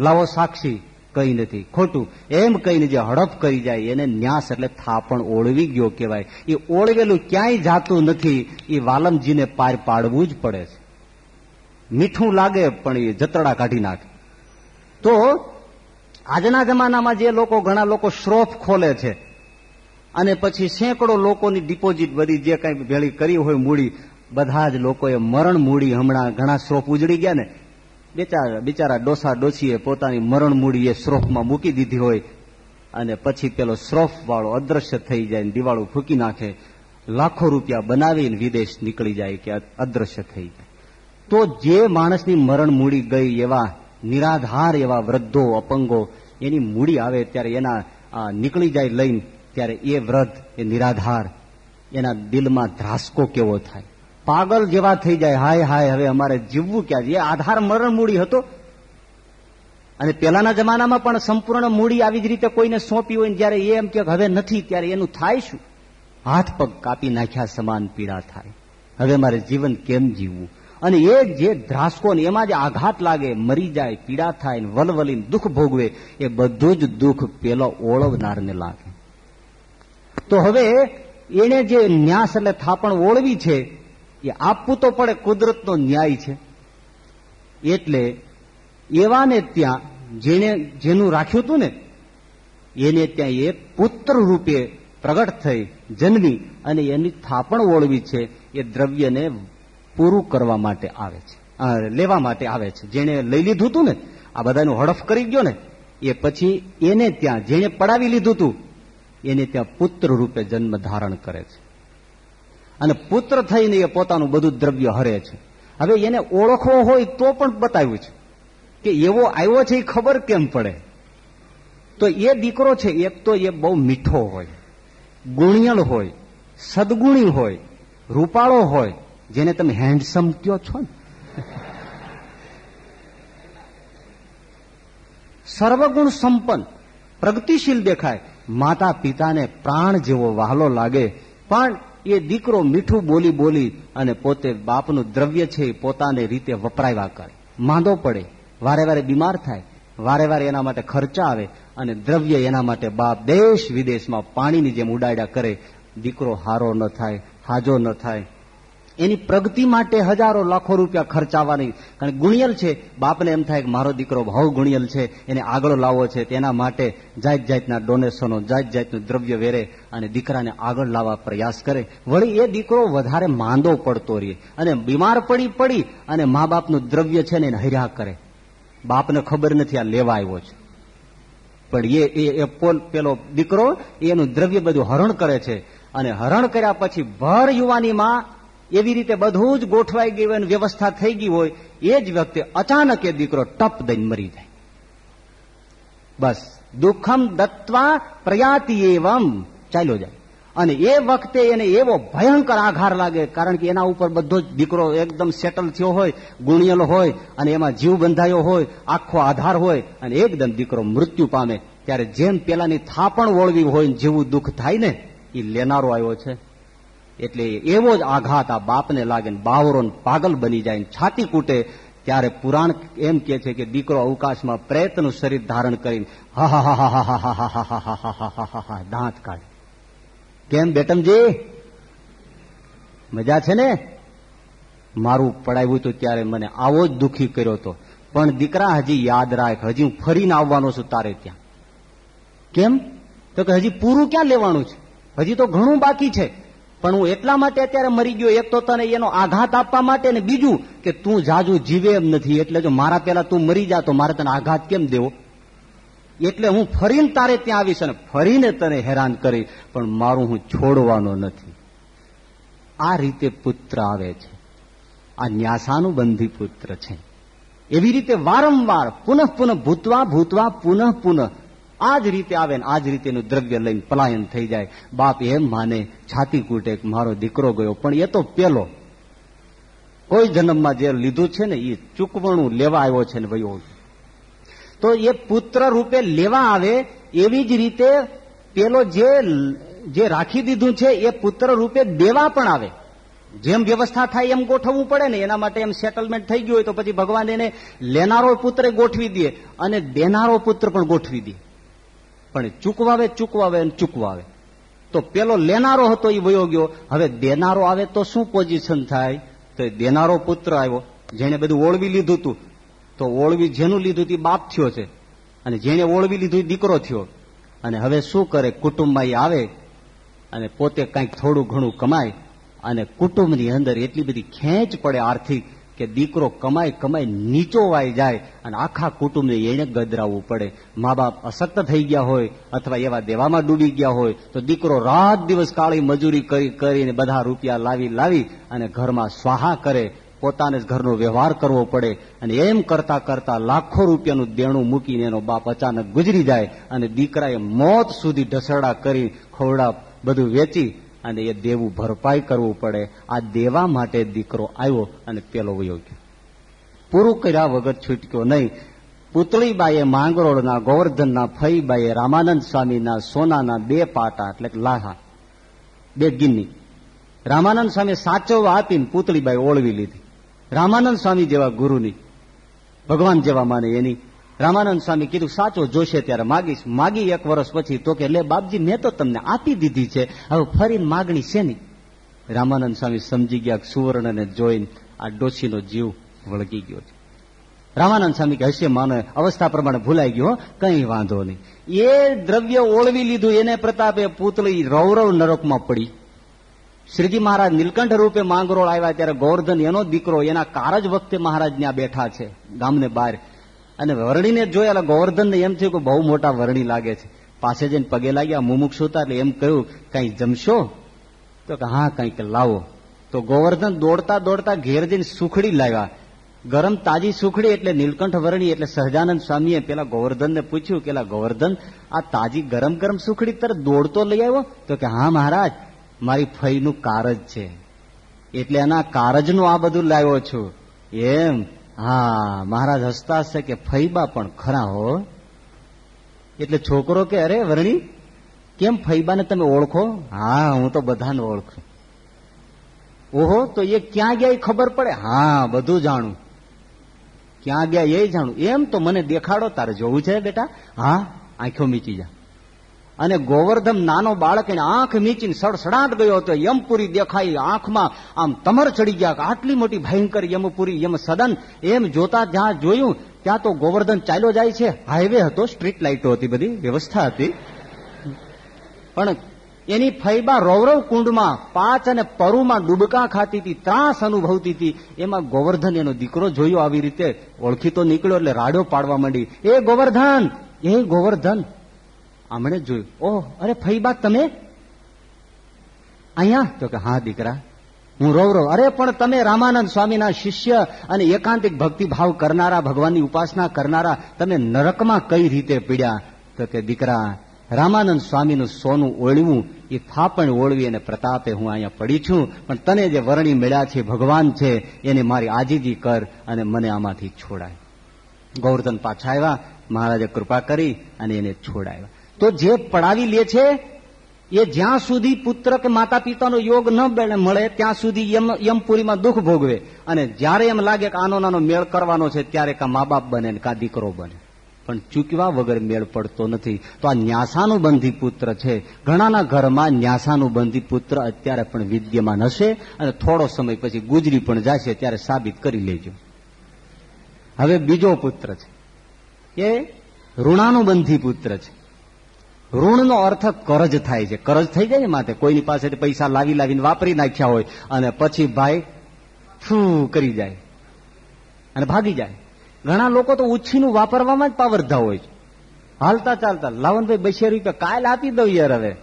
લાવો સાક્ષી, કઈ નથી. ખોટું. એમ કહીને જે હડપ કરી જાય, એને ન્યાસ એટલે થાપણ ઓળવી ગયો કહેવાય. એ ઓળવેલું ક્યાંય જાતું નથી, એ વાલમજીને પાર પાડવું જ પડે છે. મીઠું લાગે, પણ એ જતરડા કાઢી નાખે. તો આજના જમાનામાં જે લોકો, ઘણા લોકો શ્રોફ ખોલે છે, અને પછી સેંકડો લોકોની ડિપોઝિટ બધી જે કઈ ભેળી કરી હોય મૂડી, બધા જ લોકોએ મરણ મૂડી હમણાં ઘણા શ્રોફ ઉજળી ગયા ને. બિચારા બિચારા ડોસા ડોસીએ પોતાની મરણ મૂડી એ શ્રોફમાં મૂકી દીધી હોય અને પછી પેલો શ્રોફ વાળો અદ્રશ્ય થઈ જાય દિવાળું ફૂકી નાખે, લાખો રૂપિયા બનાવીને વિદેશ નીકળી જાય કે અદ્રશ્ય થઈ જાય. તો જે માણસની મરણ મૂડી ગઈ એવા નિરાધાર એવા વૃદ્ધો, અપંગો, એની મૂડી આવે ત્યારે એના નીકળી જાય લઈને, ત્યારે એ વૃદ્ધ એ નિરાધાર, એના દિલમાં ધ્રાસકો કેવો થાય? પાગલ જેવા થઈ જાય. હાય હાય, હવે અમારે જીવવું ક્યાં જે આધાર મરણ મૂડી હતો. અને પેલાના જમાનામાં પણ સંપૂર્ણ મૂડી આવી જ રીતે કોઈને સોંપી હોય જયારે એમ કે હવે નથી, ત્યારે એનું થાય શું? હાથ પગ કાપી નાખ્યા સમાન પીડા થાય. હવે મારે જીવન કેમ જીવવું? અને એ જે ધ્રાસકો ને એમાં જે આઘાત લાગે, મરી જાય, પીડા થાય વલવલીને દુઃખ ભોગવે, એ બધું જ દુઃખ પેલો ઓળવનારને લાગે. તો હવે એને જે ન્યાસ એટલે થાપણ ઓળવી છે એ આપવું તો પડે, કુદરતનો ન્યાય છે. એટલે એવાને ત્યાં જેને જેનું રાખ્યું હતું ને, એને ત્યાં એ પુત્ર રૂપે પ્રગટ થઈ, જન્મી અને એની થાપણ ઓળવી છે, એ દ્રવ્યને પૂરું કરવા માટે આવે છે લેવા માટે આવે છે. જેને લઈ લીધું હતું ને, આ બધાનું હડફ કરી ગયો ને, એ પછી એને ત્યાં જેને પડાવી લીધું હતું એને ત્યાં પુત્ર રૂપે જન્મ ધારણ કરે છે. અને પુત્ર થઈને એ પોતાનું બધું દ્રવ્ય હરે છે. હવે એને ઓળખવો હોય તો પણ બતાવ્યું છે કે એવો આવ્યો છે એ ખબર કેમ પડે? તો એ દીકરો છે, એક તો એ બહુ મીઠો હોય ગુણિયલ હોય, સદગુણી હોય, રૂપાળો હોય, જેને તમે હેન્ડસમ કયો છો ને. સર્વગુણ સંપન્ન, પ્રગતિશીલ દેખાય માતા પિતાને પ્રાણ જેવો વહાલો લાગે, પણ એ દીકરો મીઠું બોલી બોલી અને પોતે બાપનું દ્રવ્ય છે એ પોતાને રીતે વપરાવ્યા કરે. માંદો પડે, વારે વારે બીમાર થાય, વારે વારે એના માટે ખર્ચા આવે અને દ્રવ્ય એના માટે બાપ દેશ વિદેશમાં પાણીની જેમ ઉડાડ્યા કરે. દીકરો હારો ન થાય, હાજો ન થાય એની પ્રગતિ માટે હજારો લાખો રૂપિયા ખર્ચાવાની. કારણ ગુણિયલ છે. બાપને એમ થાય કે મારો દીકરો ભાવ ગુણિયલ છે. એને આગળ લાવવો છે. તેના માટે જાત જાતના ડોનેશનો જાત જાતનું દ્રવ્ય વેરે અને દીકરાને આગળ લાવવા પ્રયાસ કરે. વળી એ દીકરો વધારે માંદો પડતો રહે અને બીમાર પડી પડી અને મા બાપનું દ્રવ્ય છે ને એને હર્યા કરે. બાપને ખબર નથી આ લેવા આવ્યો છે. પણ એ પોલ, પેલો દીકરો એનું દ્રવ્ય બધું હરણ કરે છે. અને હરણ કર્યા પછી ભર યુવાનીમાં એવી રીતે બધું જ ગોઠવાઈ ગયું અને વ્યવસ્થા થઈ ગઈ હોય, એ જ વખતે અચાનક એ દીકરો ટપ દઈને મરી જાય. બસ. દુઃખમ દત્વા પ્રયાતિ એવમ ચાલ્યો જાય. અને એ વખતે એને એવો ભયંકર આઘાર લાગે, કારણ કે એના ઉપર બધો જ દીકરો એકદમ સેટલ થયો હોય, ગુણિયેલો હોય, અને એમાં જીવ બંધાયો હોય, આખો આધાર હોય, અને એકદમ દીકરો મૃત્યુ પામે. ત્યારે જેમ પેલાની થાપણ વળવી હોય જેવું દુઃખ થાય ને એ લેનારો આવ્યો છે. એટલે એવો જ આઘાત આ બાપને લાગે બાવરો પાગલ બની જાય છાતી કૂટે ત્યારે પુરાણ એમ કે છે કે દીકરો અવકાશમાં પ્રયત્નનું શરીર ધારણ કરીને હા હા હા હા દાંત કાઢે કેમ બેટમજી મજા છે ને મારું પડાવ્યું હતું ત્યારે મને આવો જ દુખી કર્યો હતો પણ દીકરા હજી યાદ રાખ હજી હું ફરીને આવવાનો છું તારે ત્યાં કેમ તો કે હજી પૂરું ક્યાં લેવાનું છે હજી તો ઘણું બાકી છે પણ હું એટલા માટે અત્યારે મરી ગયો, એક તો તને એનો આઘાત આપવા માટે ને બીજું કે તું જાજુ જીવે એમ નથી. એટલે જો મારા પેલા તું મરી જા તો મારે તને આઘાત કેમ દેવો? એટલે હું ફરીને તારે ત્યાં આવીશ અને ફરીને તને હેરાન કરી, પણ મારું હું છોડવાનો નથી. આ રીતે પુત્ર આવે છે. આ ન્યાસાનુબંધી પુત્ર છે. એવી રીતે વારંવાર પુનઃ પુનઃ ભૂતવા ભૂતવા પુનઃ પુનઃ આ જ રીતે આવે ને આ જ રીતેનું દ્રવ્ય લઈને પલાયન થઈ જાય. બાપ એમ માને, છાતી કૂટે મારો દીકરો ગયો. પણ એ તો પેલો. કોઈ જન્મમાં જે લીધું છે ને એ ચૂકવણું લેવા આવ્યો છે ને ભાઈઓ તો એ પુત્ર રૂપે લેવા આવે એવી જ રીતે પેલો જે જે રાખી દીધું છે, એ પુત્ર રૂપે દેવા પણ આવે. જેમ વ્યવસ્થા થાય એમ ગોઠવવું પડે ને, એના માટે એમ સેટલમેન્ટ થઈ ગયું હોય તો પછી ભગવાન એને લેનારો પુત્ર ગોઠવી દે અને દેનારો પુત્ર પણ ગોઠવી દે. પણ ચૂકવાવે ચૂકવાવે અને ચૂકવાવે. તો પેલો લેનારો હતો એ વયો ગયો. હવે દેનારો આવે તો શું પોઝિશન થાય? તો દેનારો પુત્ર આવ્યો જેને બધું ઓળવી લીધું હતું. તો ઓળવી જેનું લીધું તે બાપ થયો છે. અને જેને ઓળવી લીધું દીકરો થયો. અને હવે શું કરે? કુટુંબમાં એ આવે અને પોતે કંઈક થોડું ઘણું કમાય અને કુટુંબની અંદર એટલી બધી ખેંચ પડે આર્થિક કે દીકરો કમાઈ કમાઈ નીચો વાઈ જાય અને આખા કુટુંબને એને ગદરાવવું પડે. મા બાપ અશક્ત થઈ ગયા હોય અથવા એવા દેવામાં ડૂબી ગયા હોય તો દીકરો રાત દિવસ કાળી મજૂરી કરી કરીને બધા રૂપિયા લાવી લાવી અને ઘરમાં સ્વાહા કરે. પોતાને જ ઘરનો વ્યવહાર કરવો પડે અને એમ કરતા કરતા લાખો રૂપિયાનું દેણું મૂકીને એનો બાપ અચાનક ગુજરી જાય અને દીકરાએ મોત સુધી ઢસરડા કરી ખોરડા બધું વેચી અને એ દેવું ભરપાઈ કરવું પડે. આ દેવા માટે દીકરો આવ્યો અને પેલો વયો ગયો. પૂરું કર્યા વગર છૂટક્યો નહીં. પુતળીબાઈએ માંગરોળના, ગોવર્ધનના, ફઈબાઈએ રામાનંદ સ્વામીના સોનાના બે પાટા એટલે લાહા, બે ગિન્ની. રામાનંદ સ્વામી સાચવવા આપીને પુતળીબાઈ ઓળવી લીધી. રામાનંદ સ્વામી જેવા ગુરુની, ભગવાન જેવા માને એની. રામાનંદ સ્વામી કીધું, સાચો જોશે ત્યારે માગીશ. માગી એક વર્ષ પછી તો કે, લે બાપજી, મેં તો તમને આપી દીધી છે. હવે ફરીને માગણી શેની? રામાનંદ સ્વામી સમજી ગયા સુવર્ણને જોઈને આ ડોશીનો જીવ વળગી ગયો છે. રામાનંદ સ્વામી કે હશે માનો, અવસ્થા પ્રમાણે ભૂલાઈ ગયો કઈ વાંધો નહીં. એ દ્રવ્ય ઓળવી લીધું, એને પ્રતાપે પૂતળી રૌરવ નરકમાં પડી. શ્રીજી મહારાજ નીલકંઠ રૂપે માંગરોળ આવ્યા ત્યારે ગોવર્ધન એનો દીકરો એના કારજ વખતે મહારાજ ત્યાં બેઠા છે, ગામને બહાર. અને વરણીને જોયા ગોવર્ધનને એમ થયું કે બહુ મોટા વરણી લાગે છે. પાસે જઈને પગે લાગ્યા મુમુક્ષ હતા એટલે એમ કહ્યું, કઈ જમશો? તો કે, હા, કંઈક લાવો. તો ગોવર્ધન દોડતા દોડતા ઘેર જઈને સુખડી લાવ્યા. ગરમ તાજી સુખડી એટલે નીલકંઠ વરણી, એટલે સહજાનંદ સ્વામીએ પેલા ગોવર્ધનને પૂછ્યું કે ગોવર્ધન, આ તાજી ગરમ ગરમ સુખડી તરત દોડતો લઈ આવ્યો? તો કે, હા, મહારાજ, મારી ફઈનું કારજ છે. એટલે એના કારજનું આ બધું લાવ્યો છું. એમ. હા, મહારાજ હસતા હશે કે ફૈબા પણ ખરા હો. એટલે છોકરો કે, અરે, વરણી, કેમ ફૈબાને તમે ઓળખો? હા, હું તો બધાને ઓળખું. ઓહો, તો એ ક્યાં ગયા એ ખબર પડે? હા, બધું જાણું. ક્યાં ગયા એ જાણું? એમ તો મને દેખાડો, તારે જોવું છે, બેટા? હા, આંખો મીચી જા. અને ગોવર્ધન નાનો બાળક એને આંખ મીચીને સડસડાટ ગયો હતો. યમપુરી દેખાઈ આંખમાં. આમ તમર ચડી ગયા આટલી મોટી ભયંકર યમપુરી યમ સદન એમ જોતા જ્યાં જોયું, ત્યાં તો ગોવર્ધન ચાલ્યો જાય છે. હાઈવે હતો, સ્ટ્રીટ લાઇટો હતી બધી, વ્યવસ્થા હતી. પણ એની ફૈબા રૌરવ કુંડમાં, પાંચ અને પરુમાં ડૂબકા ખાતી હતી, ત્રાસ અનુભવતી હતી. એમાં ગોવર્ધન એનો દીકરો જોયો આવી રીતે, ઓળખી તો નીકળ્યો એટલે રાડો પાડવા માંડી. એ ગોવર્ધન એ ગોવર્ધન આમણે જોયું. ઓહ, અરે ફઈબા તમે? અહીંયા? તો કે, હા, દીકરા. હું રોવ રોવ. અરે, પણ તમે રામાનંદ સ્વામીના શિષ્ય અને એકાંતિક ભક્તિભાવ કરનારા, ભગવાનની ઉપાસના કરનારા, તમે નરકમાં કઈ રીતે પીડ્યા? તો કે, દીકરા, રામાનંદ સ્વામીનું સોનું ઓળવું એ ફાપણ ઓળવી અને પ્રતાપે હું અહીંયા પડી છું, પણ તને જે વર્ણી મળ્યા છે, ભગવાન છે, એને મારી આજીજી કર અને મને આમાંથી છોડાય. ગૌરધન પાછા આવ્યા, મહારાજે કૃપા કરી અને એને છોડાવ્યા. તો જે પડાવી લે છે, એ જ્યાં સુધી પુત્ર કે માતા પિતાનો યોગ ન મળે, ત્યાં સુધી યમ, યમપુરીમાં દુઃખ ભોગવે. અને જ્યારે એમ લાગે કે આનો નાનો મેળ કરવાનો છે, ત્યારે કા મા બાપ બને કા દીકરો બને. પણ ચૂકવા વગર મેળ પડતો નથી. તો આ ન્યાસાનું બંધી પુત્ર છે. ઘણાના ઘરમાં ન્યાસાનું બંધી પુત્ર અત્યારે પણ વિદ્યમાન હશે અને થોડો સમય પછી ગુજરી પણ જશે, ત્યારે સાબિત કરી લેજો. હવે બીજો પુત્ર છે. એ ઋણાનું બંધી પુત્ર છે. ઋણનો અર્થ કરજ થાય છે. કરજ થઈ જાય ને માટે કોઈની પાસેથી પૈસા લાવી લાવીને વાપરી નાખ્યા હોય અને પછી ભાઈ ફૂ કરી જાય અને ભાગી જાય. ઘણા લોકો તો ઉછીનું વાપરવામાં જ પાવરધા હોય છે. હાલતા ચાલતા લાવનભાઈ બસો રૂપિયા કાલ આપી દઉં યાર હવે.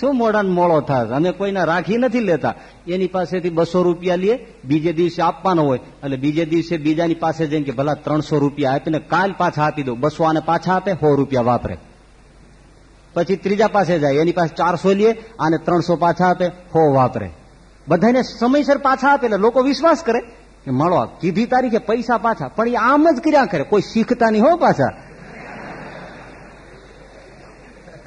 શું મોડાને મોડો થાય અમે કોઈને રાખી નથી લેતા. એની પાસેથી બસો રૂપિયા લે, બીજે દિવસે આપવાનો હોય. એટલે બીજે દિવસે બીજાની પાસે જઈને કે ભલા ત્રણસો રૂપિયા આપીને કાલ પાછા આપી દઉં. બસો આને પાછા આપે, સો રૂપિયા વાપરે. પછી ત્રીજા પાસે જાય. એની પાસે ચારસો લે અને ત્રણસો પાછા આપે. હો વાપરે. બધાને સમયસર પાછા આપે એટલે લોકો વિશ્વાસ કરે કે મળો કીધી તારીખે પૈસા પાછા. પણ એ આમ જ કર્યા કરે. કોઈ શીખતા નહીં હો પાછા.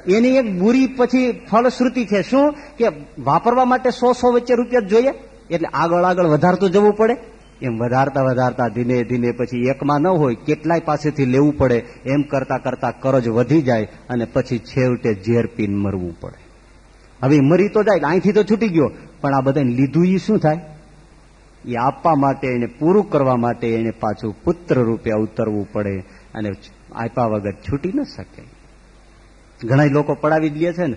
એની એક બુરી પછી ફળશ્રુતિ છે શું? કે વાપરવા માટે સો સો વચ્ચે રૂપિયા જોઈએ. એટલે આગળ આગળ વધારતું જવું પડે. એમ વધારતા વધારતા ધીમે ધીમે પછી એકમાં ન હોય, કેટલાય પાસેથી લેવું પડે, એમ કરતા કરતા કરજ વધી જાય અને પછી છેવટે ઝેર પીન મરવું પડે. હવે મરી તો જાય, અહીંથી તો છૂટી ગયો, પણ આ બધાને લીધું એ શું થાય? એ આપવા માટે એને પૂરું કરવા માટે એને પાછું પુત્ર રૂપે અવતરવું પડે અને આપ્યા વગર છૂટી ન શકે. ઘણા લોકો પડાવી જ લે છે ને,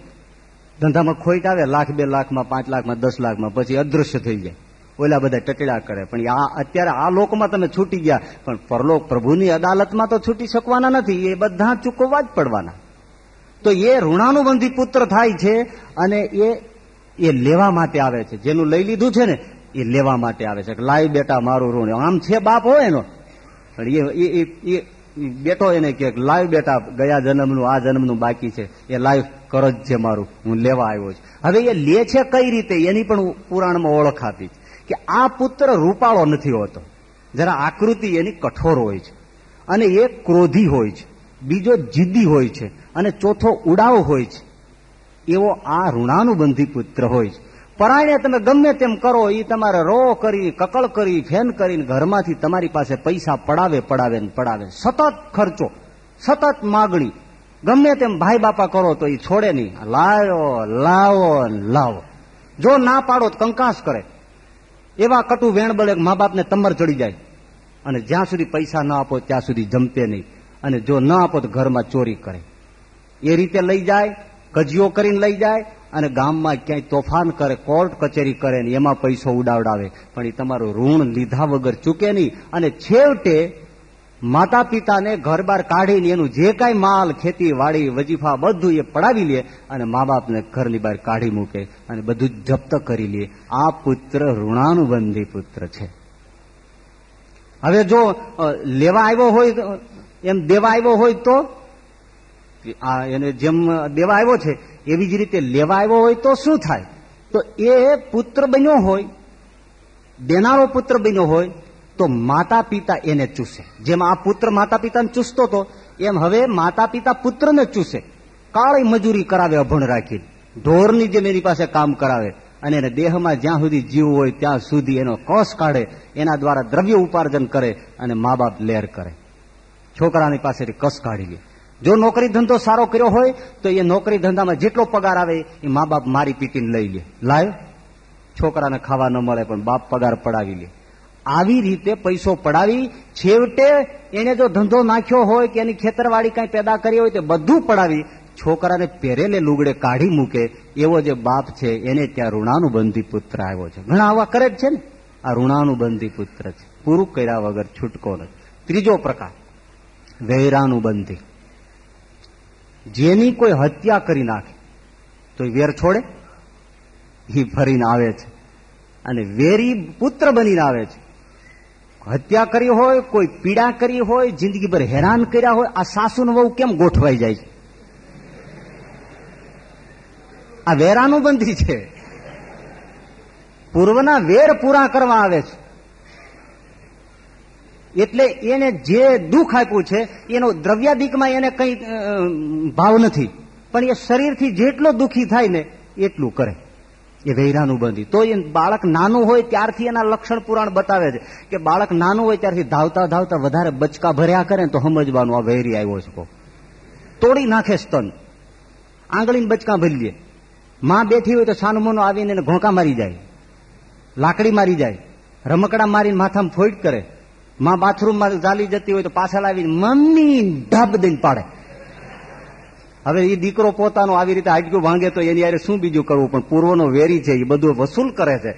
ધંધામાં ખોઈટ આવે, લાખ બે લાખમાં, પાંચ લાખમાં, દસ લાખમાં, પછી અદૃશ્ય થઈ જાય. ઓલા બધા ટટેડા કરે. પણ આ અત્યારે આ લોકમાં તમે છૂટી ગયા, પણ પરલોક પ્રભુની અદાલતમાં તો છૂટી શકવાના નથી, એ બધા ચૂકવવા જ પડવાના. તો એ ઋણાનુબંધી પુત્ર થાય છે અને એ એ લેવા માટે આવે છે. જેનું લઈ લીધું છે ને, એ લેવા માટે આવે છે. લાય બેટા મારું ઋણ. આમ છે બાપ હોય એનો. પણ એ બેઠો એને કે લાઈવ બેટા, ગયા જન્મનું, આ જન્મનું બાકી છે. એ લાઈવ કરજ છે મારું. હું લેવા આવ્યો છું. હવે એ લે છે કઈ રીતે? એની પણ પુરાણમાં ઓળખ આપી કે આ પુત્ર રૂપાળો નથી હોતો. જરા આકૃતિ એની કઠોર હોય છે અને એ ક્રોધી હોય છે. બીજો જીદ્દી હોય છે અને ચોથો ઉડાવ હોય છે. એવો આ ઋણાનુબંધી પુત્ર હોય છે. પરાયણે તમે ગમે તેમ કરો એ તમારે રો કરી, કકળ કરી ફેન કરીને ઘરમાંથી તમારી પાસે પૈસા પડાવે પડાવે ને પડાવે. સતત ખર્ચો, સતત માગણી. ગમે તેમ ભાઈ બાપા કરો તો એ છોડે નહીં. લાવો લાવો લાવો. જો ના પાડો તો કંકાસ કરે. એવા કટુ વેણ બળે મા બાપને તમર ચડી જાય. અને જ્યાં સુધી પૈસા ન આપો, ત્યાં સુધી જમતે નહીં. અને જો ન આપો, તો ઘરમાં ચોરી કરે. એ રીતે લઈ જાય કજિયો કરીને લઈ જાય, અને ગામમાં ક્યાંય તોફાન કરે, કોર્ટ કચેરી કરે ને એમાં પૈસો ઉડાવડાવે. પણ એ તમારું ઋણ લીધા વગર ચૂકે નહીં. અને છેવટે માતા પિતાને ઘર બાર કાઢીને એનું જે કાંઈ માલ, ખેતી, વાડી, વજીફા બધું એ પડાવી લે અને મા બાપને ઘરની બહાર કાઢી મૂકે અને બધું જપ્ત કરી લે. આ પુત્ર ઋણાનુબંધી પુત્ર છે. હવે જો લેવા આવ્યો હોય એમ દેવા આવ્યો હોય તો? આ એને જેમ દેવા આવ્યો છે, એવી જ રીતે લેવા આવ્યો હોય તો શું થાય? તો એ પુત્ર બન્યો હોય, દેનારો પુત્ર બન્યો હોય તો માતા પિતા એને ચૂસે. જેમ આ પુત્ર માતા પિતાને ચૂસતો હતો એમ હવે માતા પિતા પુત્રને ચૂસે. કાળી મજૂરી કરાવે અભણ રાખીને. ઢોરની જેમ એની પાસે કામ કરાવે, અને એને દેહમાં જ્યાં સુધી જીવ હોય ત્યાં સુધી એનો કસ કાઢે, એના દ્વારા દ્રવ્ય ઉપાર્જન કરે, અને મા બાપ લેર કરે. છોકરાની પાસેથી કસ કાઢી લે. જો નોકરી ધંધો સારો કર્યો હોય, તો એ નોકરી ધંધામાં જેટલો પગાર આવે, એ મા બાપ મારી પીટીને લઈ લે. લાય? છોકરાને ખાવા ન મળે, પણ બાપ પગાર પડાવી લે. આવી રીતે પૈસો પડાવી, છેવટે એને જો ધંધો નાખ્યો હોય કે એની ખેતરવાડી કઈ પેદા કરી હોય તે બધું પડાવી, છોકરાને પહેરેલે લુગડે કાઢી મૂકે, એવો જે બાપ છે, એને ત્યાં ઋણાનુબંધી પુત્ર આવ્યો છે. ઘણા આવા કરે જ છે ને? આ ઋણાનુબંધી પુત્ર છે. પૂરું કર્યા વગર છૂટકો નથી. ત્રીજો પ્રકાર, વૈરાનુબંધી. જેની કોઈ હત્યા કરી નાખે, તો વેર છોડે? એ ફરીને આવે છે. અને વેરી પુત્ર બનીને આવે છે. હત્યા કરી હોય, કોઈ પીડા કરી હોય, જિંદગીભર હેરાન કર્યા હોય, આ સાસુ વહુ કેમ ગોઠવાઈ જાય છે? આ વેરાનું બંધી છે. પૂર્વના વેર પૂરા કરવા આવે છે. એટલે એને જે દુઃખ આપ્યું છે, એનો દ્રવ્યાદિકમાં એને કંઈ ભાવ નથી. પણ એ શરીરથી જેટલો દુઃખી થાય ને, એટલું કરે. એ વૈરાનું બંધી. તો એ બાળક નાનું હોય ત્યારથી એના લક્ષણ પુરાણ બતાવે છે કે બાળક નાનું હોય ત્યારથી ધાવતા ધાવતા વધારે બચકા ભર્યા કરે તો સમજવાનું આ વૈરી આવ્યો છે તોડી નાખે સ્તન. આંગળીને બચકા ભરી લે માં બેઠી હોય તો સાનુમોનો આવીને એને ઘોંકા મારી જાય. લાકડી મારી જાય. રમકડા મારીને માથામાં ફોઈટ કરે. માં બાથરૂમમાં ચાલી જતી હોય તો પાછળ આવીને મમ્મી ઢબ દઈને પાડે. હવે એ દીકરો પોતાનો આવી રીતે હાડક્યું ભાંગે તો એની યારે શું બીજું કરવું? પણ પૂર્વનો વેરી છે એ બધું વસૂલ કરે છે.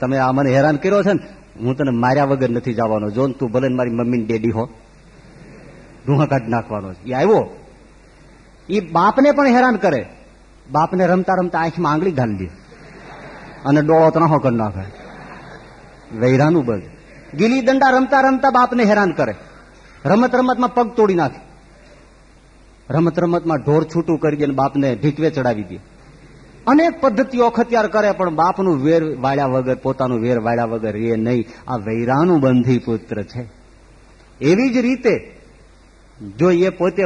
તમે આ મને હેરાન કર્યો છે ને, હું તને માર્યા વગર નથી જવાનો. જો તું ભલે મારી મમ્મી ડેડી હો. ડુહા કાઢ નાખવાનો એ આવ્યો. એ બાપને પણ હેરાન કરે. બાપને રમતા રમતા આંખમાં આંગળી ઘાલી અને ડોળો ત્રાહો કરી નાખે. વૈરાનું બંધ ગીલી દંડા રમતા રમતા બાપને હેરાન કરે. રમત રમતમાં પગ તોડી નાખે. રમત રમતમાં ઢોર છૂટું કરી દે બાપને ઢીકવે ચડાવી દે. અનેક પદ્ધતિઓ અખત્યાર કરે, પણ બાપનું વેર વાળ્યા વગર, પોતાનું વેર વાળ્યા વગર એ નહીં. આ વૈરાનું બંધી પુત્ર છે. એવી જ રીતે જો એ પોતે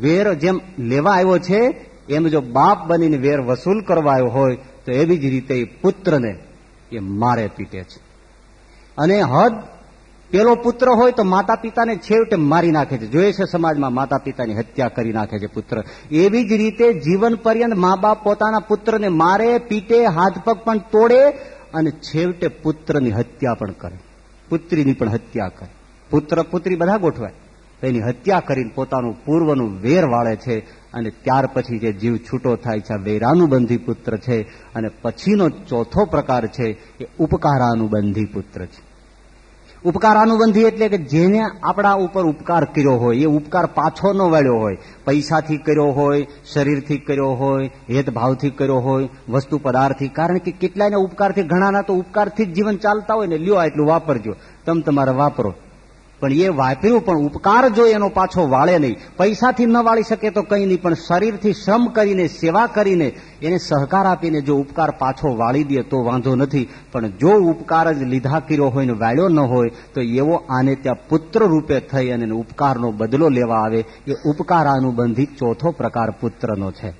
વેર જેમ લેવા આવ્યો છે, એમ જો બાપ બનીને વેર વસૂલ કરવા આવ્યો હોય, તો એવી જ રીતે પુત્રને એ મારે પીટે છે. અને હદ પેલો પુત્ર હોય તો માતા પિતાને છેવટે મારી નાખે છે. જોઈએ છે સમાજમાં માતા પિતાની હત્યા કરી નાખે છે પુત્ર. એવી જ રીતે જીવન પર્યંત મા બાપ પોતાના પુત્રને મારે, પીટે, હાથ પગ પણ તોડે અને છેવટે પુત્રની હત્યા પણ કરે. પુત્રીની પણ હત્યા કરે. પુત્ર પુત્રી બધા ગોઠવાય. એની હત્યા કરીને પોતાનું પૂર્વનું વેર વાળે છે અને ત્યાર પછી જે જીવ છૂટો થાય છે વેરાનુબંધી પુત્ર છે અને પછીનો ચોથો પ્રકાર છે એ ઉપકારાનુબંધી પુત્ર છે. ઉપકારાનુબંધી એટલે કે જેને આપણા ઉપર ઉપકાર કર્યો હોય, એ ઉપકાર પાછો ન વાળ્યો હોય. પૈસાથી કર્યો હોય, શરીરથી કર્યો હોય, હેતભાવથી કર્યો હોય, વસ્તુ પદાર્થથી. કારણ કે કેટલાયના ઉપકારથી, ઘણાના તો ઉપકારથી જ જીવન ચાલતા હોય ને, લ્યો એટલું વાપરજો. તમે તમારે વાપરો. પણ એ વાપર્યું પણ ઉપકાર જો એનો પાછો વાળે નહીં. પૈસાથી ન વાળી શકે તો કંઈ નહીં, પણ શરીરથી શ્રમ કરીને, સેવા કરીને એને સહકાર આપીને જો ઉપકાર પાછો વાળી દે તો વાંધો નથી. પણ જો ઉપકાર જ લીધા કર્યો હોય ને વાળ્યો ન હોય, તો એવો આને ત્યાં પુત્ર રૂપે થઈ અને ઉપકારનો બદલો લેવા આવે. એ ઉપકાર અનુબંધિત ચોથો પ્રકાર પુત્રનો છે.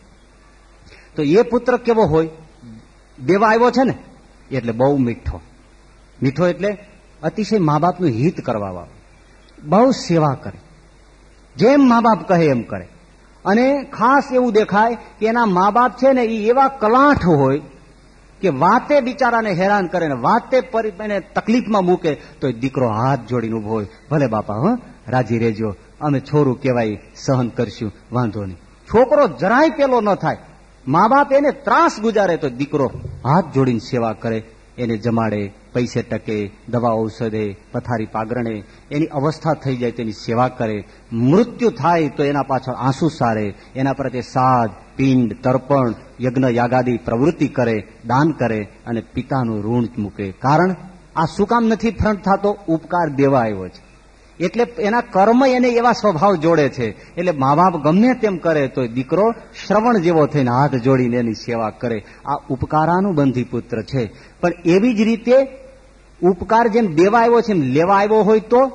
તો એ પુત્ર કેવો હોય? દેવા આવ્યો છે ને? એટલે બહુ મીઠો. મીઠો એટલે અતિશય મા બાપનું હિત કરવા વાળો. બહુ સેવા કરે. જેમ મા બાપ કહે એમ કરે. અને ખાસ એવું દેખાય કે એના મા બાપ છે ને એ એવા કલાઠ હોય કે વાતે બિચારાને હેરાન કરે ને વાતે એને તકલીફમાં મૂકે તો દીકરો હાથ જોડીને ઊભો હોય. ભલે બાપા, હ, રાજી રેજો અમે છોરું કહેવાય, સહન કરશું. વાંધો નહીં. છોકરો જરાય પેલો ન થાય. મા બાપ એને ત્રાસ ગુજારે તો દીકરો હાથ જોડીને સેવા કરે, એને જમાડે પૈસે ટકે દવા ઔષધે, પથારી પાગરણે, એની અવસ્થા થઈ જાય તેની સેવા કરે, મૃત્યુ થાય તો એના પાછળ આંસુ સારે, એના પ્રત્યે સાધ પિંડ, તર્પણ, યજ્ઞ, યાગાદી પ્રવૃત્તિ કરે, દાન કરે અને પિતાનું ઋણ મૂકે. કારણ આ શું કામ નથી ફ્રન્ટ થતો? ઉપકાર દેવા આવ્યો છે. એટલે એના કર્મ એને એવા સ્વભાવ જોડે છે. એટલે મા બાપ ગમે તેમ કરે તો દીકરો શ્રવણ જેવો થઈને હાથ જોડીને એની સેવા કરે. આ ઉપકારાનું બંધી પુત્ર છે. પણ એવી જ રીતે ઉપકાર જેમ દેવા આવ્યો છે એમ લેવા આવ્યો હોય તો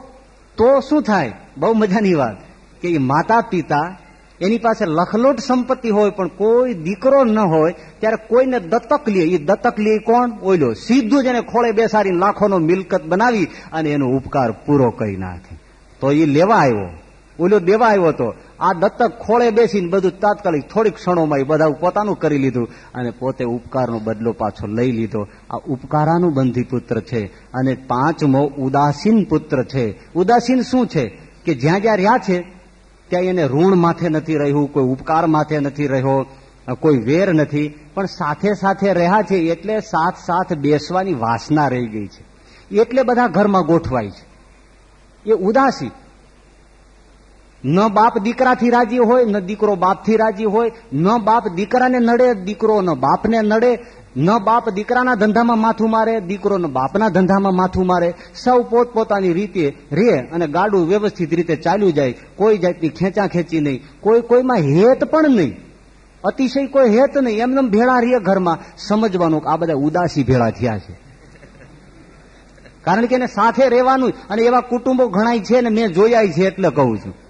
તો શું થાય? બહુ મજાની વાત. કે એ માતા પિતા એની પાસે લખલોટ સંપત્તિ હોય પણ કોઈ દીકરો ન હોય, ત્યારે કોઈને દત્તક લે. એ દત્તક લે કોણ? ઓઈલો સીધું જ એને ખોળે બેસાડી લાખોનો મિલકત બનાવી અને એનો ઉપકાર પૂરો કરી નાખે. તો એ લેવા આવ્યો. ઓલો દેવા આવ્યો તો. આ દત્તક ખોળે બેસીને બધું તાત્કાલિક થોડીક ક્ષણોમાં એ બધા પોતાનું કરી લીધું અને પોતે ઉપકારનો બદલો પાછો લઈ લીધો. આ ઉપકારાનું બંધી પુત્ર છે અને પાંચમો ઉદાસીન પુત્ર છે. ઉદાસીન શું છે? કે જ્યાં જ્યાં રહ્યા છે, ત્યાં એને ઋણ માથે નથી રહ્યું, કોઈ ઉપકાર માથે નથી રહ્યો, કોઈ વેર નથી. પણ સાથે સાથે રહ્યા છે એટલે સાથ સાથ બેસવાની વાસના રહી ગઈ છે. એટલે બધા ઘરમાં ગોઠવાય છે. એ ઉદાસી. ન બાપ દીકરાથી રાજી હોય, ન દીકરો બાપથી રાજી હોય, ન બાપ દીકરાને નડે, દીકરો ન બાપને નડે, ન બાપ દીકરાના ધંધામાં માથું મારે, દીકરો બાપના ધંધામાં માથું મારે. સૌ પોતપોતાની રીતે રે અને ગાડું વ્યવસ્થિત રીતે ચાલ્યું જાય. કોઈ જાતની ખેંચા ખેંચી નહીં. કોઈ કોઈમાં હેત પણ નહીં. અતિશય કોઈ હેત નહીં. એમને ભેળા રે ઘરમાં. સમજવાનું આ બધા ઉદાસી ભેળા થયા છે. કારણ કે એને સાથે રહેવાનું અને એવા કુટુંબો ઘણાય છે ને મેં જોયા છે એટલે કહું છું.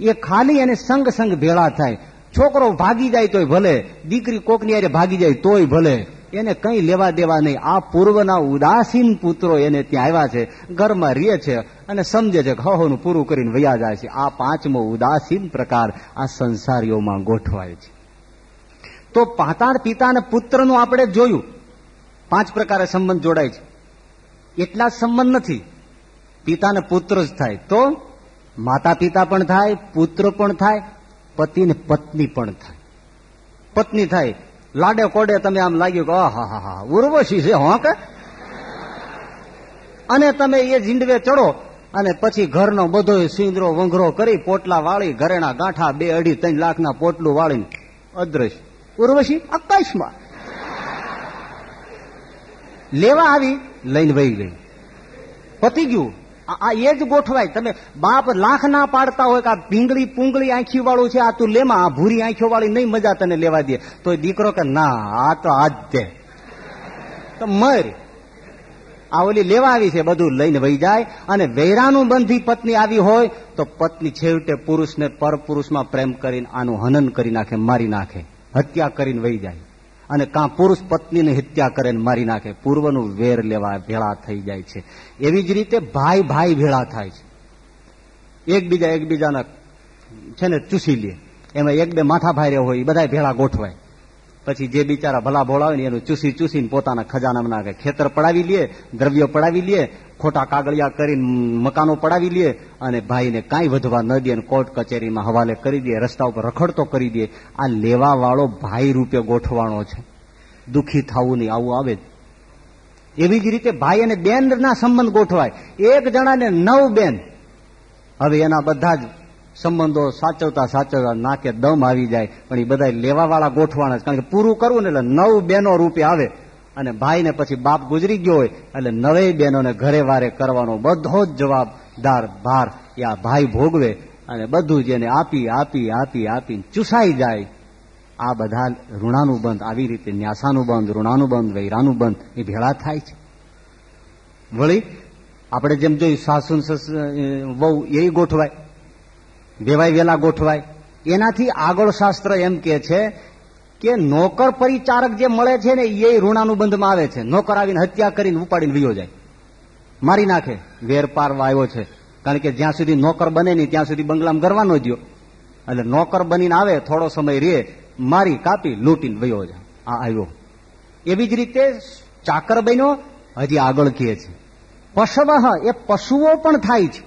એ ખાલી અને સંગ સંગ ભેળા થાય. છોકરો ભાગી જાય તોય ભલે, દીકરી કોકની અરે ભાગી જાય તોય ભલે. એને કઈ લેવા દેવા નહીં. આ પૂર્વના ઉદાસીન પુત્રો એને ત્યાં આવ્યા છે, ઘરમાં રીએ છે અને સમજે છે કે હહોનું પૂરું કરીને વયા જાય છે. આ પાંચમો ઉદાસીન પ્રકાર આ સંસારીઓમાં ગોઠવાય છે. તો પાતાળ પિતા અને પુત્રનું આપણે જોયું. પાંચ પ્રકારે સંબંધ જોડાય છે. એટલા સંબંધ નથી. પિતા પુત્ર જ થાય. તો માતા પિતા પણ થાય, પુત્ર પણ થાય, પતિ ને પત્ની પણ થાય. પત્ની થાય, લાડે કોડે તમે આમ લાગ્યું કે હા હા હા, ઉર્વશી છે, હોં, કે? અને તમે એ જીંડવે ચડો, અને પછી ઘરનો બધો સિંદરો વંઘરો કરી, પોટલા વાળી, ઘરેણા ગાંઠા, બે અઢી, ત્રણ લાખના પોટલું વાળીને અદ્રશ્ય. ઉર્વશી, આકાશમાં. લેવા આવી, લઈને વહી ગઈ. પતી ગયું. આ એ જ ગોઠવાય. તમે બાપ લાખ ના પાડતા હોય કે આ પીંગળી પૂંગળી આંખી વાળું છે, આ તું લેમાં આ ભૂરી આંખીઓ વાળી નહીં મજા તને લેવા દે. તો દીકરો કે, ના, આ તો આજ તે તો મર. આ ઓલી લેવા આવી છે, બધું લઈને વહી જાય. અને વૈરાનું બંધી પત્ની આવી હોય, તો પત્ની છેવટે પુરુષને પર પુરુષમાં પ્રેમ કરીને આનું હનન કરી નાખે, મારી નાખે, હત્યા કરીને વહી જાય. અને કાં પુરુષ પત્નીને હત્યા કરે મારી નાખે. પૂર્વનું વેર લેવા ભેળા થઈ જાય છે. એવી જ રીતે ભાઈ ભાઈ ભેળા થાય છે. એકબીજા એકબીજાના છે ને ચૂસી લે. એમાં એક બે માથા ભાઈ હોય, એ બધા ભેળા ગોઠવાય. પછી જે બિચારા ભલા ભોળા હોય ને એનું ચૂસી ચૂસીને પોતાના ખજાનામાં નાખે. ખેતર પડાવી લે, દ્રવ્યો પડાવી લે ખોટા કાગળિયા કરીને મકાનો પડાવી લે અને ભાઈને કાંઈ વધવા ન દે કોર્ટ કચેરીમાં હવાલે કરી દે, રસ્તા ઉપર રખડતો કરી દે. આ લેવા વાળો ભાઈ રૂપે ગોઠવાણો છે. દુઃખી થવું નહીં, આવું આવે એવી જ રીતે ભાઈ અને બેનના સંબંધ ગોઠવાય. એક જણાને નવ બેન. હવે એના બધા જ સંબંધો સાચવતા સાચવતા નાકે દમ આવી જાય. પણ એ બધા લેવાવાળા ગોઠવાના કારણ કે પૂરું કરવું ને એટલે નવ બેનો રૂપે આવે. અને ભાઈને પછી બાપ ગુજરી ગયો હોય, એટલે નવે બહેનોને ઘરે વારે કરવાનો બધો જ જવાબદાર ભાર એ આ ભાઈ ભોગવે અને બધું જ એને આપી આપી આપી આપી ચૂસાઈ જાય. આ બધા ઋણાનું બંધ આવી રીતે ન્યાસાનું બંધ ઋણાનું બંધ વૈરાનું બંધ એ ભેળા થાય છે. વળી આપણે જેમ જોયું, સાસુ વહુ એ ગોઠવાય, વેવાય વેલા ગોઠવાય. એનાથી આગળ શાસ્ત્ર એમ કે છે કે નોકર પરિચારક જે મળે છે ને, એ ઋણાનું બંધમાં આવે છે. નોકર આવીને હત્યા કરીને ઉપાડીને વિયો જાય. મારી નાખે. વેર પારવા આવ્યો છે. કારણ કે જ્યાં સુધી નોકર બને નહીં, ત્યાં સુધી બંગલામાં ગરવાનો જ એટલે નોકર બનીને આવે, થોડો સમય રે મારી કાપી, લૂંટીને વયો જાય. આ આવ્યો. એવી જ રીતે ચાકર બન્યો, હજી આગળ કહે છે. પશવ એ પશુઓ પણ થાય છે.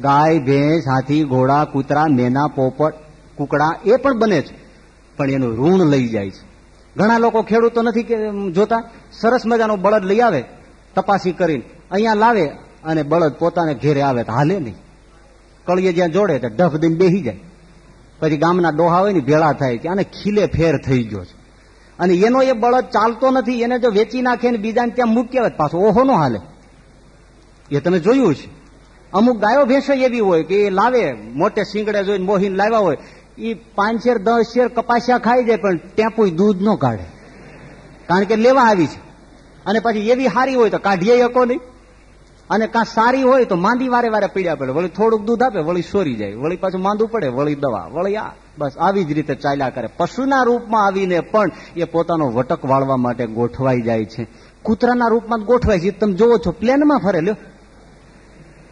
ગાય, ભેંસ, હાથી, ઘોડા, કૂતરા, મેના, પોપટ, કુકડા, એ પણ બને છે. પણ એનું ઋણ લઈ જાય છે. ઘણા લોકો ખેડૂતો નથી જોતા. સરસ મજાનો બળદ લઈ આવે, તપાસી કરીને અહીંયા લાવે અને બળદ પોતાને ઘેરે આવે તો હાલે નહીં. કળીએ જ્યાં જોડે તો ડફ દઈને બેસી જાય. પછી ગામના ડોહા હોય ને ભેળા થાય કે આને ખીલે ફેર થઈ ગયો છે. અને એનો એ બળદ ચાલતો નથી, એને જો વેચી નાખે ને બીજાને ત્યાં મૂકી આવે પાછો ઓહો નો હાલે. એ તમે જોયું છે. અમુક ગાયો ભેંસો એવી હોય કે એ લાવે, મોટે સિંગડે જોઈને મોહીને લાવ્યા હોય એ પાંચ શેર, દસ શેર કપાસિયા ખાઈ જાય, પણ ટેપુય દૂધ ન કાઢે. કારણ કે લેવા આવી છે. અને પછી એવી સારી હોય તો કાઢીએ શકો નહીં. અને કાં સારી હોય તો માંદી વારે વારે પીડ્યા પડે. વળી થોડુંક દૂધ આપે, વળી સોરી જાય. વળી પાછું માંદું પડે, વળી દવા, વળી આ. બસ આવી જ રીતે ચાલ્યા કરે. પશુના રૂપમાં આવીને પણ એ પોતાનો વટક વાળવા માટે ગોઠવાઈ જાય છે. કૂતરાના રૂપમાં ગોઠવાય છે. તમે જોવો છો, પ્લેનમાં ફરે, લ્યો.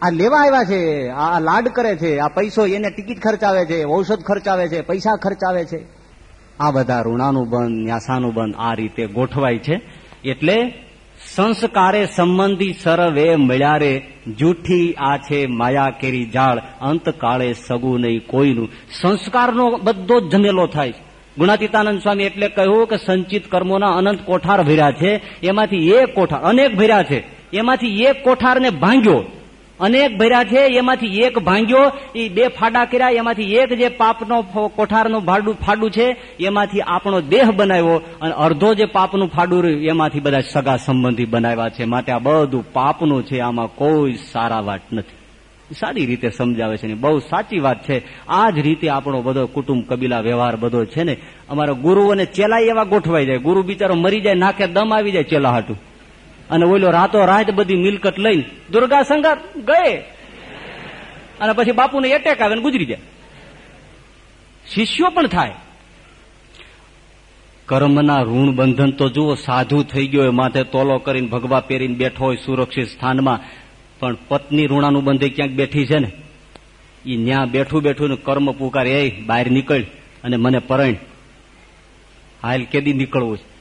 આ લેવા આવ્યા છે, આ લાડ કરે છે, આ પૈસો એને ટિકિટ ખર્ચાવે છે, ઔષધ ખર્ચાવે છે, પૈસા ખર્ચાવે છે. આ બધા ઋણાનું બંધ, ન્યાસાનું બંધ આ રીતે ગોઠવાય છે. એટલે સંસ્કારે સંબંધી સરવે મળ્યારે જૂઠી આ છે માયા કેરી જાળ અંતકાળે સગું નહીં કોઈનું. સંસ્કારનો બધો જ જમેલો થાય ગુણાતીતાનંદ સ્વામી એટલે કહ્યું કે સંચિત કર્મોના અનંત કોઠાર ભર્યા છે. એમાંથી એક કોઠાર, અનેક ભર્યા છે. એમાંથી એક કોઠારને ભાંગ્યો. અનેક ભર્યા છે, એમાંથી એક ભાંગ્યો એ બે ફાડા કર્યા, એમાંથી એક જે પાપનો કોઠારનું ભાડું, ફાડું છે, એમાંથી આપણો દેહ બનાવ્યો અને અડધો જે પાપનું ફાડું રહ્યું, એમાંથી બધા સગા સંબંધી બનાવ્યા છે. માટે આ બધું પાપનું છે, આમાં કોઈ સારા વાત નથી. સારી રીતે સમજાવે છે ને બહુ સાચી વાત છે. આ જ રીતે આપણો બધો કુટુંબ, કબીલા, વ્યવહાર બધો છે ને, અમારા ગુરુ અને ચેલા એવા ગોઠવાઈ જાય. ગુરુ બિચારો મરી જાય નાખે દમ આવી જાય ચેલા હાટું અને ઓલો રાતો રાત બધી મિલકત લઈને દુર્ગા સંઘાર ગયે. અને પછી બાપુને એટેક આવે ગુજરી જાય. શિષ્યો પણ થાય. કર્મના ઋણ બંધન તો જુઓ, સાધુ થઈ ગયો માથે તોલો કરીને ભગવા પહેરીને બેઠો હોય સુરક્ષિત સ્થાનમાં. પણ પત્ની ઋણાનું બંધે ક્યાંક બેઠી છે ને? એ ન્યા બેઠું બેઠું ને કર્મ પુકાર એ બહાર નીકળ અને મને પરણ. હાલ કેદી નીકળવું છે.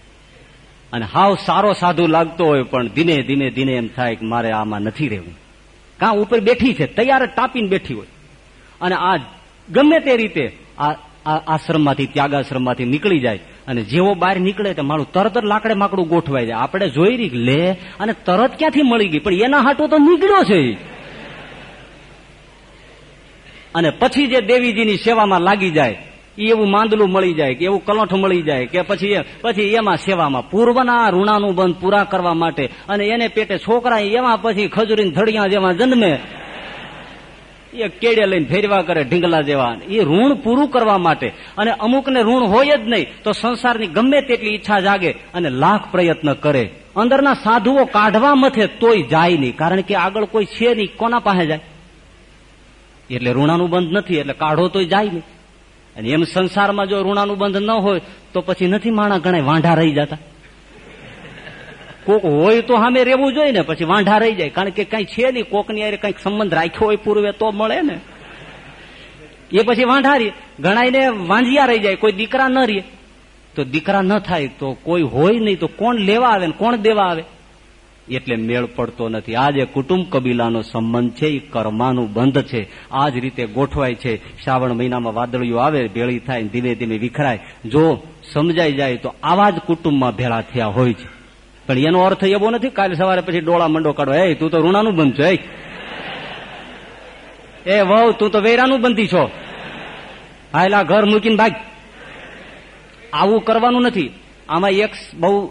અને હાવ સારો સાધુ લાગતો હોય પણ ધીને ધીને ધીને એમ થાય કે મારે આમાં નથી રહેવું. કાં ઉપર બેઠી છે, તૈયાર જ તાપીને બેઠી હોય. અને આ ગમે તે રીતે આ આશ્રમમાંથી, ત્યાગાશ્રમમાંથી નીકળી જાય અને જેવો બહાર નીકળે તો મારું તરત જ લાકડે માકડું ગોઠવાઈ જાય. આપણે જોઈ રહી લે, અને તરત ક્યાંથી મળી ગઈ? પણ એના હાટો તો નીકળ્યો છે. અને પછી જે દેવીજીની સેવામાં લાગી જાય એવું માંદલું મળી જાય કે એવું કલોઠ મળી જાય કે પછી પછી એમાં સેવામાં પૂર્વના ઋણાનું બંધ પૂરા કરવા માટે અને એને પેટે છોકરા એમાં પછી ખજૂરી ધડિયા જેવા જન્મે. એ કેડે લઈને ફેરવા કરે ઢીંગલા જેવા. એ ઋણ પૂરું કરવા માટે. અને અમુકને ઋણ હોય જ નહીં તો સંસારની ગમે તેટલી ઈચ્છા જાગે અને લાખ પ્રયત્ન કરે. અંદરના સાધુઓ કાઢવા મથે તોય જાય નહીં, કારણ કે આગળ કોઈ છે નહીં, કોના પાસે જાય? એટલે ઋણાનું બંધ નથી, એટલે કાઢો તોય જાય નહીં. અને એમ સંસારમાં જો ઋણાનું બંધ ન હોય, તો પછી નથી માણા ગણાય વાંઢા રહી જતા. કોક હોય તો સામે રહેવું જોઈએ ને, પછી વાંઢા રહી જાય. કારણ કે કઈ છે નહીં, કોકની યારે કંઈક સંબંધ રાખ્યો હોય પૂર્વે તો મળે ને. એ પછી વાંઢા રહીએ ગણાયને વાંઢિયા રહી જાય, કોઈ દીકરા ન રે તો દીકરા ન થાય, તો કોઈ હોય નહીં, તો કોણ લેવા આવે ને, કોણ દેવા આવે? એટલે મેળ પડતો નથી. આ જે કુટુંબ કબીલાનો સંબંધ છે, એ કર્માનું બંધ છે. આ જ રીતે ગોઠવાય છે. શ્રાવણ મહિનામાં વાદળીઓ આવે, ભેળી થાય ધીમે ધીમે વિખરાય. જો સમજાઈ જાય તો આવા જ કુટુંબમાં ભેળા થયા હોય છે. પણ એનો અર્થ એવો નથી, કાલે સવારે પછી ડોળા મંડો કાઢો. એ, તું તો ઋણાનું બંધ છો, એ. વહુ, તું તો વેરાનું બંધી છો. હાયલા, ઘર મૂકીને ભાગ. આવું કરવાનું નથી. આમાં એક બહુ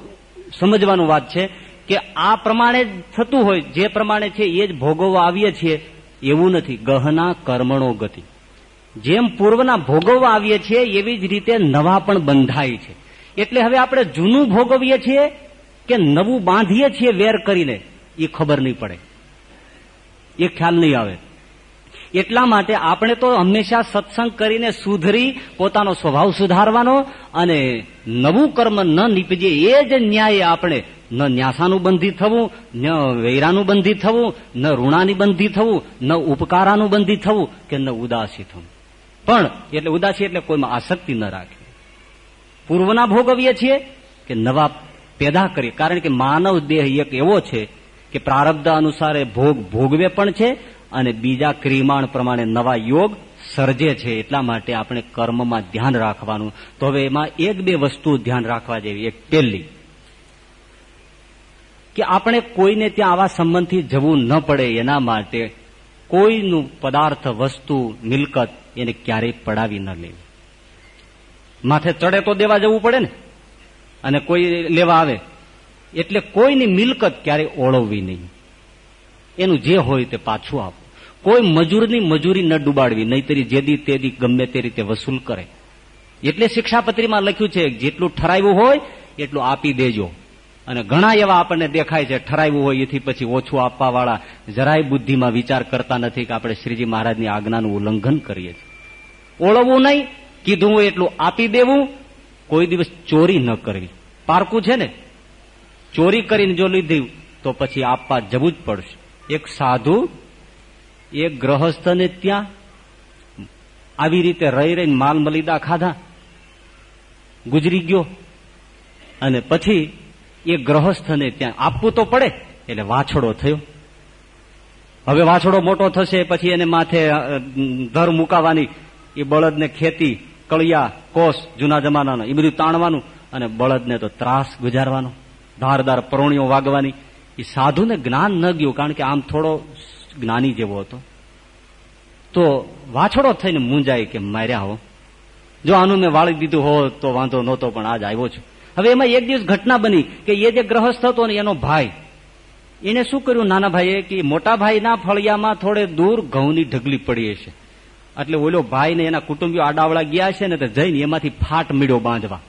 સમજવાનું વાત છે. કે આ પ્રમાણે થતું હોય, જે પ્રમાણે છે એ જ ભોગવવા આવીએ છીએ, એવું નથી. ગહના કર્મણો ગતિ. જેમ પૂર્વના ભોગવવા આવીએ છીએ, એવી જ રીતે નવા પણ બંધાય છે. એટલે હવે આપણે જૂનું ભોગવીએ છીએ કે નવું બાંધીએ છીએ વેર કરીને, એ ખબર નહીં પડે. એ ખ્યાલ નહીં આવે. એટલા માટે આપણે તો હંમેશા સત્સંગ કરીને સુધરી પોતાનો સ્વભાવ સુધારવાનો અને નવું કર્મ ન નીપજે એ જ ન્યાય આપણે ન ન્યાસાનું બંધી થવું, ન વૈરાનું બંધી થવું, ન ઋણાની બંધી થવું, ન ઉપકારાનું બંધી થવું કે ન ઉદાસી થવું. પણ એટલે ઉદાસી એટલે કોઈમાં આસક્તિ ન રાખે. પૂર્વના ભોગવીએ છીએ કે નવા પેદા કરીએ. કારણ કે માનવ દેહ એક એવો છે કે પ્રારબ્ધ અનુસારે ભોગ ભોગવે પણ છે અને બીજા ક્રિમાણ પ્રમાણે નવા યોગ સર્જે છે. એટલા માટે આપણે કર્મમાં ધ્યાન રાખવાનું. તો હવે એમાં એક બે વસ્તુ ધ્યાન રાખવા જેવી. એક પહેલી કે આપણે કોઈને ત્યાં આવા સંબંધથી જવું ન પડે એના માટે કોઈનું પદાર્થ, વસ્તુ, મિલકત એને ક્યારેય પડાવી ન લેવી. માથે ચડે તો દેવા જવું પડે ને? અને કોઈ લેવા આવે, એટલે કોઈની મિલકત ક્યારેય ઓળવવી નહીં. એનું જે હોય તે પાછું આપો. કોઈ મજૂરની મજૂરી ન ડુબાડવી નહીતરી જેદી તેદી ગમે તે રીતે વસૂલ કરે. એટલે શિક્ષાપત્રીમાં લખ્યું છે, જેટલું ઠરાવ્યું હોય, એટલું આપી દેજો. અને ઘણા એવા આપણને દેખાય છે, ઠરાવ્યું હોય એથી પછી ઓછું આપવા વાળા જરાય બુદ્ધિમાં વિચાર કરતા નથી કે આપણે શ્રીજી મહારાજની આજ્ઞાનું ઉલ્લંઘન કરીએ ઓળવવું નહીં, કીધું હોય એટલું આપી દેવું, કોઈ દિવસ ચોરી ન કરવી. પારકું છે ને? ચોરી કરીને જો લીધું તો પછી આપવા જવું જ પડશે. એક સાધુ, એક ગ્રહસ્થને ત્યાં આવી રીતે રહી રહીને માલ મલિદા ખાધા, ગુજરી ગયો અને પછી એ ગ્રહસ્થને ત્યાં આપવું તો પડે, એટલે વાછડો થયો. હવે વાછડો મોટો થશે, પછી એને માથે ધર મુકાવાની, એ બળદને ખેતી, કળિયા, કોષ, જૂના જમાનાનો, એ બધું તાણવાનું, અને બળદને તો ત્રાસ ગુજારવાનો, ધારદાર પરોણીઓ વાગવાની. એ સાધુને જ્ઞાન ન ગયું, કારણ કે આમ થોડો જ્ઞાની જેવો હતો. તો વાછડો થઈને મુંજાય કે માર્યા હો. જો આનું મેં વાળી દીધું હોત તો વાંધો નહોતો, પણ આજ આવ્યો છું. હવે એમાં એક દિવસ ઘટના બની કે એ જે ગ્રહસ્થ હતો ને એનો ભાઈ, એને શું કર્યું નાના ભાઈએ કે મોટા ભાઈના ફળિયામાં થોડે દૂર ઘઉંની ઢગલી પડી હશે. એટલે ઓલો ભાઈ ને એના કુટુંબીઓ આડાવડા ગયા છે ને તો જઈને એમાંથી ફાટ મીડો બાંધવા.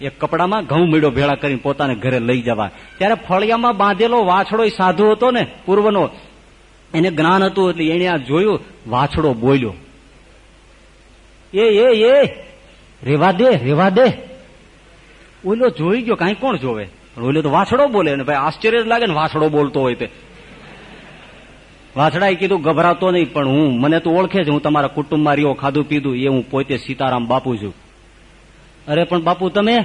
એ કપડામાં ઘઉં મીડો ભેળા કરીને પોતાને ઘરે લઈ જવા. ત્યારે ફળિયામાં બાંધેલો વાછડો સાધુ હતો ને, પૂર્વનો, એને જ્ઞાન હતું એટલે એને આ જોયું, વાછડો બોલ્યો. એ એ, રેવા દે રેવા દે. ઓલો જોઈ ગયો, કાંઈ કોણ જોવે? ઓલો તો વાછડો બોલે ને ભાઈ આશ્ચર્ય જ લાગે ને વાછડો બોલતો હોય તે. વાછડાએ કીધું, ગભરાતો નહીં, પણ હું, મને તો ઓળખે છે, હું તમારા કુટુંબમાં રહ્યો, ખાધું પીધું, એ હું પોતે સીતારામ બાપુ છું અરે, પણ બાપુ, તમે?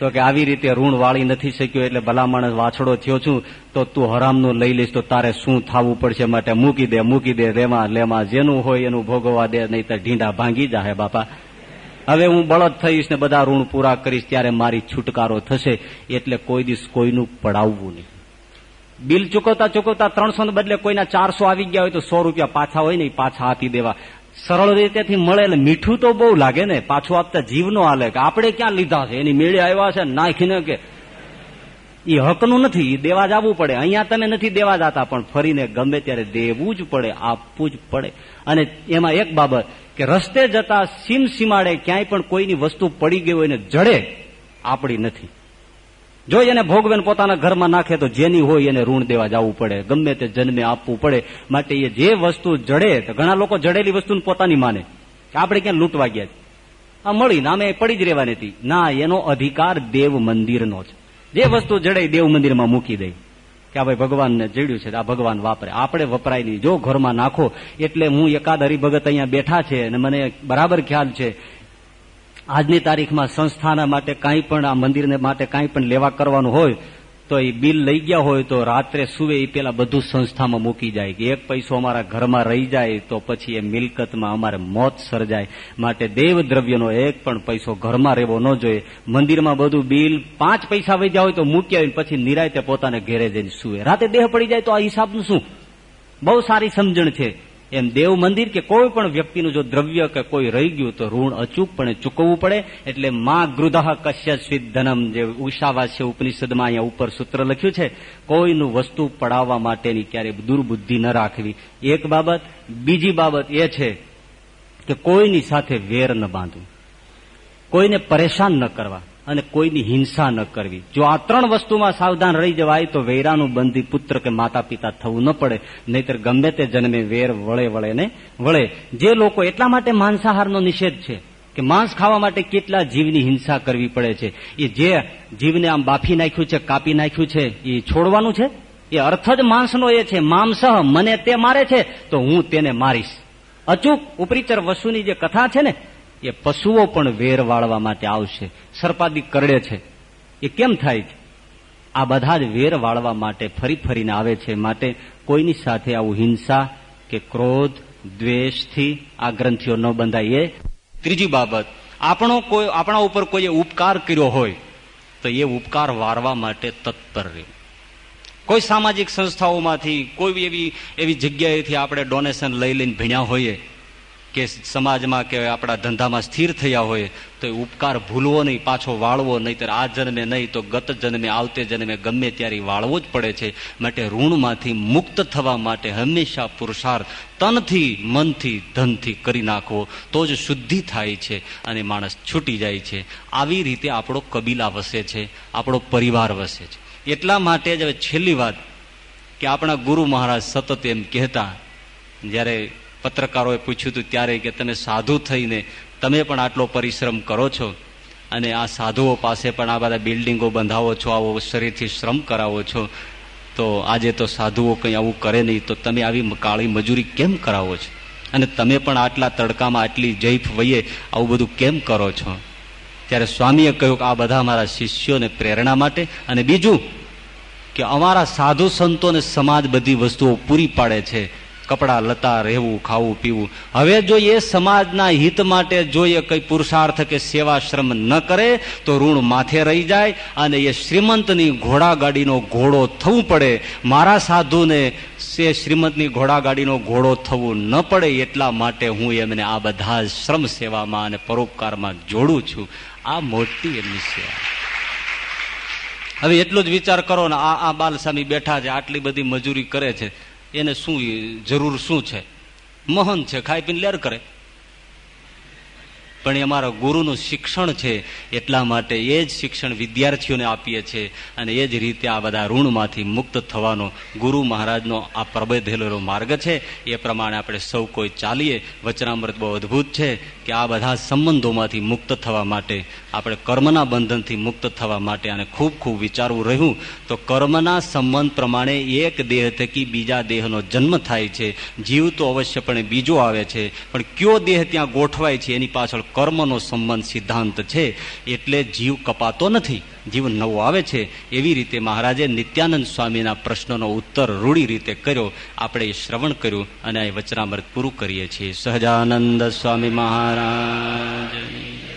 તો કે આવી રીતે ઋણ વાળી નથી શક્યો, એટલે ભલા માણસ વાછડો થયો છું, તો તું હરામનું લઈ લઈશ, તો તારે શું થવું પડશે માટે? મૂકી દે મૂકી દે રેમાં લેમાં જેનું હોય એનું ભોગવવા દે, નહીં તો ઢીંડા ભાંગી જાહે બાપા. હવે હું બળદ થઈશ ને બધા ઋણ પૂરા કરીશ ત્યારે મારી છુટકારો થશે. એટલે કોઈ દિવસ કોઈનું પડાવવું નહીં. બિલ ચૂકવતા ચૂકવતા ત્રણસો બદલે કોઈના ચારસો આવી ગયા હોય તો સો રૂપિયા પાછા હોય ને પાછા આપી દેવા. સરળ રીતેથી મળે એટલે મીઠું તો બહુ લાગે ને, પાછું આપતા જીવનો હાલે કે આપણે ક્યાં લીધા છે? એની મેળે આવ્યા છે નાખીને કે એ હકનું નથી દેવા જવું પડે. અહીંયા તમે નથી દેવા જતા, પણ ફરીને ગમે ત્યારે દેવું જ પડે, આપવું જ પડે. અને એમાં એક બાબત કે રસ્તે જતા સીમ સીમાડે ક્યાંય પણ કોઈની વસ્તુ પડી ગઈ હોય ને જડે, આપણી નથી. જો એને ભોગવેન પોતાના ઘરમાં નાખે તો જેની હોય એને ઋણ દેવા જવું પડે, ગમે તે જન્મે આપવું પડે. માટે એ જે વસ્તુ જડે, તો ઘણા લોકો જડેલી વસ્તુને પોતાની માને. કે આપણે ક્યાં લૂંટવા ગયા આ મળી, નામે પડી જ રહેવાની હતી. ના, એનો અધિકાર દેવ મંદિરનો છે. જે વસ્તુ જડે દેવ મંદિરમાં મૂકી દે. કે આ ભાઈ ભગવાનને જડ્યું છે, આ ભગવાન વાપરે. આપણે વપરાય નહીં. જો ઘરમાં નાખો, એટલે હું એકાદ હરિભગત અહીંયા બેઠા છે અને મને બરાબર ખ્યાલ છે, આજની તારીખમાં સંસ્થાના માટે કાંઈ પણ, આ મંદિરને માટે કાંઈ પણ લેવા કરવાનું હોય તો એ બિલ લઈ ગયા હોય તો રાત્રે સુવે એ પેલા બધું સંસ્થામાં મૂકી જાય. કે એક પૈસો અમારા ઘરમાં રહી જાય તો પછી એ મિલકતમાં અમારે મોત સર્જાય. માટે દેવ દ્રવ્યનો એક પણ પૈસો ઘરમાં રહેવો ન જોઈએ. મંદિરમાં બધું બિલ પાંચ પૈસા વહી હોય તો મૂક્યા હોય પછી નિરાયતે પોતાને ઘેરે જઈને સુવે. રાતે દેહ પડી જાય તો આ હિસાબનું શું? બહુ સારી સમજણ છે. એમ દેવ મંદિર કે કોઈ પણ વ્યક્તિનું જો દ્રવ્ય કે કોઈ રહી ગયું તો ઋણ અચૂકપણે ચૂકવવું પડે, એટલે માં ગૃદહ કશ્ય ધનમ જે ઉષાવાસ્ય ઉપનિષદમાં અહીંયા ઉપર સૂત્ર લખ્યું છે, કોઈનું વસ્તુ પડાવવા માટેની ક્યારે દુર્બુદ્ધિ ન રાખવી. એક બાબત, બીજી બાબત એ છે કે કોઈની સાથે વેર ન બાંધવું. કોઈને પરેશાન ન કરવા. અને કોઈની હિંસા ન કરવી. જો આ ત્રણ વસ્તુમાં સાવધાન રહી જવાય, તો વેરાનું બંધી પુત્ર કે માતા પિતા થવું ન પડે. નહીતર ગમે તે જન્મે વેર વળે વળે ને વળે. જે લોકો એટલા માટે માંસાહારનો નિષેધ છે કે માંસ ખાવા માટે કેટલા જીવની હિંસા કરવી પડે છે. એ જે જીવને આમ બાફી નાખ્યું છે, કાપી નાખ્યું છે, એ છોડવાનું છે? એ અર્થ જ માંસનો એ છે. માંસહ મને તે મારે છે, તો હું તેને મારીશ. અચૂક ઉપરીચર વસુની જે કથા છે ને એ પશુઓ પણ વેર વાળવા માટે આવશે. સર્પાદી કરડે છે. એ કેમ થાય છે? આ બધા જ વેર વાળવા માટે ફરી ફરીને આવે છે. માટે કોઈની સાથે આવું હિંસા કે ક્રોધ, દ્વેષથી આ ગ્રંથિઓ ન બંધાય. એ ત્રીજી બાબત, આપણો કોઈ, આપણા ઉપર કોઈએ ઉપકાર કર્યો હોય, તો એ ઉપકાર વારવા માટે તત્પર રહે. કોઈ સામાજિક સંસ્થાઓમાંથી, કોઈ એવી એવી જગ્યાએથી આપણે ડોનેશન લઈ લઈને ભણ્યા હોઈએ કે સમાજમાં કે આપણા ધંધામાં સ્થિર થયા હોય, તો એ ઉપકાર ભૂલવો નહીં, પાછો વાળવો નહીતર આ જન્મે નહીં, તો ગત જન્મે, આવતે જન્મે, ગમે ત્યારે વાળવો જ પડે છે. માટે ઋણમાંથી મુક્ત થવા માટે હંમેશા પુરુષાર્થ તનથી, મનથી, ધનથી કરી નાખવો. તો જ શુદ્ધિ થાય છે અને માણસ છૂટી જાય છે. આવી રીતે આપણો કબીલા વસે છે, આપણો પરિવાર વસે છે. એટલા માટે જ હવે છેલ્લી વાત કે આપણા ગુરુ મહારાજ સતત એમ કહેતા, જ્યારે પત્રકારોએ પૂછ્યું હતું ત્યારે કે તમે સાધુ થઈને તમે પણ આટલો પરિશ્રમ કરો છો? અને આ સાધુઓ પાસે પણ આ બધા બિલ્ડિંગો બંધાવો છો, આવો શરીરથી શ્રમ કરાવો છો. તો આજે તો સાધુઓ કંઈ આવું કરે નહીં, તો તમે આવી કાળી મજૂરી કેમ કરાવો છો? અને તમે પણ આટલા તડકામાં આટલી જૈફ વયે આવું બધું કેમ કરો છો? ત્યારે સ્વામીએ કહ્યું કે આ બધા અમારા શિષ્યોને પ્રેરણા માટે અને બીજું કે અમારા સાધુ સંતોને સમાજ બધી વસ્તુઓ પૂરી પાડે છે. કપડા લતા રહેવું, ખાવું, પીવું. હવે જો એ સમાજના હિત માટે જો એ કઈ પુરુષાર્થ કે સેવા શ્રમ ન કરે, તો ઋણ માથે રહી જાય અને એ શ્રીમંતની ઘોડાગાડીનો ઘોડો થવું પડે. મારા સાધુને સે શ્રીમંતની ઘોડાગાડીનો ઘોડો થવું ન પડે એટલા માટે હું એમને આ બધા શ્રમ સેવામાં અને પરોપકારમાં જોડું છું. આ મોટી એમની સેવા. હવે એટલો જ વિચાર કરો ને આ આ બાલસ્વામી બેઠા છે, આટલી બધી મજૂરી કરે છે. એને શું જરૂર શું છે? મહન છે ખાઈ પીને લેર કરે. પણ એ અમારા ગુરુનું શિક્ષણ છે. એટલા માટે એ જ શિક્ષણ વિદ્યાર્થીઓને આપીએ છીએ અને એ જ રીતે આ બધા ઋણમાંથી મુક્ત થવાનો ગુરુ મહારાજનો આ પ્રબેધેલો માર્ગ છે. એ પ્રમાણે આપણે સૌ કોઈ ચાલીએ. વચનામૃત બહુ અદભુત છે કે આ બધા સંબંધોમાંથી મુક્ત થવા માટે, આપણે કર્મના બંધનથી મુક્ત થવા માટે અને ખૂબ ખૂબ વિચારવું રહ્યું, તો કર્મના સંબંધ પ્રમાણે એક દેહ થકી બીજા દેહનો જન્મ થાય છે. જીવ તો અવશ્યપણે બીજો આવે છે. પણ કયો દેહ ત્યાં ગોઠવાય છે એની પાછળ કર્મનો સંબંધ સિદ્ધાંત છે, એટલે જીવ કપાતો નથી, જીવ નવો આવે છે. એવી રીતે મહારાજે નિત્યાનંદ સ્વામીના પ્રશ્નનો ઉત્તર રૂઢી રીતે કર્યો. આપણે એ શ્રવણ કર્યું અને આ વચનામૃત પૂરું કરીએ છીએ. સહજાનંદ સ્વામી મહારાજ